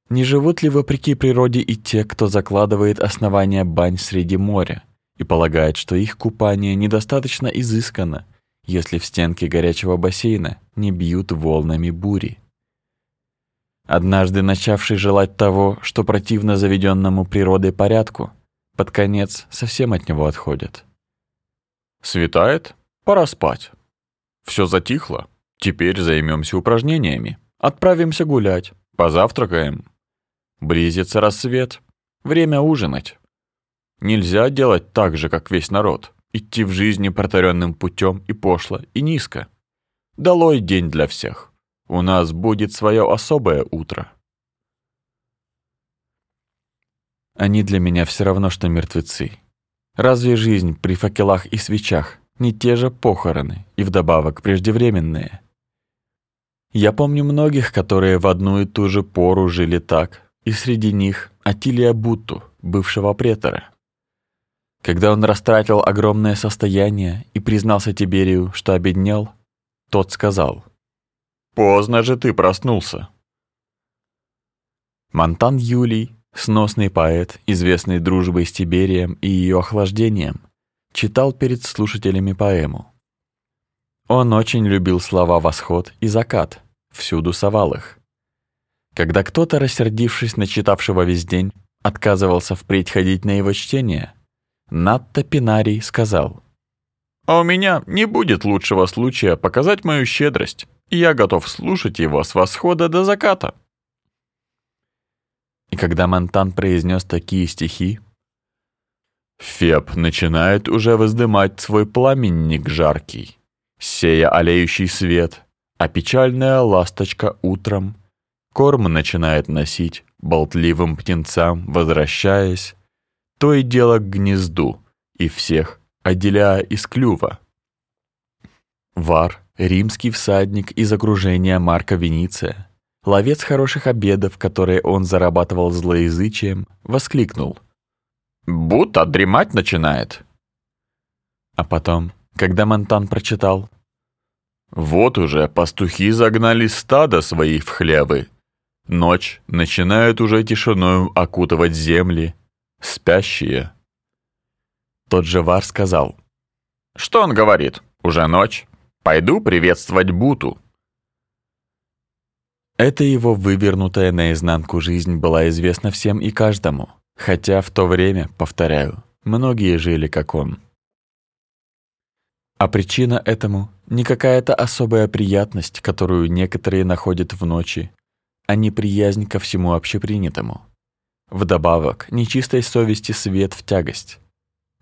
Не живут ли вопреки природе и те, кто закладывает основания бань среди моря и полагает, что их купание недостаточно изысканно если в стенки горячего бассейна не бьют волнами бури. Однажды начавший желать того, что противно заведенному природой порядку, под конец совсем от него отходят. Светает, пора спать. Все затихло, теперь займемся упражнениями. Отправимся гулять, позавтракаем. Близится рассвет, время ужинать. Нельзя делать так же, как весь народ, идти в жизни протаренным путем и пошло, и низко. Долой день для всех. У нас будет свое особое утро. Они для меня все равно, что мертвецы. Разве жизнь при факелах и свечах не те же похороны и вдобавок преждевременные? Я помню многих, которые в одну и ту же пору жили так, и среди них Атилия Бутту, бывшего претора. Когда он растратил огромное состояние и признался Тиберию, что обеднел, тот сказал «Поздно же ты проснулся». Монтан Юлий, сносный поэт, известный дружбой с Тиберием и ее охлаждением, читал перед слушателями поэму. Он очень любил слова «восход» и «закат», всюду совал их. Когда кто-то, рассердившись на читавшего весь день, отказывался впредь ходить на его чтение, Натта Пинарий сказал, «А у меня не будет лучшего случая показать мою щедрость, и я готов слушать его с восхода до заката». И когда Монтан произнес такие стихи, Феб начинает уже воздымать свой пламенник жаркий, сея олеющий свет, а печальная ласточка утром корм начинает носить болтливым птенцам, возвращаясь, то и дело к гнезду, и всех отделяя из клюва. Вар, римский всадник из окружения Марка Вениция, ловец хороших обедов, которые он зарабатывал злоязычием, воскликнул. «Будто дремать начинает». А потом, когда Монтан прочитал, «Вот уже пастухи загнали стадо свои в хлевы. Ночь начинает уже тишиною окутывать земли, спящие». Тот же Вар сказал, «Что он говорит? Уже ночь? Пойду приветствовать Буту». Эта его вывернутая наизнанку жизнь была известна всем и каждому, хотя в то время, повторяю, многие жили как он. А причина этому не какая-то особая приятность, которую некоторые находят в ночи, а неприязнь ко всему общепринятому. Вдобавок, нечистой совести свет в тягость.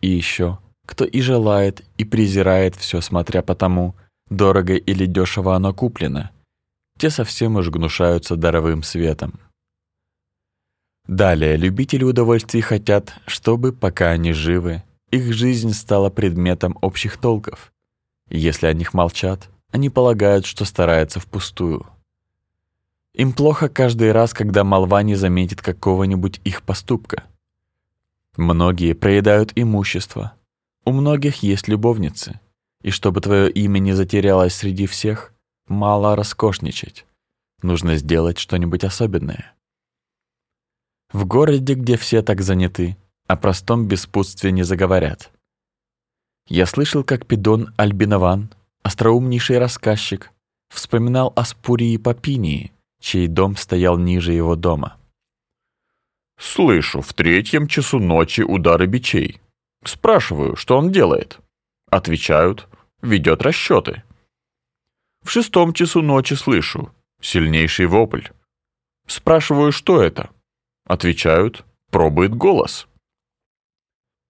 И еще, кто и желает, и презирает все, смотря по тому, дорого или дешево оно куплено, те совсем уж гнушаются даровым светом. Далее, любители удовольствий хотят, чтобы, пока они живы, их жизнь стала предметом общих толков. Если о них молчат, они полагают, что стараются впустую. Им плохо каждый раз, когда молва не заметит какого-нибудь их поступка. Многие проедают имущество. У многих есть любовницы. И чтобы твое имя не затерялось среди всех, мало роскошничать. Нужно сделать что-нибудь особенное. В городе, где все так заняты, о простом беспутстве не заговорят. Я слышал, как Пидон Альбинован, остроумнейший рассказчик, вспоминал о Спурии Папинии, чей дом стоял ниже его дома. «Слышу в третьем часу ночи удары бичей. Спрашиваю, что он делает. Отвечают, ведет расчеты. В шестом часу ночи слышу сильнейший вопль. Спрашиваю, что это? Отвечают, пробует голос.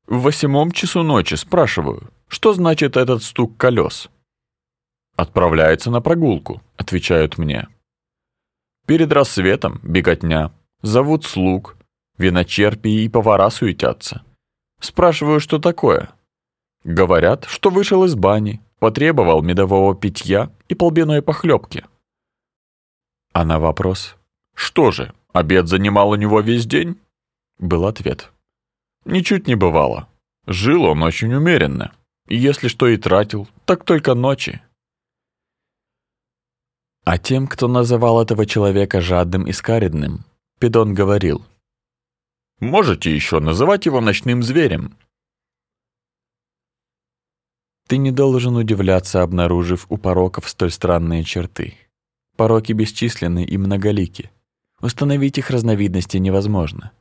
В восьмом часу ночи спрашиваю, что значит этот стук колес? Отправляется на прогулку, отвечают мне. Перед рассветом беготня, зовут слуг, виночерпии и повара суетятся. Спрашиваю, что такое? Говорят, что вышел из бани, потребовал медового питья и полбиной похлебки. А на вопрос «Что же, обед занимал у него весь день?» был ответ. Ничуть не бывало. Жил он очень умеренно. И если что и тратил, так только ночи. А тем, кто называл этого человека жадным и скаридным, Педон говорил. «Можете еще называть его ночным зверем, Ты не должен удивляться, обнаружив у пороков столь странные черты. Пороки бесчисленны и многолики. Установить их разновидности невозможно.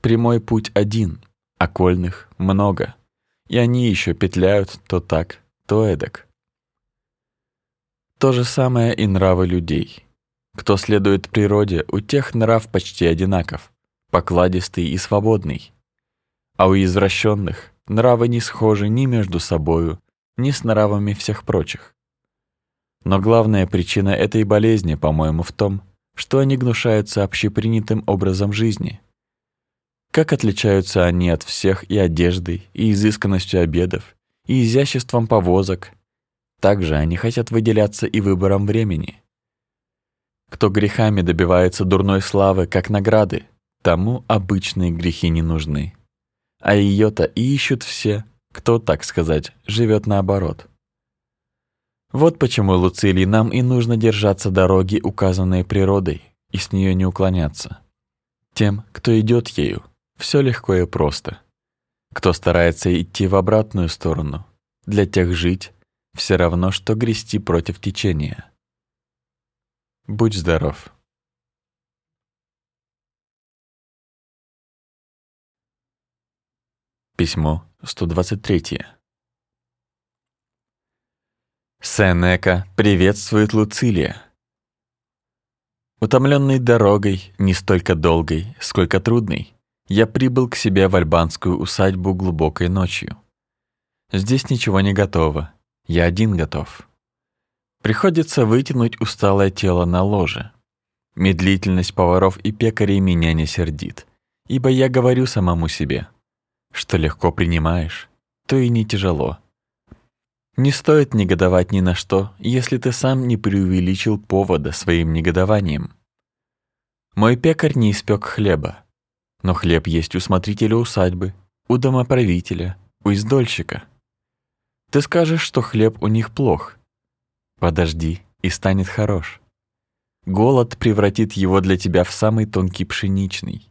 Прямой путь один, окольных много, и они еще петляют то так, то эдак. То же самое и нравы людей. Кто следует природе, у тех нрав почти одинаков, покладистый и свободный. А у извращенных нравы не схожи ни между собою, ни с нравами всех прочих. Но главная причина этой болезни, по-моему, в том, что они гнушаются общепринятым образом жизни. Как отличаются они от всех и одеждой, и изысканностью обедов, и изяществом повозок, также они хотят выделяться и выбором времени. Кто грехами добивается дурной славы как награды, тому обычные грехи не нужны. А ее-то и ищут все, кто, так сказать, живет наоборот. Вот почему, Луцилий, нам и нужно держаться дороги, указанной природой, и с нее не уклоняться. Тем, кто идет ею, все легко и просто. Кто старается идти в обратную сторону, для тех жить все равно, что грести против течения. Будь здоров. Письмо 123. Сенека приветствует Луцилия. Утомленный дорогой, не столько долгой, сколько трудной, я прибыл к себе в альбанскую усадьбу глубокой ночью. Здесь ничего не готово, я один готов. Приходится вытянуть усталое тело на ложе. Медлительность поваров и пекарей меня не сердит, ибо я говорю самому себе, что легко принимаешь, то и не тяжело. Не стоит негодовать ни на что, если ты сам не преувеличил повода своим негодованием. Мой пекарь не испек хлеба, но хлеб есть у смотрителя усадьбы, у домоправителя, у издольщика. Ты скажешь, что хлеб у них плох. Подожди, и станет хорош. Голод превратит его для тебя в самый тонкий пшеничный.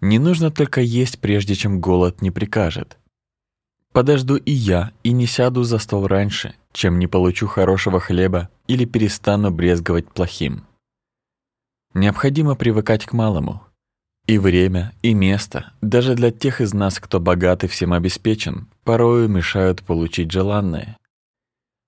Не нужно только есть, прежде чем голод не прикажет. Подожду и я, и не сяду за стол раньше, чем не получу хорошего хлеба или перестану брезговать плохим. Необходимо привыкать к малому. И время, и место, даже для тех из нас, кто богат и всем обеспечен, порою мешают получить желанное.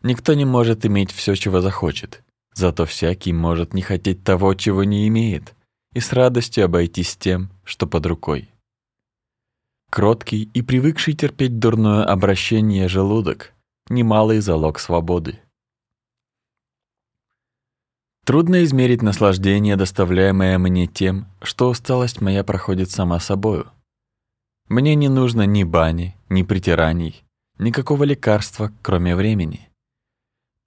Никто не может иметь все, чего захочет, зато всякий может не хотеть того, чего не имеет, и с радостью обойтись тем, что под рукой. Кроткий и привыкший терпеть дурное обращение желудок — немалый залог свободы. Трудно измерить наслаждение, доставляемое мне тем, что усталость моя проходит сама собою. Мне не нужно ни бани, ни притираний, никакого лекарства, кроме времени.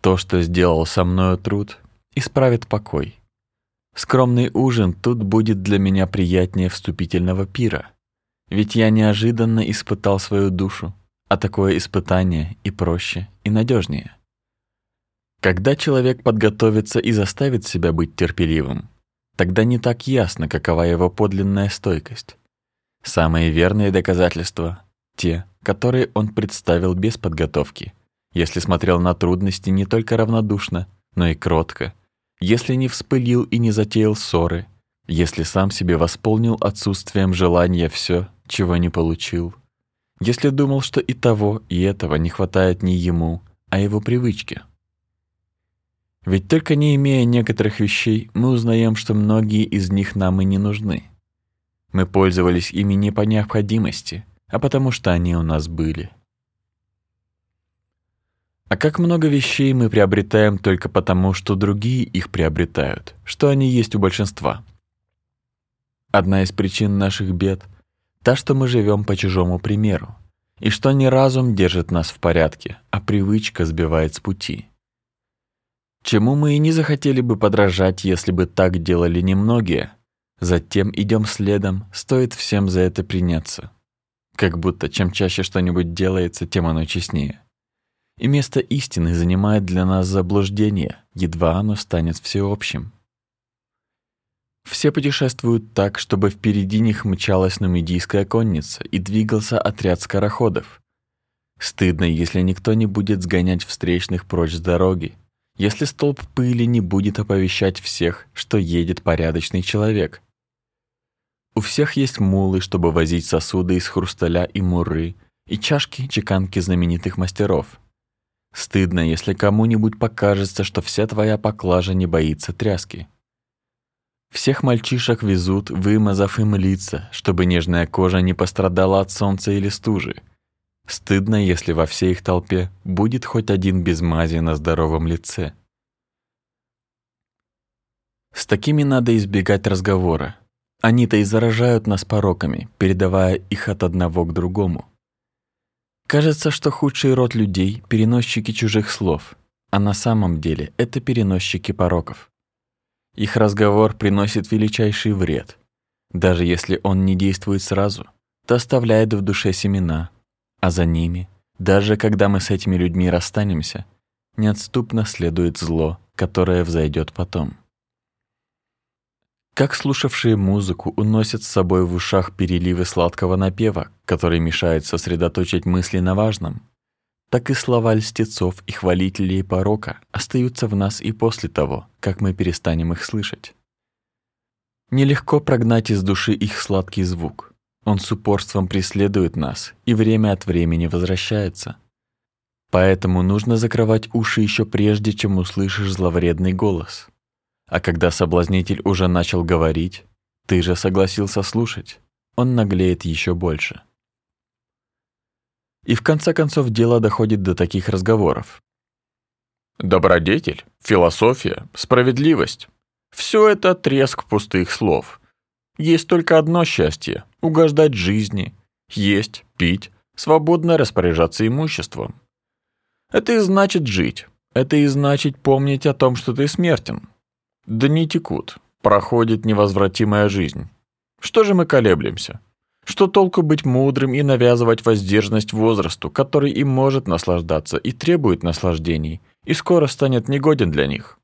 То, что сделал со мною труд, исправит покой. Скромный ужин тут будет для меня приятнее вступительного пира, ведь я неожиданно испытал свою душу, а такое испытание и проще, и надежнее. Когда человек подготовится и заставит себя быть терпеливым, тогда не так ясно, какова его подлинная стойкость. Самые верные доказательства — те, которые он представил без подготовки, если смотрел на трудности не только равнодушно, но и кротко, если не вспылил и не затеял ссоры, если сам себе восполнил отсутствием желания все, чего не получил, если думал, что и того, и этого не хватает не ему, а его привычке. Ведь только не имея некоторых вещей, мы узнаем, что многие из них нам и не нужны. Мы пользовались ими не по необходимости, а потому что они у нас были. А как много вещей мы приобретаем только потому, что другие их приобретают, что они есть у большинства. Одна из причин наших бед — та, что мы живем по чужому примеру, и что не разум держит нас в порядке, а привычка сбивает с пути чему мы и не захотели бы подражать, если бы так делали немногие. Затем идем следом, стоит всем за это приняться. Как будто чем чаще что-нибудь делается, тем оно честнее. И место истины занимает для нас заблуждение, едва оно станет всеобщим. Все путешествуют так, чтобы впереди них мчалась нумидийская конница и двигался отряд скороходов. Стыдно, если никто не будет сгонять встречных прочь с дороги, если столб пыли не будет оповещать всех, что едет порядочный человек. У всех есть мулы, чтобы возить сосуды из хрусталя и муры, и чашки-чеканки знаменитых мастеров. Стыдно, если кому-нибудь покажется, что вся твоя поклажа не боится тряски. Всех мальчишек везут, вымазав им лица, чтобы нежная кожа не пострадала от солнца или стужи. Стыдно, если во всей их толпе будет хоть один без мази на здоровом лице. С такими надо избегать разговора. Они-то и заражают нас пороками, передавая их от одного к другому. Кажется, что худший род людей — переносчики чужих слов, а на самом деле это переносчики пороков. Их разговор приносит величайший вред. Даже если он не действует сразу, то оставляет в душе семена, а за ними, даже когда мы с этими людьми расстанемся, неотступно следует зло, которое взойдет потом. Как слушавшие музыку уносят с собой в ушах переливы сладкого напева, который мешает сосредоточить мысли на важном, так и слова льстецов и хвалителей порока остаются в нас и после того, как мы перестанем их слышать. Нелегко прогнать из души их сладкий звук. Он с упорством преследует нас и время от времени возвращается. Поэтому нужно закрывать уши еще прежде, чем услышишь зловредный голос. А когда соблазнитель уже начал говорить, ты же согласился слушать, он наглеет еще больше. И в конце концов дело доходит до таких разговоров. Добродетель, философия, справедливость — все это треск пустых слов. Есть только одно счастье — угождать жизни, есть, пить, свободно распоряжаться имуществом. Это и значит жить, это и значит помнить о том, что ты смертен. Дни текут, проходит невозвратимая жизнь. Что же мы колеблемся? Что толку быть мудрым и навязывать воздержанность возрасту, который и может наслаждаться, и требует наслаждений, и скоро станет негоден для них?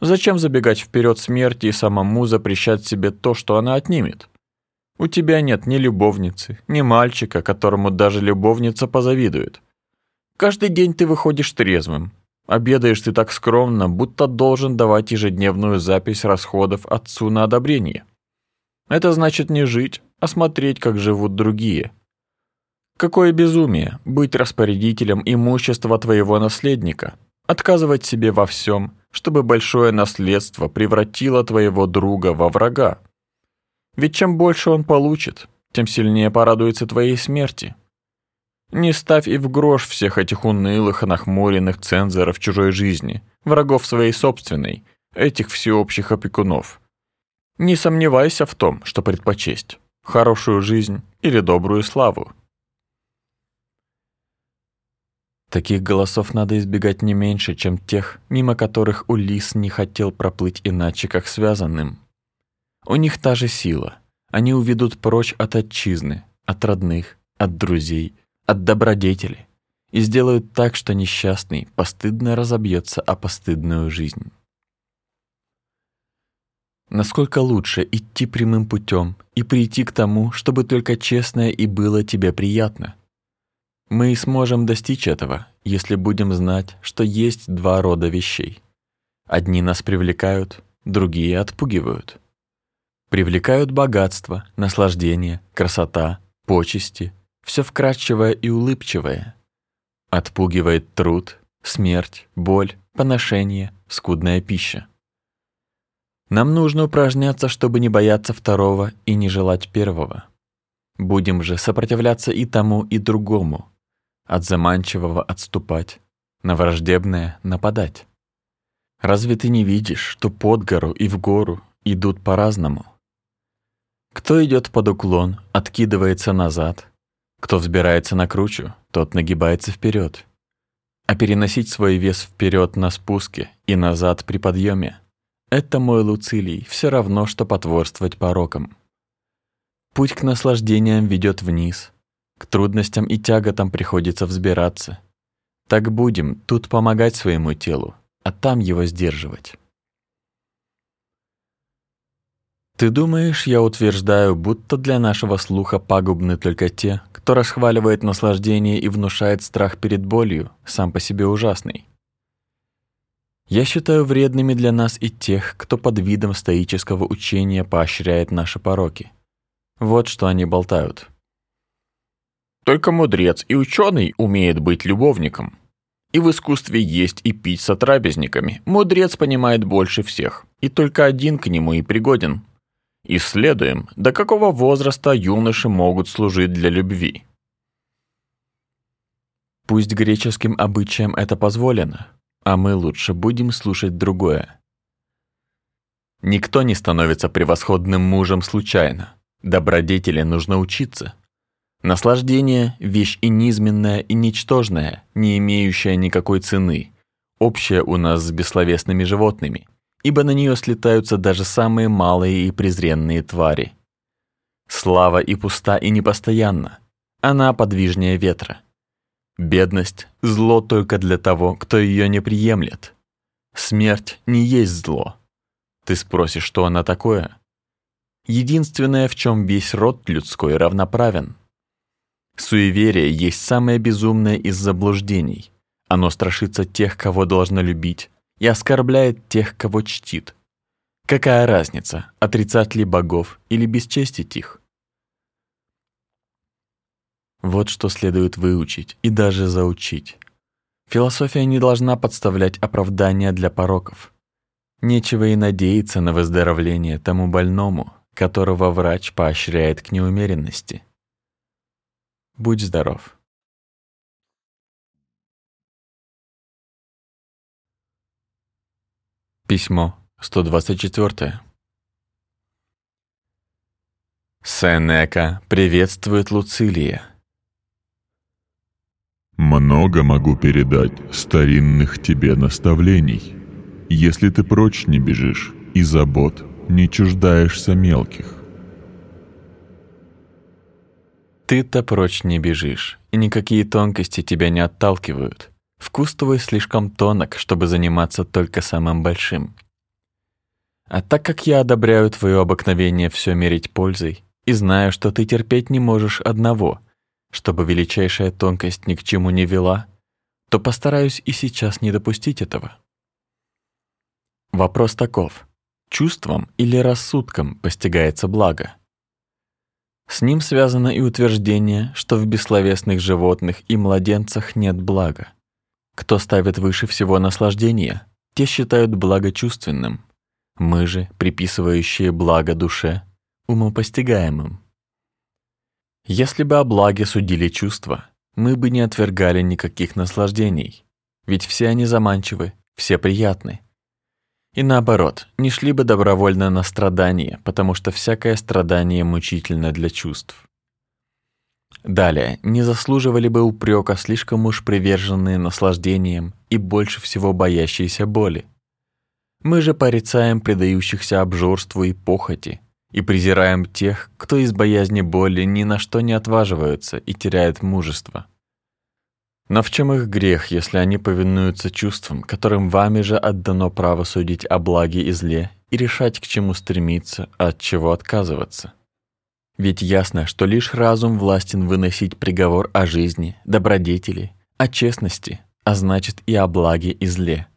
Зачем забегать вперед смерти и самому запрещать себе то, что она отнимет? У тебя нет ни любовницы, ни мальчика, которому даже любовница позавидует. Каждый день ты выходишь трезвым. Обедаешь ты так скромно, будто должен давать ежедневную запись расходов отцу на одобрение. Это значит не жить, а смотреть, как живут другие. Какое безумие быть распорядителем имущества твоего наследника, отказывать себе во всем, чтобы большое наследство превратило твоего друга во врага. Ведь чем больше он получит, тем сильнее порадуется твоей смерти. Не ставь и в грош всех этих унылых и нахмуренных цензоров чужой жизни, врагов своей собственной, этих всеобщих опекунов. Не сомневайся в том, что предпочесть хорошую жизнь или добрую славу. Таких голосов надо избегать не меньше, чем тех, мимо которых Улис не хотел проплыть иначе, как связанным. У них та же сила. Они уведут прочь от отчизны, от родных, от друзей, от добродетели и сделают так, что несчастный постыдно разобьется о постыдную жизнь. Насколько лучше идти прямым путем и прийти к тому, чтобы только честное и было тебе приятно. Мы и сможем достичь этого, если будем знать, что есть два рода вещей. Одни нас привлекают, другие отпугивают. Привлекают богатство, наслаждение, красота, почести, все вкрадчивое и улыбчивое. Отпугивает труд, смерть, боль, поношение, скудная пища. Нам нужно упражняться, чтобы не бояться второго и не желать первого. Будем же сопротивляться и тому, и другому. От заманчивого отступать, на враждебное нападать. Разве ты не видишь, что под гору и в гору идут по-разному? Кто идет под уклон, откидывается назад. Кто взбирается на кручу, тот нагибается вперед. А переносить свой вес вперед на спуске и назад при подъеме это мой Луцилий, все равно, что потворствовать порокам. Путь к наслаждениям ведет вниз, к трудностям и тяготам приходится взбираться. Так будем тут помогать своему телу, а там его сдерживать. Ты думаешь, я утверждаю, будто для нашего слуха пагубны только те, кто расхваливает наслаждение и внушает страх перед болью, сам по себе ужасный? Я считаю вредными для нас и тех, кто под видом стоического учения поощряет наши пороки. Вот что они болтают. Только мудрец и ученый умеет быть любовником. И в искусстве есть и пить с отрабезниками. Мудрец понимает больше всех, и только один к нему и пригоден. Исследуем, до какого возраста юноши могут служить для любви. Пусть греческим обычаям это позволено, а мы лучше будем слушать другое. Никто не становится превосходным мужем случайно. Добродетели нужно учиться. Наслаждение — вещь и низменная, и ничтожная, не имеющая никакой цены, общая у нас с бессловесными животными — ибо на нее слетаются даже самые малые и презренные твари. Слава и пуста и непостоянна, она подвижнее ветра. Бедность — зло только для того, кто ее не приемлет. Смерть не есть зло. Ты спросишь, что она такое? Единственное, в чем весь род людской равноправен. Суеверие есть самое безумное из заблуждений. Оно страшится тех, кого должно любить, и оскорбляет тех, кого чтит. Какая разница, отрицать ли богов или бесчестить их? Вот что следует выучить и даже заучить. Философия не должна подставлять оправдания для пороков. Нечего и надеяться на выздоровление тому больному, которого врач поощряет к неумеренности. Будь здоров. Письмо 124. Сенека приветствует Луцилия. Много могу передать старинных тебе наставлений, если ты прочь не бежишь и забот не чуждаешься мелких. Ты-то прочь не бежишь, и никакие тонкости тебя не отталкивают. Вкус твой слишком тонок, чтобы заниматься только самым большим. А так как я одобряю твое обыкновение все мерить пользой и знаю, что ты терпеть не можешь одного, чтобы величайшая тонкость ни к чему не вела, то постараюсь и сейчас не допустить этого. Вопрос таков: чувством или рассудком постигается благо? С ним связано и утверждение, что в бессловесных животных и младенцах нет блага. Кто ставит выше всего наслаждение, те считают благо чувственным. Мы же, приписывающие благо душе, умопостигаемым. Если бы о благе судили чувства, мы бы не отвергали никаких наслаждений, ведь все они заманчивы, все приятны. И наоборот, не шли бы добровольно на страдания, потому что всякое страдание мучительно для чувств. Далее, не заслуживали бы упрека слишком уж приверженные наслаждениям и больше всего боящиеся боли. Мы же порицаем предающихся обжорству и похоти и презираем тех, кто из боязни боли ни на что не отваживаются и теряет мужество. Но в чем их грех, если они повинуются чувствам, которым вами же отдано право судить о благе и зле и решать, к чему стремиться, от чего отказываться? Ведь ясно, что лишь разум властен выносить приговор о жизни, добродетели, о честности, а значит и о благе и зле.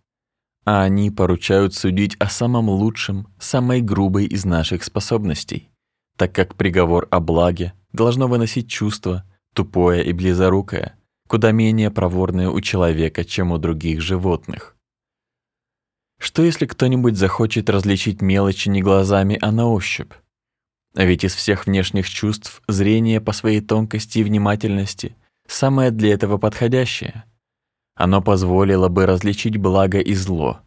А они поручают судить о самом лучшем, самой грубой из наших способностей, так как приговор о благе должно выносить чувство, тупое и близорукое, куда менее проворное у человека, чем у других животных. Что если кто-нибудь захочет различить мелочи не глазами, а на ощупь? А ведь из всех внешних чувств зрение по своей тонкости и внимательности самое для этого подходящее. Оно позволило бы различить благо и зло.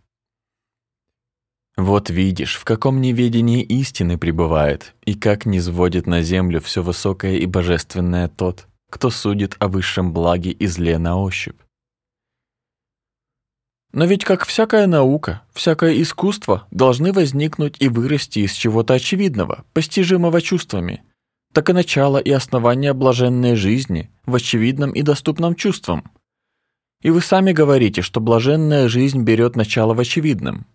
Вот видишь, в каком неведении истины пребывает, и как не сводит на землю все высокое и божественное тот, кто судит о высшем благе и зле на ощупь. Но ведь как всякая наука, всякое искусство должны возникнуть и вырасти из чего-то очевидного, постижимого чувствами, так и начало и основание блаженной жизни в очевидном и доступном чувствам. И вы сами говорите, что блаженная жизнь берет начало в очевидном.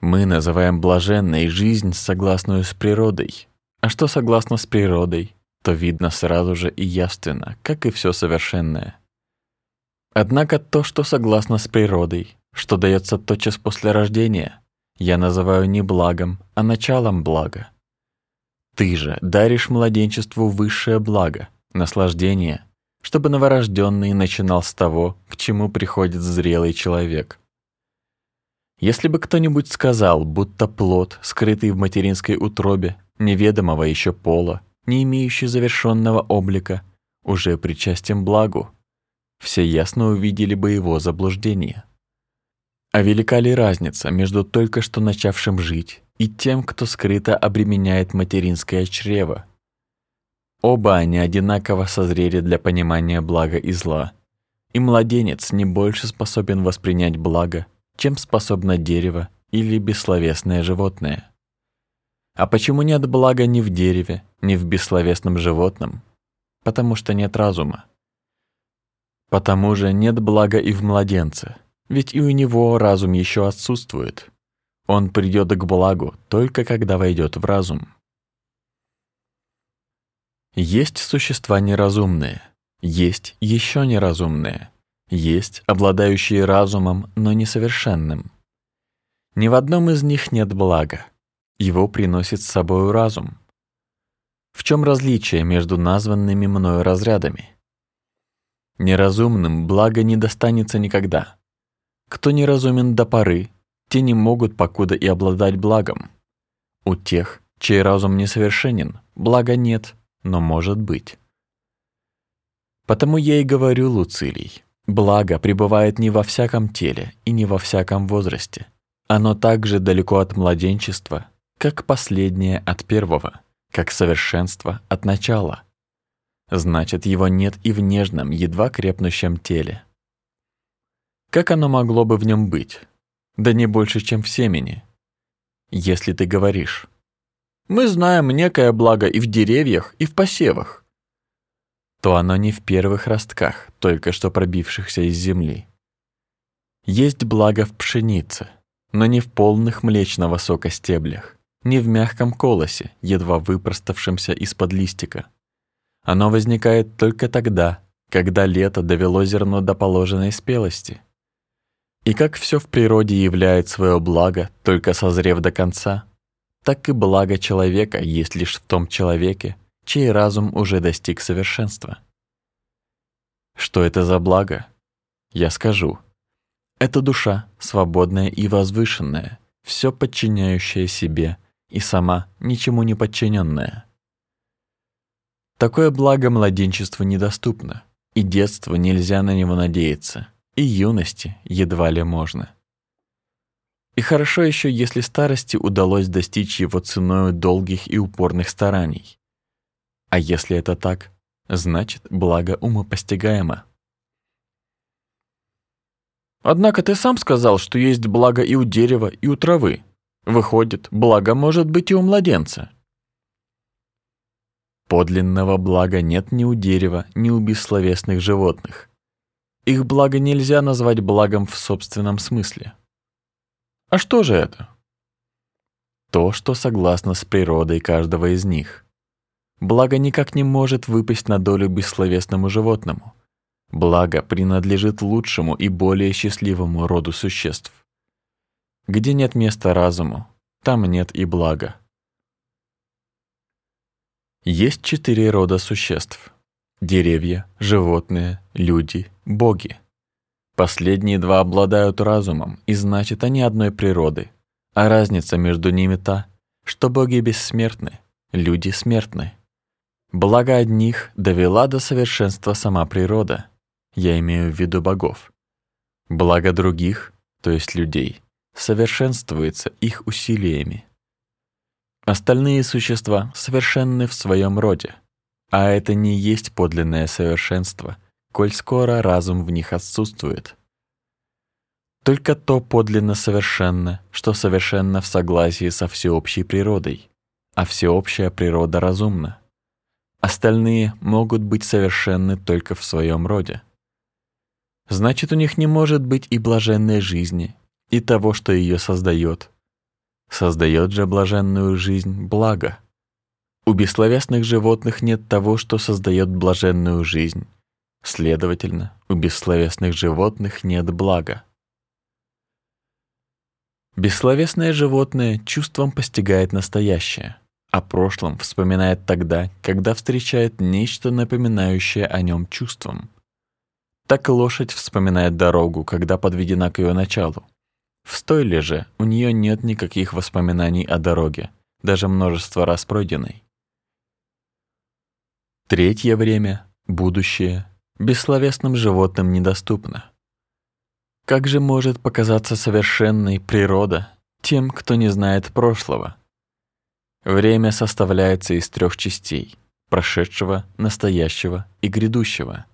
Мы называем блаженной жизнь, согласную с природой. А что согласно с природой, то видно сразу же и явственно, как и все совершенное. Однако то, что согласно с природой, что дается тотчас после рождения, я называю не благом, а началом блага. Ты же даришь младенчеству высшее благо, наслаждение, чтобы новорожденный начинал с того, к чему приходит зрелый человек. Если бы кто-нибудь сказал, будто плод, скрытый в материнской утробе, неведомого еще пола, не имеющий завершенного облика, уже причастен благу, все ясно увидели бы его заблуждение. А велика ли разница между только что начавшим жить и тем, кто скрыто обременяет материнское чрево? Оба они одинаково созрели для понимания блага и зла, и младенец не больше способен воспринять благо, чем способно дерево или бессловесное животное. А почему нет блага ни в дереве, ни в бессловесном животном? Потому что нет разума. Потому же нет блага и в младенце, ведь и у него разум еще отсутствует. Он придет к благу только когда войдет в разум. Есть существа неразумные, есть еще неразумные, есть обладающие разумом, но несовершенным. Ни в одном из них нет блага. Его приносит с собой разум. В чем различие между названными мною разрядами? Неразумным благо не достанется никогда. Кто неразумен до поры, те не могут покуда и обладать благом. У тех, чей разум несовершенен, блага нет, но может быть. Потому я и говорю, Луцилий, Благо пребывает не во всяком теле и не во всяком возрасте. Оно также далеко от младенчества, как последнее от первого, как совершенство от начала. Значит, его нет и в нежном, едва крепнущем теле. Как оно могло бы в нем быть? Да не больше, чем в семени. Если ты говоришь, мы знаем некое благо и в деревьях, и в посевах, то оно не в первых ростках, только что пробившихся из земли. Есть благо в пшенице, но не в полных млечного сока стеблях, не в мягком колосе, едва выпроставшемся из-под листика. Оно возникает только тогда, когда лето довело зерно до положенной спелости. И как все в природе являет свое благо, только созрев до конца, так и благо человека есть лишь в том человеке, чей разум уже достиг совершенства. Что это за благо? Я скажу. Это душа, свободная и возвышенная, все подчиняющая себе и сама ничему не подчиненная. Такое благо младенчеству недоступно, и детству нельзя на него надеяться, и юности едва ли можно. И хорошо еще, если старости удалось достичь его ценой долгих и упорных стараний. А если это так, значит, благо умопостигаемо. Однако ты сам сказал, что есть благо и у дерева, и у травы. Выходит, благо может быть и у младенца. Подлинного блага нет ни у дерева, ни у бессловесных животных. Их благо нельзя назвать благом в собственном смысле. А что же это? То, что согласно с природой каждого из них. Благо никак не может выпасть на долю бессловесному животному. Благо принадлежит лучшему и более счастливому роду существ. Где нет места разуму, там нет и блага. Есть четыре рода существ: деревья, животные, люди, боги. Последние два обладают разумом, и значит, они одной природы. А разница между ними та, что боги бессмертны, люди смертны. Благо одних довела до совершенства сама природа, я имею в виду богов. Благо других, то есть людей, совершенствуется их усилиями. Остальные существа совершенны в своем роде, а это не есть подлинное совершенство, коль скоро разум в них отсутствует. Только то подлинно совершенно, что совершенно в согласии со всеобщей природой, а всеобщая природа разумна. Остальные могут быть совершенны только в своем роде. Значит, у них не может быть и блаженной жизни, и того, что ее создает, Создает же блаженную жизнь благо. У бессловесных животных нет того, что создает блаженную жизнь. Следовательно, у бессловесных животных нет блага. Бессловесное животное чувством постигает настоящее, а прошлом вспоминает тогда, когда встречает нечто напоминающее о нем чувством. Так лошадь вспоминает дорогу, когда подведена к ее началу. В стойле же у нее нет никаких воспоминаний о дороге, даже множество раз пройденной. Третье время, будущее, бессловесным животным недоступно. Как же может показаться совершенной природа тем, кто не знает прошлого? Время составляется из трех частей — прошедшего, настоящего и грядущего.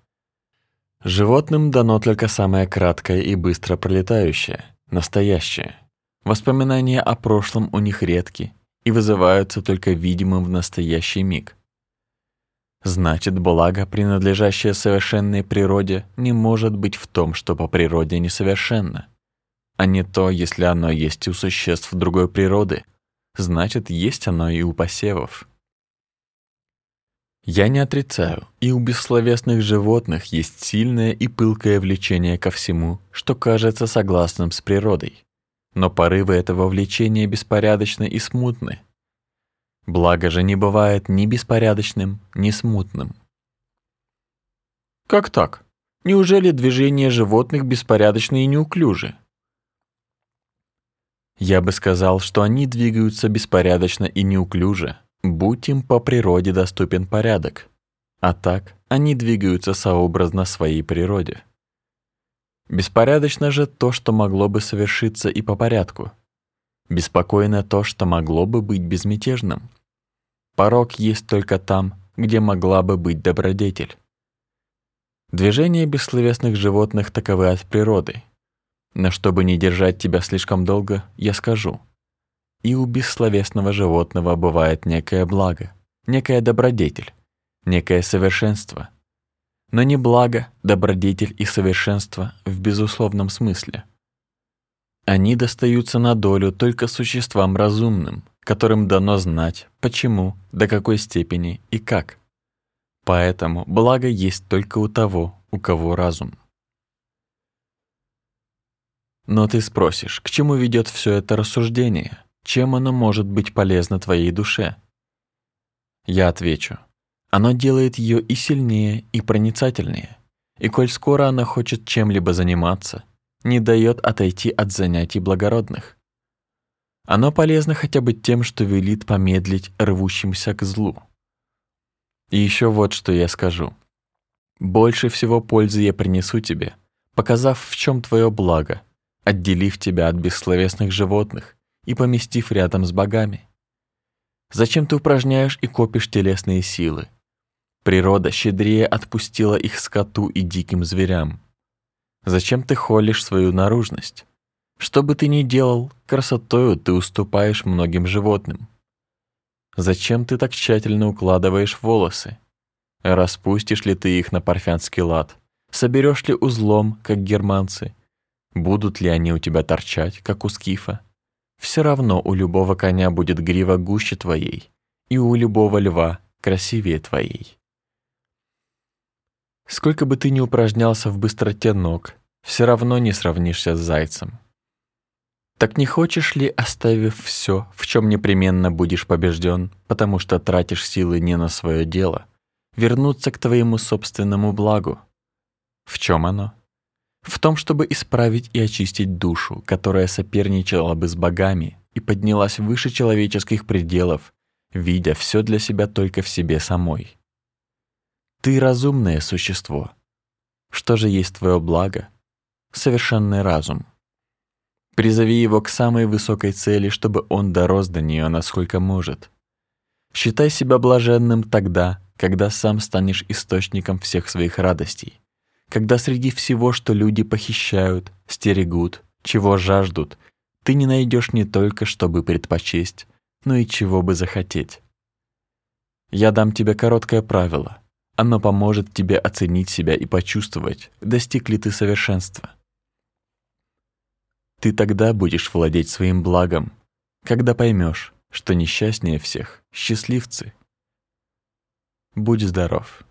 Животным дано только самое краткое и быстро пролетающее — настоящее. Воспоминания о прошлом у них редки и вызываются только видимым в настоящий миг. Значит, благо, принадлежащее совершенной природе, не может быть в том, что по природе несовершенно. А не то, если оно есть у существ другой природы, значит, есть оно и у посевов. Я не отрицаю, и у бессловесных животных есть сильное и пылкое влечение ко всему, что кажется согласным с природой. Но порывы этого влечения беспорядочны и смутны, Благо же не бывает ни беспорядочным, ни смутным. Как так? Неужели движения животных беспорядочны и неуклюжи? Я бы сказал, что они двигаются беспорядочно и неуклюже, будь им по природе доступен порядок. А так, они двигаются сообразно своей природе. Беспорядочно же то, что могло бы совершиться и по порядку. Беспокойно то, что могло бы быть безмятежным. Порог есть только там, где могла бы быть добродетель. Движения бессловесных животных таковы от природы. Но чтобы не держать тебя слишком долго, я скажу. И у бессловесного животного бывает некое благо, некая добродетель, некое совершенство. Но не благо, добродетель и совершенство в безусловном смысле. Они достаются на долю только существам разумным, которым дано знать, почему, до какой степени и как. Поэтому благо есть только у того, у кого разум. Но ты спросишь, к чему ведет все это рассуждение? Чем оно может быть полезно твоей душе? Я отвечу. Оно делает ее и сильнее, и проницательнее. И коль скоро она хочет чем-либо заниматься, не дает отойти от занятий благородных. Оно полезно хотя бы тем, что велит помедлить рвущимся к злу. И еще вот что я скажу. Больше всего пользы я принесу тебе, показав, в чем твое благо, отделив тебя от бессловесных животных и поместив рядом с богами. Зачем ты упражняешь и копишь телесные силы? Природа щедрее отпустила их скоту и диким зверям. Зачем ты холишь свою наружность? Что бы ты ни делал, красотою ты уступаешь многим животным. Зачем ты так тщательно укладываешь волосы? Распустишь ли ты их на парфянский лад? Соберешь ли узлом, как германцы? Будут ли они у тебя торчать, как у скифа? Все равно у любого коня будет грива гуще твоей, и у любого льва красивее твоей. Сколько бы ты ни упражнялся в быстроте ног, все равно не сравнишься с зайцем. Так не хочешь ли, оставив все, в чем непременно будешь побежден, потому что тратишь силы не на свое дело, вернуться к твоему собственному благу? В чем оно? В том, чтобы исправить и очистить душу, которая соперничала бы с богами и поднялась выше человеческих пределов, видя все для себя только в себе самой. Ты разумное существо. Что же есть твое благо? Совершенный разум. Призови его к самой высокой цели, чтобы он дорос до нее, насколько может. Считай себя блаженным тогда, когда сам станешь источником всех своих радостей, когда среди всего, что люди похищают, стерегут, чего жаждут, ты не найдешь не только, чтобы предпочесть, но и чего бы захотеть. Я дам тебе короткое правило. Оно поможет тебе оценить себя и почувствовать, достиг ли ты совершенства. Ты тогда будешь владеть своим благом, когда поймешь, что несчастнее всех счастливцы. Будь здоров.